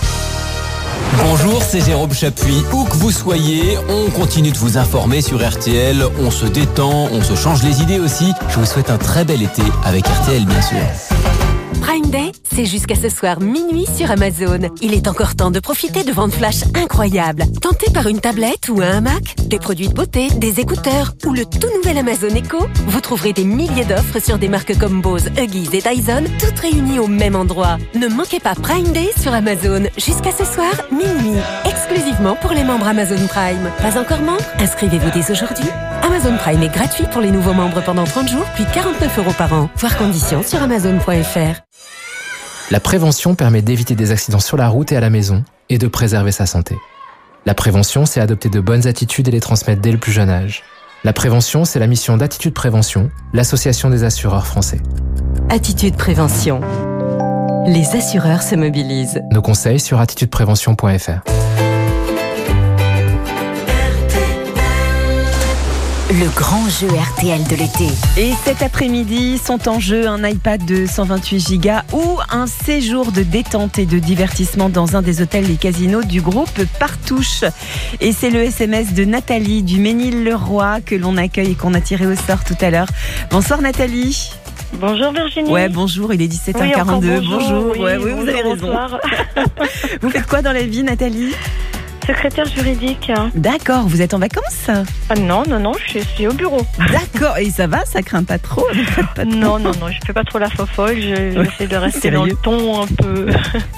Bonjour, c'est Jérôme Chapuis. Où que vous soyez, on continue de vous informer sur RTL. On se détend, on se change les idées aussi. Je vous souhaite un très bel été avec RTL, bien sûr. Prime Day, c'est jusqu'à ce soir minuit sur Amazon. Il est encore temps de profiter de ventes flash incroyables. Tenté par une tablette ou un Mac, des produits de beauté, des écouteurs ou le tout nouvel Amazon Echo, vous trouverez des milliers d'offres sur des marques comme Bose, Huggies et Dyson, toutes réunies au même endroit. Ne manquez pas Prime Day sur Amazon jusqu'à ce soir minuit, exclusivement pour les membres Amazon Prime. Pas encore membre Inscrivez-vous dès aujourd'hui. Amazon Prime est gratuit pour les nouveaux membres pendant 30 jours, puis 49 euros par an. Voir conditions sur amazon.fr. La prévention permet d'éviter des accidents sur la route et à la maison et de préserver sa santé. La prévention, c'est adopter de bonnes attitudes et les transmettre dès le plus jeune âge. La prévention, c'est la mission d'Attitude Prévention, l'association des assureurs français. Attitude Prévention. Les assureurs se mobilisent. Nos conseils sur attitudeprévention.fr. Le grand jeu RTL de l'été. Et cet après-midi sont en jeu un iPad de 128 Go ou un séjour de détente et de divertissement dans un des hôtels et casinos du groupe Partouche. Et c'est le SMS de Nathalie du Ménil-le-Roi que l'on accueille et qu'on a tiré au sort tout à l'heure. Bonsoir Nathalie. Bonjour Virginie. Ouais, bonjour, il est 17h42. Oui, bonjour. oui, Ouais, oui, vous bonjour, avez raison. bonsoir. Vous faites quoi dans la vie, Nathalie? Secrétaire juridique. D'accord, vous êtes en vacances? Ah non, non, non, je suis au bureau. D'accord, et ça va, ça craint pas trop? Pas Non, non, non, je fais pas trop la fofolle, je- j'essaie de rester dans le ton un peu.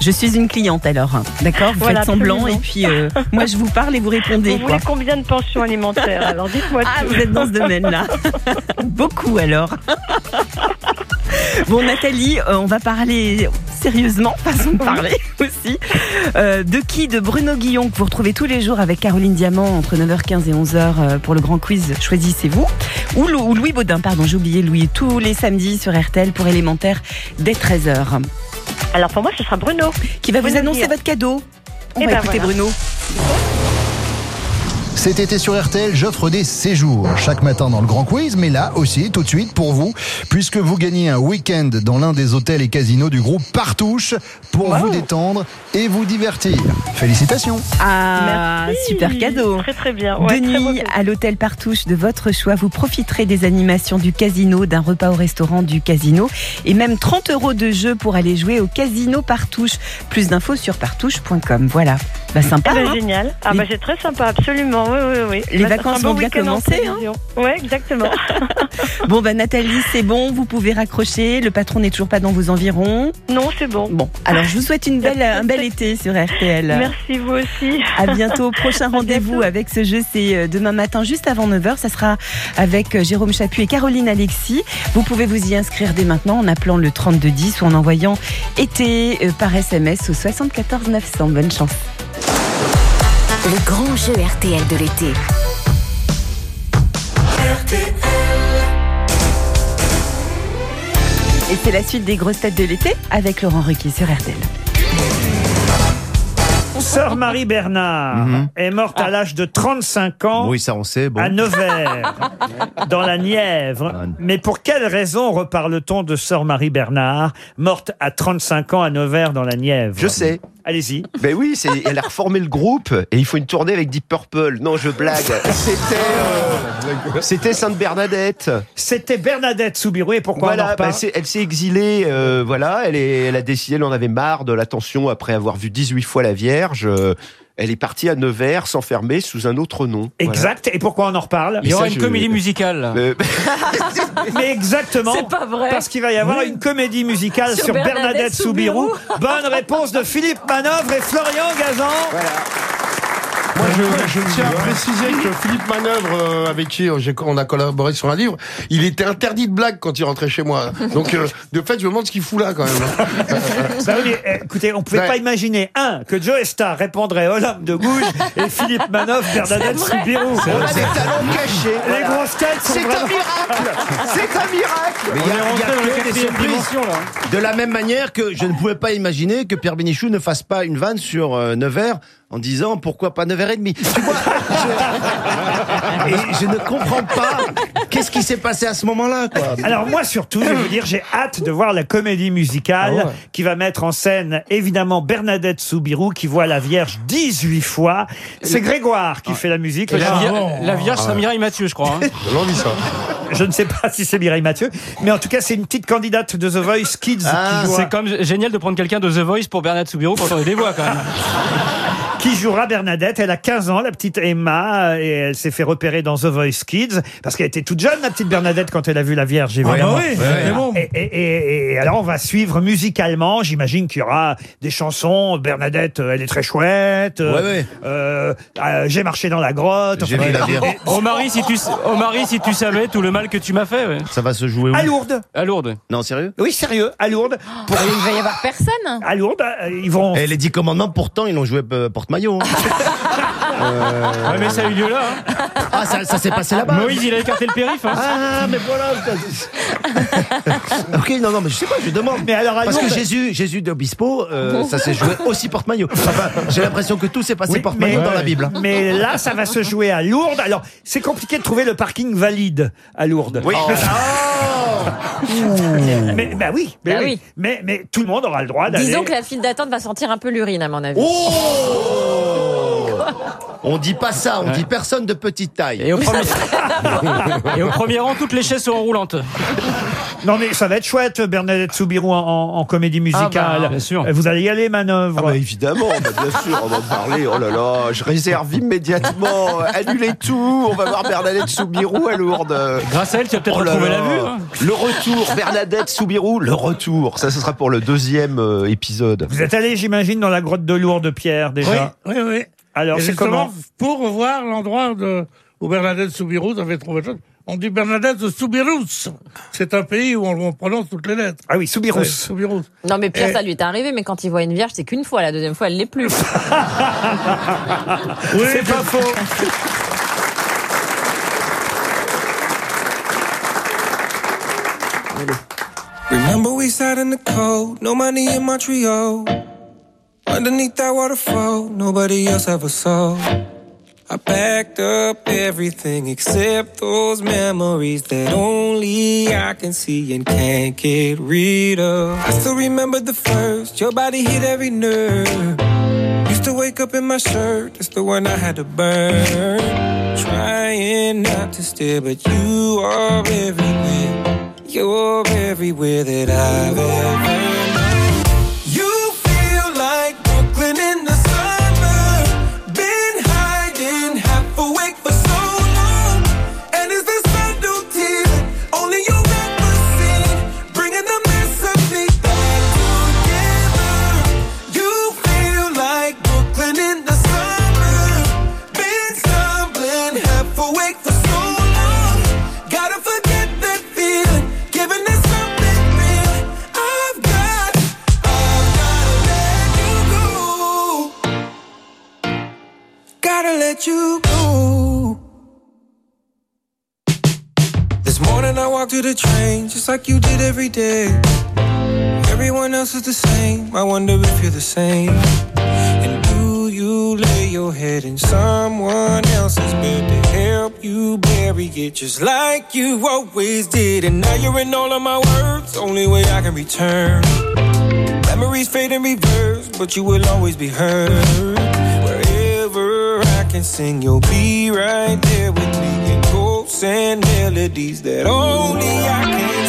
Je suis une cliente alors, d'accord Vous Voilà, faites semblant et puis euh, moi je vous parle et vous répondez. Vous quoi. voulez combien de pensions alimentaires Alors dites-moi Ah, tout. vous êtes dans ce domaine-là. Beaucoup alors. Bon, Nathalie, euh, on va parler sérieusement, façon de parler aussi. Euh, de qui De Bruno Guillon, que vous retrouvez tous les jours avec Caroline Diamant entre 9h15 et 11h euh, pour le grand quiz Choisissez-vous. Ou, Lou- ou Louis Baudin, pardon, j'ai oublié Louis, tous les samedis sur RTL pour élémentaire dès 13h. Alors pour moi, ce sera Bruno. Qui va vous annoncer Guillon. votre cadeau. On Eh va ben écouter voilà. Bruno. Cet été sur RTL, j'offre des séjours chaque matin dans le Grand Quiz, mais là aussi, tout de suite pour vous, puisque vous gagnez un week-end dans l'un des hôtels et casinos du groupe Partouche pour vous détendre et vous divertir. Félicitations Ah, super cadeau. Très très bien. Ouais, très cadeau. à l'hôtel Partouche de votre choix. Vous profiterez des animations du casino, d'un repas au restaurant du casino et même 30 euros de jeu pour aller jouer au casino Partouche. Plus d'infos sur partouche.com. Voilà. Bah, sympa. Eh ben, hein génial. Ah bah c'est très sympa, absolument. Exactement, oui, oui, oui. Les Bah, vacances vont bien commencer, hein. Ouais, exactement. Bon, bah Nathalie, c'est bon, vous pouvez raccrocher. Le patron n'est toujours pas dans vos environs. Non, c'est bon. Bon, alors je vous souhaite une belle, un bel été sur RTL. Merci, vous aussi. À bientôt. Prochain rendez-vous avec ce jeu, c'est euh, demain matin, juste avant 9h. Ça sera avec euh, Jérôme Chapuis et Caroline Alexis. Vous pouvez vous y inscrire dès maintenant en appelant le 3210 ou en envoyant été euh, par SMS au 74 900. Bonne chance. Le grand jeu RTL de l'été. Et c'est la suite des grosses têtes de l'été avec Laurent Ruquier sur RTL. Sœur Marie Bernard est morte à l'âge de 35 ans. Mhm. Oui, ça on sait. Bon. À Nevers, dans la Nièvre. Mais pour quelle raison reparle-t-on de Sœur Marie Bernard, morte à 35 ans à Nevers, dans la Nièvre? Je sais. Allez-y. Ben oui, c'est, elle a reformé le groupe et il faut une tournée avec Deep Purple. Non, je blague. C'était, euh, c'était Sainte Bernadette. C'était Bernadette Soubirou et pourquoi on en voilà, reparle elle, s'est, elle s'est exilée. euh, voilà, elle, est, elle a décidé, elle en avait marre de l'attention après avoir vu 18 fois la Vierge. euh, elle est partie à Nevers s'enfermer sous un autre nom. Exact. Et pourquoi on en reparle Il y aura une comédie musicale. Euh, Mais exactement. C'est pas vrai. Parce qu'il va y avoir Oui. une comédie musicale sur, Sur Bernadette, Bernadette Soubirou. Bonne réponse de Philippe Manœuvre et Florian Gazan. Moi, je, je tiens à préciser que Philippe Manœuvre, euh, avec qui euh, on a collaboré sur un livre, il était interdit de blague quand il rentrait chez moi. Donc, euh, de fait, je me demande ce qu'il fout là, quand même. Bah oui, mais, euh, écoutez, on pouvait Ouais. pas imaginer, un, que Joe Star répondrait Olympe de Gouges et Philippe Manœuvre, Bernadette C'est vrai. Soubirou. C'est vrai. A des talents cachés, Les voilà. grosses têtes sont C'est un vraiment- miracle C'est un miracle Mais il y a, il y a que des surprises. De la même manière que je ne pouvais pas imaginer que Pierre Bénichou ne fasse pas une vanne sur euh, Nevers en disant pourquoi pas 9h30. Tu vois, je, et je ne comprends pas qu'est-ce qui s'est passé à ce moment-là. Quoi. Alors moi surtout, je vais vous dire, j'ai hâte de voir la comédie musicale Ah ouais. qui va mettre en scène évidemment Bernadette Soubirou qui voit la Vierge 18 fois. C'est Grégoire qui fait la musique. La, la Vierge, c'est Mireille Mathieu, je crois. hein. Je ne sais pas si c'est Mireille Mathieu, mais en tout cas, c'est une petite candidate de The Voice Kids Ah, c'est comme génial de prendre quelqu'un de The Voice pour Bernard Soubirou pour entendre des voix quand même. qui jouera Bernadette? Elle a 15 ans, la petite Emma, et elle s'est fait repérer dans The Voice Kids parce qu'elle était toute jeune, la petite Bernadette, quand elle a vu la Vierge, évidemment. bah oui, c'est bon. et, et- et- et alors, on va suivre musicalement. J'imagine qu'il y aura des chansons. Bernadette, euh, elle est très chouette. euh, Ouais, ouais. euh, euh, J'ai marché dans la grotte. J'ai Enfin, vu la Vierge. Oh Marie, si tu, oh Marie, si tu savais tout le mal que tu m'as fait. ouais. Ça va se jouer où? À Lourdes. À Lourdes. Non, sérieux? Oui, sérieux, à Lourdes. Pour... Il va y avoir personne. À Lourdes, euh, ils vont. Et les 10 commandements, pourtant, ils l'ont joué euh, porte-maillot. hein. Euh, Ouais, mais ça a eu lieu là. hein. Ah, ça, ça s'est passé là-bas. Moïse, il a écarté le périph'. hein. Ah, mais voilà. ok, non, non, mais je sais pas, je demande. Mais alors, Parce que Jésus, Jésus d'Obispo, euh, ça s'est joué aussi porte-maillot. Enfin, j'ai l'impression que tout s'est passé Oui, porte-maillot dans la Bible. Mais là, ça va se jouer à Lourdes. Alors, c'est compliqué de trouver le parking valide à Lourdes. Oui. mais bah oui, mais, Bah oui. oui. mais mais tout le monde aura le droit d'aller. Disons que la file d'attente va sentir un peu l'urine, à mon avis. On dit pas ça, on dit personne de petite taille. Et au premier, et au premier rang, toutes les chaises seront roulantes. Non mais ça va être chouette, Bernadette Soubirou en, en- en comédie musicale. Ah bah, bien sûr. Vous allez y aller, manœuvre. Ah bah évidemment, bah bien sûr, on va en parler. Oh là là, je réserve immédiatement. Annulez tout. On va voir Bernadette Soubirou à Lourdes. Grâce à elle, tu vas peut-être Oh là. la vue. hein. Le retour, Bernadette Soubirou, le retour. Ça, ce sera pour le deuxième euh, épisode. Vous êtes allé, j'imagine, dans la grotte de Lourdes, Pierre, déjà. Oui, oui, oui. Alors, c'est justement, comment Pour voir l'endroit de, où Bernadette Soubirous avait trouvé ça. On dit Bernadette de Soubirous. C'est un pays où on, on prononce toutes les lettres. Ah oui, Soubirous. Ouais, Soubirous. Non, mais Pierre, Et- ça lui est arrivé, mais quand il voit une vierge, c'est qu'une fois. La deuxième fois, elle l'est plus. Oui, C'est pas faux. Remember we sat in the cold, no money in Montreal. Underneath that waterfall, nobody else ever saw. I packed up everything except those memories that only I can see and can't get rid of. I still remember the first, your body hit every nerve. Used to wake up in my shirt, that's the one I had to burn. Trying not to stare, but you are everywhere. You're everywhere that I've ever to the train just like you did every day. Everyone else is the same. I wonder if you're the same. And do you lay your head in someone else's bed to help you bury it just like you always did? And now you're in all of my words. Only way I can return. Memories fade in reverse, but you will always be heard. Wherever I can sing, you'll be right there with me in quotes and melodies that only I can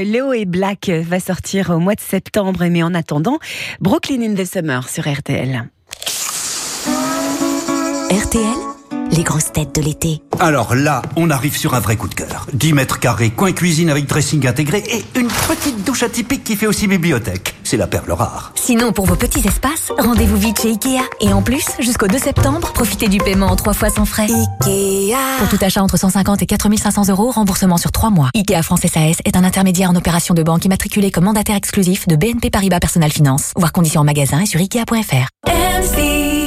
Léo et Black va sortir au mois de septembre, mais en attendant, Brooklyn in the Summer sur RTL. RTL, les grosses têtes de l'été. Alors là, on arrive sur un vrai coup de cœur. 10 mètres carrés, coin cuisine avec dressing intégré et une petite douche atypique qui fait aussi bibliothèque. C'est la perle rare. Sinon, pour vos petits espaces, rendez-vous vite chez Ikea. Et en plus, jusqu'au 2 septembre, profitez du paiement en trois fois sans frais. Ikea. Pour tout achat entre 150 et 4500 euros, remboursement sur trois mois. Ikea France SAS est un intermédiaire en opération de banque immatriculé comme mandataire exclusif de BNP Paribas Personal Finance. Voir conditions en magasin et sur Ikea.fr.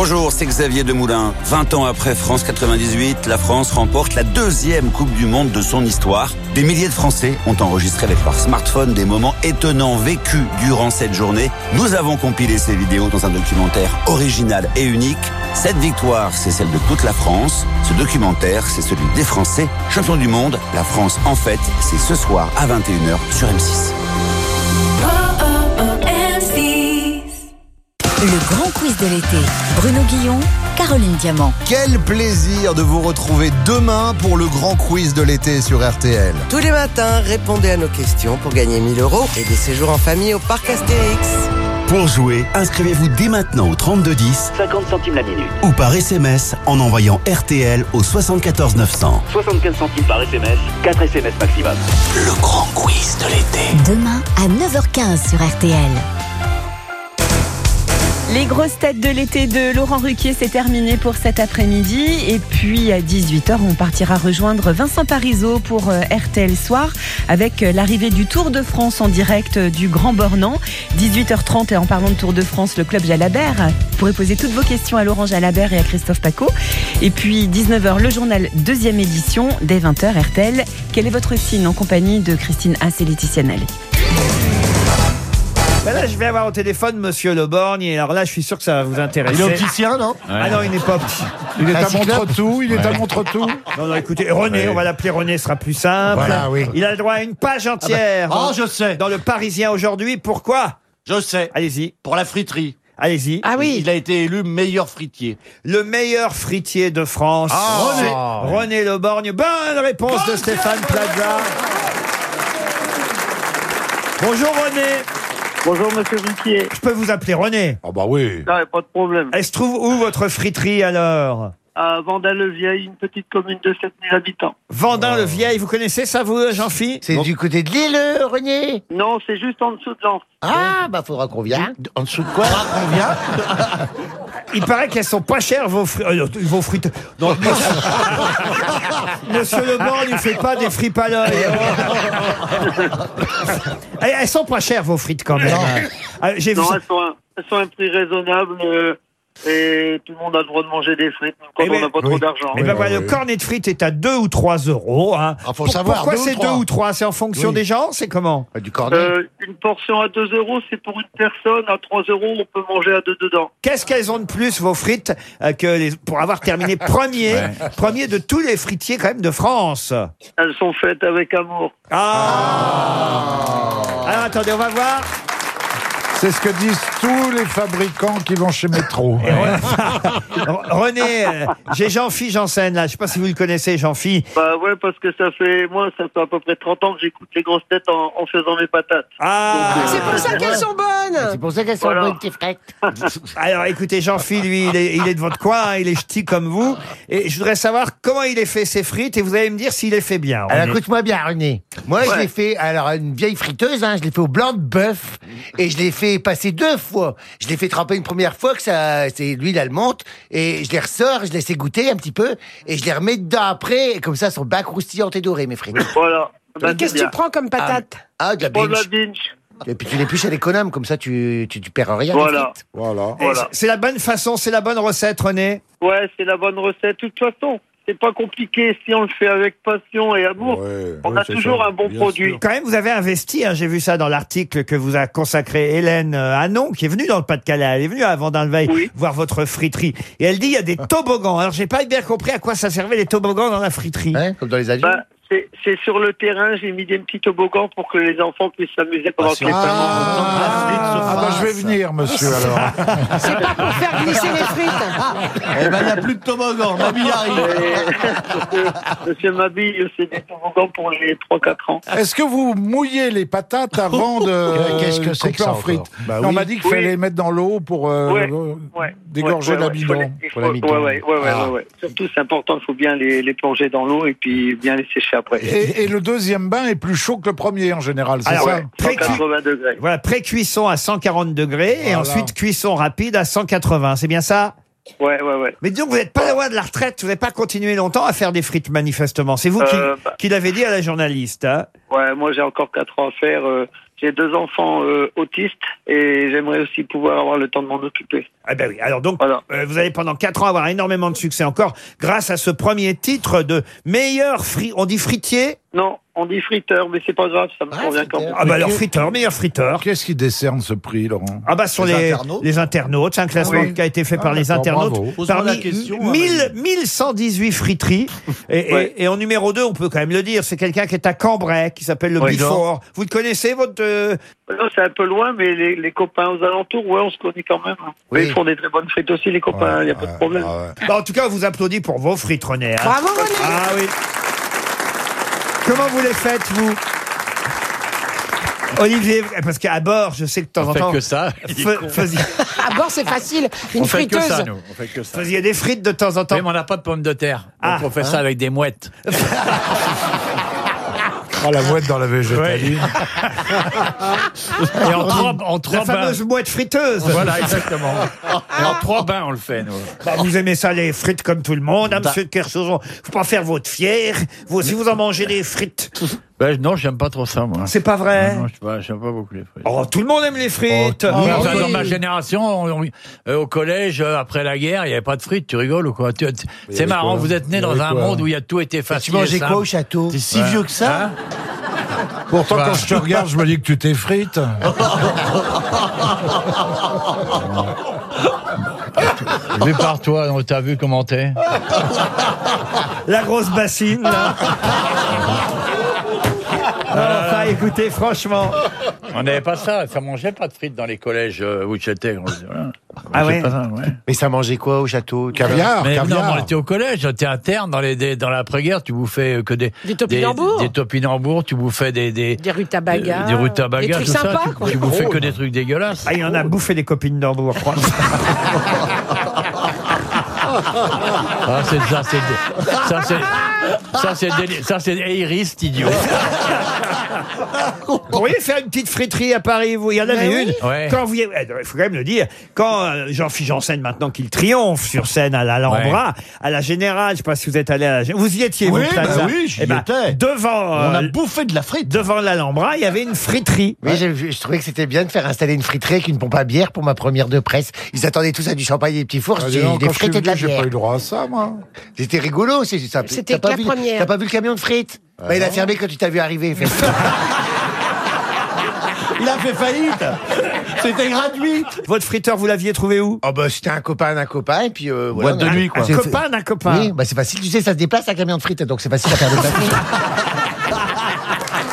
Bonjour, c'est Xavier Demoulin. 20 ans après France 98, la France remporte la deuxième Coupe du Monde de son histoire. Des milliers de Français ont enregistré avec leur smartphone des moments étonnants vécus durant cette journée. Nous avons compilé ces vidéos dans un documentaire original et unique. Cette victoire, c'est celle de toute la France. Ce documentaire, c'est celui des Français. Champion du monde, la France en fête, c'est ce soir à 21h sur M6. Le grand quiz de l'été. Bruno Guillon, Caroline Diamant. Quel plaisir de vous retrouver demain pour le grand quiz de l'été sur RTL. Tous les matins, répondez à nos questions pour gagner 1000 euros et des séjours en famille au parc Astérix. Pour jouer, inscrivez-vous dès maintenant au 3210 50 centimes la minute. ou par SMS en envoyant RTL au 74 900. 75 centimes par SMS, 4 SMS maximum. Le grand quiz de l'été. Demain à 9h15 sur RTL. Les grosses têtes de l'été de Laurent Ruquier, c'est terminé pour cet après-midi. Et puis à 18h, on partira rejoindre Vincent Parisot pour euh, RTL Soir avec euh, l'arrivée du Tour de France en direct euh, du Grand Bornand. 18h30 et en parlant de Tour de France, le club Jalabert. Vous pourrez poser toutes vos questions à Laurent Jalabert et à Christophe Paco. Et puis 19h, le journal deuxième édition dès 20h RTL. Quel est votre signe en compagnie de Christine Haas et Laetitia Nallet Ben là, je vais avoir au téléphone Monsieur Le Borgne, et alors là, je suis sûr que ça va vous intéresser. Il est opticien, non? Ah non, il n'est pas opticien. Il est à Montretout, il est à Montretout. Non, non, écoutez, René, Ouais. on va l'appeler René, ce sera plus simple. Voilà, oui. Il a le droit à une page entière. Ah bah, dans- oh, je sais. Dans le Parisien aujourd'hui. Pourquoi? Je sais. Allez-y. Pour la friterie. Allez-y. Ah oui. Il a été élu meilleur fritier. Le meilleur fritier de France. Ah. René. René Le Borgne. Bonne réponse de Stéphane Plaza. Bonjour René. Bonjour Monsieur Ruquier. Je peux vous appeler René Ah bah oui. Non, pas de problème. Elle se trouve où votre friterie alors? À Vendin-le-Vieil, une petite commune de 7000 habitants. Vendin-le-Vieil, vous connaissez ça, vous, Jean-Philippe C'est du côté de l'île, euh, René Non, c'est juste en dessous de Lens. Ah, bah faudra qu'on vienne. En dessous de quoi qu'on vienne Il paraît qu'elles sont pas chères, vos, fri- euh, vos frites. Non, monsieur, monsieur Leblanc ne fait pas des fripes à l'œil. elles, elles sont pas chères, vos frites, quand même. Ah, J'ai vu Non, ça. elles sont, un, elles sont un prix raisonnable euh, et tout le monde a le droit de manger des frites, même quand Eh on ben, n'a pas trop d'argent. Eh ben voilà, le cornet de frites est à 2 ou 3 euros. Hein. Ah, faut Pour- savoir, Pourquoi deux ou c'est 2 trois ou 3 C'est en fonction Oui. des gens C'est comment? Du cornet. Euh, une portion à 2 euros, c'est pour une personne. À 3 euros, on peut manger à deux dedans. Qu'est-ce qu'elles ont de plus, vos frites, euh, que les, pour avoir terminé premier, premier de tous les fritiers quand même de France? Elles sont faites avec amour. Ah Alors attendez, on va voir. C'est ce que disent tous les fabricants qui vont chez Métro. René, euh, j'ai Jean-Phi Janssen là. Je sais pas si vous le connaissez, Jean-Phi. Bah ouais, parce que ça fait, moi, ça fait à peu près 30 ans que j'écoute les grosses têtes en, en faisant mes patates. Ah Donc, euh, C'est pour ça qu'elles sont bonnes C'est pour ça qu'elles sont Voilà. bonnes, tes frettes. Alors écoutez, Jean-Phi, lui, il est, il est de votre coin, hein, il est ch'ti comme vous. Et je voudrais savoir comment il est fait ses frites et vous allez me dire s'il est fait bien. Alors René. écoute-moi bien, René. Moi, je Ouais. l'ai fait, alors une vieille friteuse, hein, je l'ai fait au blanc de bœuf et je l'ai fait passer deux fois. Je l'ai fait tremper une première fois que ça, c'est l'huile elle monte et je les ressors, je les laisse égoutter un petit peu et je les remets dedans après et comme ça, elles sont bien croustillantes et dorées, mes frites. Voilà. Bah, Mais Qu'est-ce que tu prends comme patate Ah, de la Prends de la binge. Et puis tu l'épluches à l'économe, comme ça tu, tu, tu perds rien. Voilà. Voilà. Voilà. C'est la bonne façon, c'est la bonne recette, René? Ouais, c'est la bonne recette. De toute façon, c'est pas compliqué si on le fait avec passion et amour. Ouais, on ouais, a toujours ça, un bon bien produit. sûr. Quand même, vous avez investi, hein, j'ai vu ça dans l'article que vous a consacré Hélène euh, Hanon, qui est venue dans le Pas-de-Calais. Elle est venue à Vendin-le-Veil Oui. voir votre friterie. Et elle dit, il y a des toboggans. Alors, j'ai pas bien compris à quoi ça servait les toboggans dans la friterie. Hein, comme dans les avions. Bah, c'est sur le terrain, j'ai mis des petits toboggans pour que les enfants puissent s'amuser pendant que les parents. Ah, bah, je vais venir, monsieur, alors. C'est pas pour faire glisser les frites. Eh ben, il n'y a plus de toboggan. Mamie arrive. Monsieur Mabille, c'est des toboggans pour les 3-4 ans. Est-ce que vous mouillez les patates avant de Qu'est-ce que c'est couper que ça en frites Bah On m'a dit qu'il Oui. fallait les mettre dans l'eau pour euh, Ouais, euh, Ouais. dégorger Ouais, ouais, ouais, Ah. Surtout, c'est important, il faut bien les, les plonger dans l'eau et puis bien les sécher après. Et, et le deuxième bain est plus chaud que le premier en général, c'est ça ouais. Pré-cuit- 180 degrés. Voilà, pré-cuisson à 140 degrés et ensuite cuisson rapide à 180. C'est bien ça? Ouais, ouais, ouais. Mais donc, vous n'êtes pas loin de la retraite. Vous n'avez pas continué longtemps à faire des frites, manifestement. C'est vous qui, Euh, bah. qui l'avez dit à la journaliste. hein? Ouais, moi j'ai encore 4 ans à faire. euh, j'ai deux enfants euh, autistes et j'aimerais aussi pouvoir avoir le temps de m'en occuper. Ah ben oui. Alors donc, Voilà. euh, vous allez pendant 4 ans avoir énormément de succès encore grâce à ce premier titre de meilleur fri... On dit fritier? Non, on dit friteur, mais c'est pas grave, ça me Ah, convient friteur. quand même. Ah bah alors friteur, meilleur friteur. Qu'est-ce qui décerne ce prix, Laurent Ah bah sur Les les, internautes. les internautes, c'est un classement Oui. qui a été fait Ah, par les d'accord, internautes. bravo. Parmi la question, 1000, 1118 friteries. Et, et- Ouais. et en numéro 2, on peut quand même le dire, c'est quelqu'un qui est à Cambrai, qui s'appelle le Ouais. Bifort. Vous le connaissez, votre... euh, Non, c'est un peu loin, mais les, les copains aux alentours, ouais, on se connaît quand même. hein. Oui. Mais ils font des très bonnes frites aussi, les copains, il n'y a pas de problème. Ah ouais. bah, en tout cas, on vous applaudit pour vos frites, René. hein. Bravo, René. Ah oui. Comment vous les faites, vous Olivier, parce qu'à bord, je sais que de temps On en fait temps... que ça. il est fa- con. faisiez, À bord, c'est facile. Une On fait que friteuse. ça, nous. On fait que ça. faisiez des frites de temps en temps. Mais on n'a pas de pommes de terre. Donc Ah. on fait ça avec des mouettes. La boîte dans la végétaline. Et en trois, en La bains. fameuse boîte friteuse. Voilà, exactement. Et en trois bains, on le fait, nous. Bah, vous aimez ça, les frites comme tout le monde, hein, monsieur Kersozon. Faut pas faire votre fier. Vous aussi, vous en mangez des frites. Ben, non, j'aime pas trop ça, moi. C'est pas vrai. Non, non, je sais pas, j'aime pas beaucoup les frites. Oh, tout le monde aime les frites. Oui, Ah, enfin, oui. Dans ma génération, on- on- euh, au collège, euh, après la guerre, il n'y avait pas de frites, tu rigoles ou quoi? Tu- tu- C'est avait marrant, quoi? vous êtes né Il y dans avait un quoi? monde où il y a tout été facile. tu mangeais quoi simple. au château? T'es si Ouais. vieux que ça? Hein? Pourtant, Bah. quand je te regarde, je me dis que tu t'effrites. Vu par toi, on t'a vu comment t'es La grosse bassine, là. Ah, enfin, écoutez, franchement. On n'avait pas ça, ça mangeait pas de frites dans les collèges euh, où j'étais. On- voilà. On Ah mangeait ouais pas ça, ouais. Mais ça mangeait quoi au château? Caviar, Mais non, caviar. on était au collège, j'étais interne dans les des- dans l'après-guerre, tu bouffais que des Des topinambours. des, des topinambours, tu bouffais des des Des rutabagas. des rutabagas, Des trucs tout ça, sympas, tu, quoi. tu bouffais que des trucs dégueulasses. Ah, il en a bouffé des copines d'Hambourg, je crois. Ah, c'est ça, c'est ça, c'est ça, c'est déli- ça, c'est idiot. Vous pourriez faire une petite friterie à Paris, vous. Il y en avait une. Ouais. Quand vous, eh, il faut quand même le dire. Quand euh, Jean-Philippe Janssen, maintenant qu'il triomphe sur scène à l'Alhambra, à la Générale, je sais pas si vous êtes allé à la Générale. Vous y étiez, Oui, vous, bah Plaza oui, j'y Eh ben, étais. Devant. On a bouffé de la frite. Devant l'Alhambra, il y avait une friterie. Oui, je trouvais que c'était bien de faire installer une friterie avec une pompe à bière pour ma première de presse. Ils attendaient tous à du champagne et des petits fours. Ah, dis j'ai donc, des quand je suis frites et de la venu, j'ai bière. pas eu le droit à ça, moi. C'était rigolo, c'est ça. C'était T'as pas que la vu- première. T'as pas vu le camion de frites Bah, Il a fermé quand tu t'as vu arriver. Il a fait faillite. C'était gratuit. Votre friteur, vous l'aviez trouvé où Oh bah c'était un copain d'un copain et puis euh, voilà. Boîte de nuit, quoi. Un copain d'un copain. Oui, bah c'est facile, tu sais, ça se déplace un camion de frites, donc c'est facile à faire déplacer.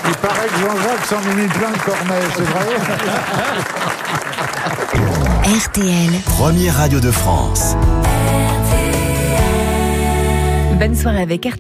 Il paraît que Jean-Jacques s'en est mis plein le cornet, c'est vrai RTL. Première radio de France. Bonne soirée avec RTL.